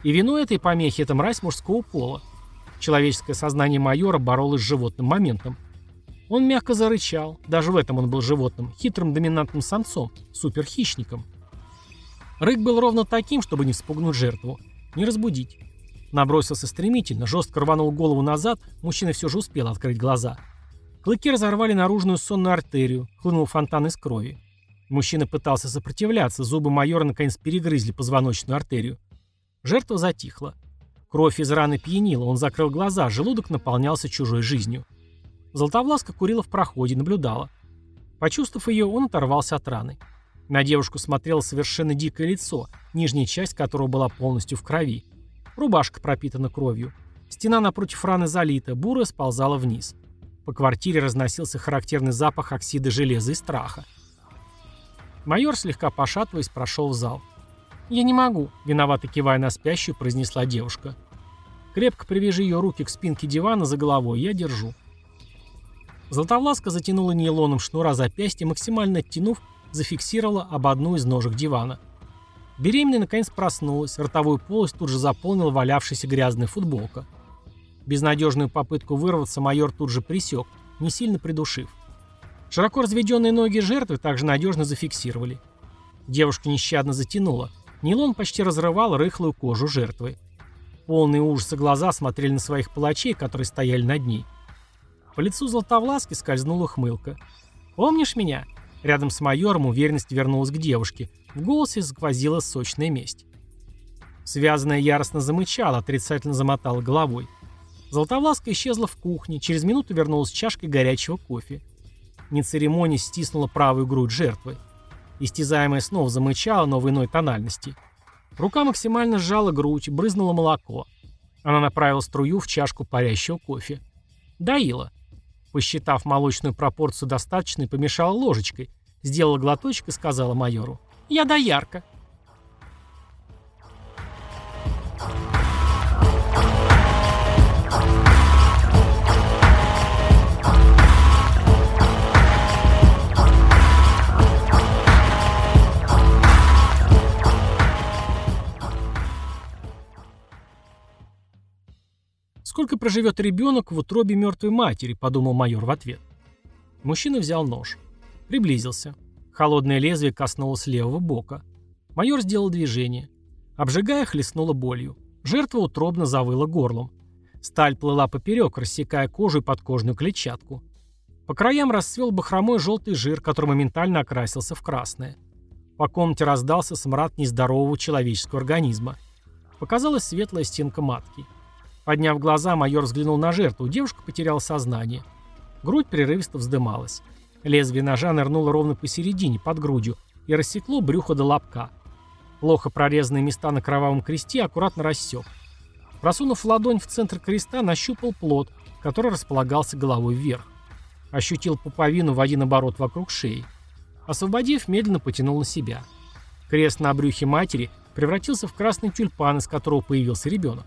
И вину этой помехи – это мразь мужского пола. Человеческое сознание майора боролось с животным моментом. Он мягко зарычал, даже в этом он был животным, хитрым доминантным самцом, суперхищником. Рык был ровно таким, чтобы не вспугнуть жертву, не разбудить. Набросился стремительно, жестко рванул голову назад, мужчина все же успел открыть глаза. Клыки разорвали наружную сонную артерию, хлынул фонтан из крови. Мужчина пытался сопротивляться, зубы майора наконец перегрызли позвоночную артерию. Жертва затихла. Кровь из раны пьянила, он закрыл глаза, желудок наполнялся чужой жизнью. Золотовласка курила в проходе, наблюдала. Почувствовав ее, он оторвался от раны. На девушку смотрело совершенно дикое лицо, нижняя часть которого была полностью в крови. Рубашка пропитана кровью. Стена напротив раны залита, бурая сползала вниз. По квартире разносился характерный запах оксида железа и страха. Майор, слегка пошатываясь, прошел в зал. «Я не могу», — виновато кивая на спящую, произнесла девушка. «Крепко привяжи ее руки к спинке дивана за головой, я держу». Златовласка затянула нейлоном шнура запястья, максимально оттянув, зафиксировала об одну из ножек дивана. Беременная наконец проснулась, ротовую полость тут же заполнила валявшаяся грязная футболка. Безнадежную попытку вырваться майор тут же присек, не сильно придушив. Широко разведенные ноги жертвы также надежно зафиксировали. Девушка нещадно затянула. Нейлон почти разрывал рыхлую кожу жертвы. Полные ужаса глаза смотрели на своих палачей, которые стояли над ней. По лицу Златовласки скользнула хмылка. «Помнишь меня?» Рядом с майором уверенность вернулась к девушке. В голосе сквозила сочная месть. Связанная яростно замычала, отрицательно замотала головой. Золотовласка исчезла в кухне, через минуту вернулась с чашкой горячего кофе. Не церемония стиснула правую грудь жертвы. Истязаемая снова замычала, но в иной тональности. Рука максимально сжала грудь, брызнуло молоко. Она направила струю в чашку парящего кофе. Доила. Посчитав молочную пропорцию достаточной, помешала ложечкой, сделала глоточек и сказала майору. «Я доярка». «Сколько проживет ребенок в утробе мертвой матери?» – подумал майор в ответ. Мужчина взял нож. Приблизился. Холодное лезвие коснулось левого бока. Майор сделал движение. Обжигая, хлестнуло болью. Жертва утробно завыла горлом. Сталь плыла поперек, рассекая кожу и подкожную клетчатку. По краям расцвел бахромой желтый жир, который моментально окрасился в красное. По комнате раздался смрад нездорового человеческого организма. Показалась светлая стенка матки. Подняв глаза, майор взглянул на жертву. Девушка потеряла сознание. Грудь прерывисто вздымалась. Лезвие ножа нырнуло ровно посередине, под грудью, и рассекло брюхо до лобка. Плохо прорезанные места на кровавом кресте аккуратно рассек. Просунув ладонь в центр креста, нащупал плод, который располагался головой вверх. Ощутил пуповину в один оборот вокруг шеи. Освободив, медленно потянул на себя. Крест на брюхе матери превратился в красный тюльпан, из которого появился ребенок.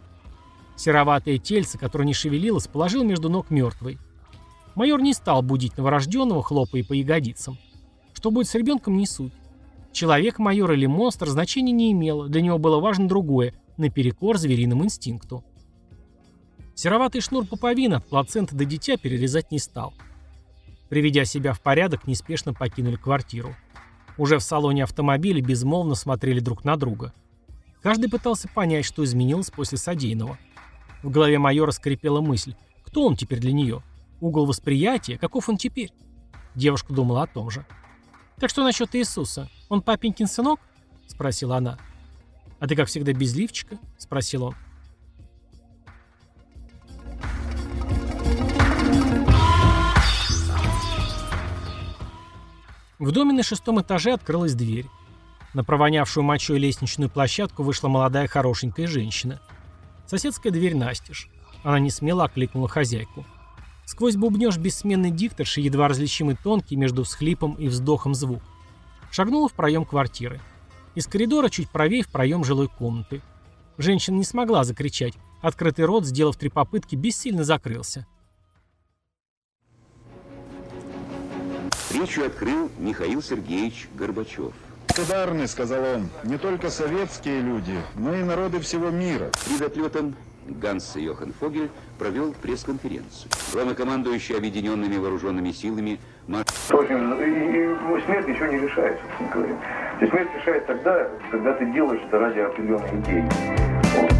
Сероватое тельце, которое не шевелилось, положил между ног мертвой. Майор не стал будить новорожденного, хлопая по ягодицам. Что будет с ребенком, не суть. Человек, майор или монстр значения не имело, для него было важно другое, наперекор звериному инстинкту. Сероватый шнур пуповины от плаценты до дитя перерезать не стал. Приведя себя в порядок, неспешно покинули квартиру. Уже в салоне автомобиля безмолвно смотрели друг на друга. Каждый пытался понять, что изменилось после содеянного. В голове майора скрипела мысль. Кто он теперь для нее? Угол восприятия? Каков он теперь? Девушка думала о том же. «Так что насчет Иисуса? Он папенькин сынок?» — спросила она. «А ты, как всегда, без лифчика?» — спросил он. В доме на шестом этаже открылась дверь. На провонявшую мочой лестничную площадку вышла молодая хорошенькая женщина. Соседская дверь настежь. Она не смело окликнула хозяйку. Сквозь бубнёж бессменный дикторши, едва различимый тонкий между всхлипом и вздохом звук. Шагнула в проем квартиры. Из коридора чуть правее в проем жилой комнаты. Женщина не смогла закричать. Открытый рот, сделав три попытки, бессильно закрылся. Речью открыл Михаил Сергеевич Горбачев. Благодарны, сказал он, не только советские люди, но и народы всего мира. Перед отлетом Ганс Йохан Фогель провел пресс-конференцию. Главнокомандующий объединенными вооруженными силами Марш... В общем, и, и смерть ничего не решает, собственно говоря. То есть смерть решает тогда, когда ты делаешь это ради определенной идеи. Вот.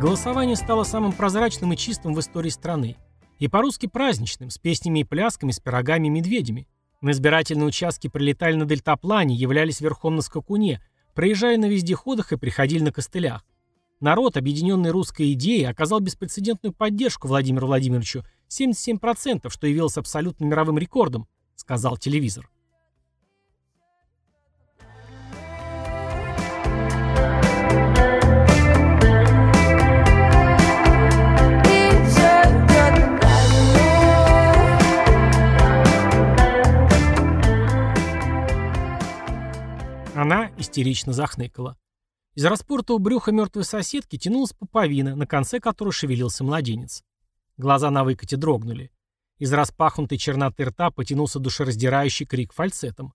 Голосование стало самым прозрачным и чистым в истории страны. И по-русски праздничным, с песнями и плясками, с пирогами и медведями. На избирательные участки прилетали на дельтаплане, являлись верхом на скакуне, проезжали на вездеходах и приходили на костылях. Народ, объединенный русской идеей, оказал беспрецедентную поддержку Владимиру Владимировичу 77%, что явилось абсолютно мировым рекордом, сказал телевизор. Истерично захныкала. Из распортого брюха мертвой соседки тянулась пуповина, на конце которой шевелился младенец. Глаза на выкате дрогнули. Из распахнутой черноты рта потянулся душераздирающий крик фальцетом.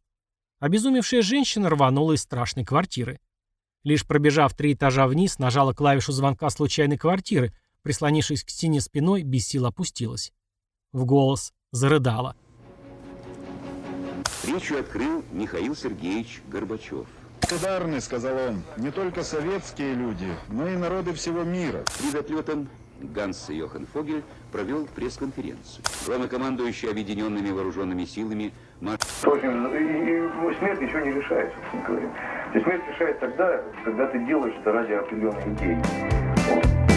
Обезумевшая женщина рванула из страшной квартиры. Лишь пробежав три этажа вниз, нажала клавишу звонка случайной квартиры, прислонившись к стене спиной, без сил опустилась. В голос зарыдала. Встречу открыл Михаил Сергеевич Горбачев. Благодарны, сказал он, не только советские люди, но и народы всего мира. Перед отлетом Ганс Йохан Фогель провел пресс-конференцию. Главнокомандующий объединенными вооруженными силами Маш... В общем, и, и смерть ничего не решает, собственно говоря. Смерть решает тогда, когда ты делаешь это ради определенной идеи.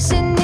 I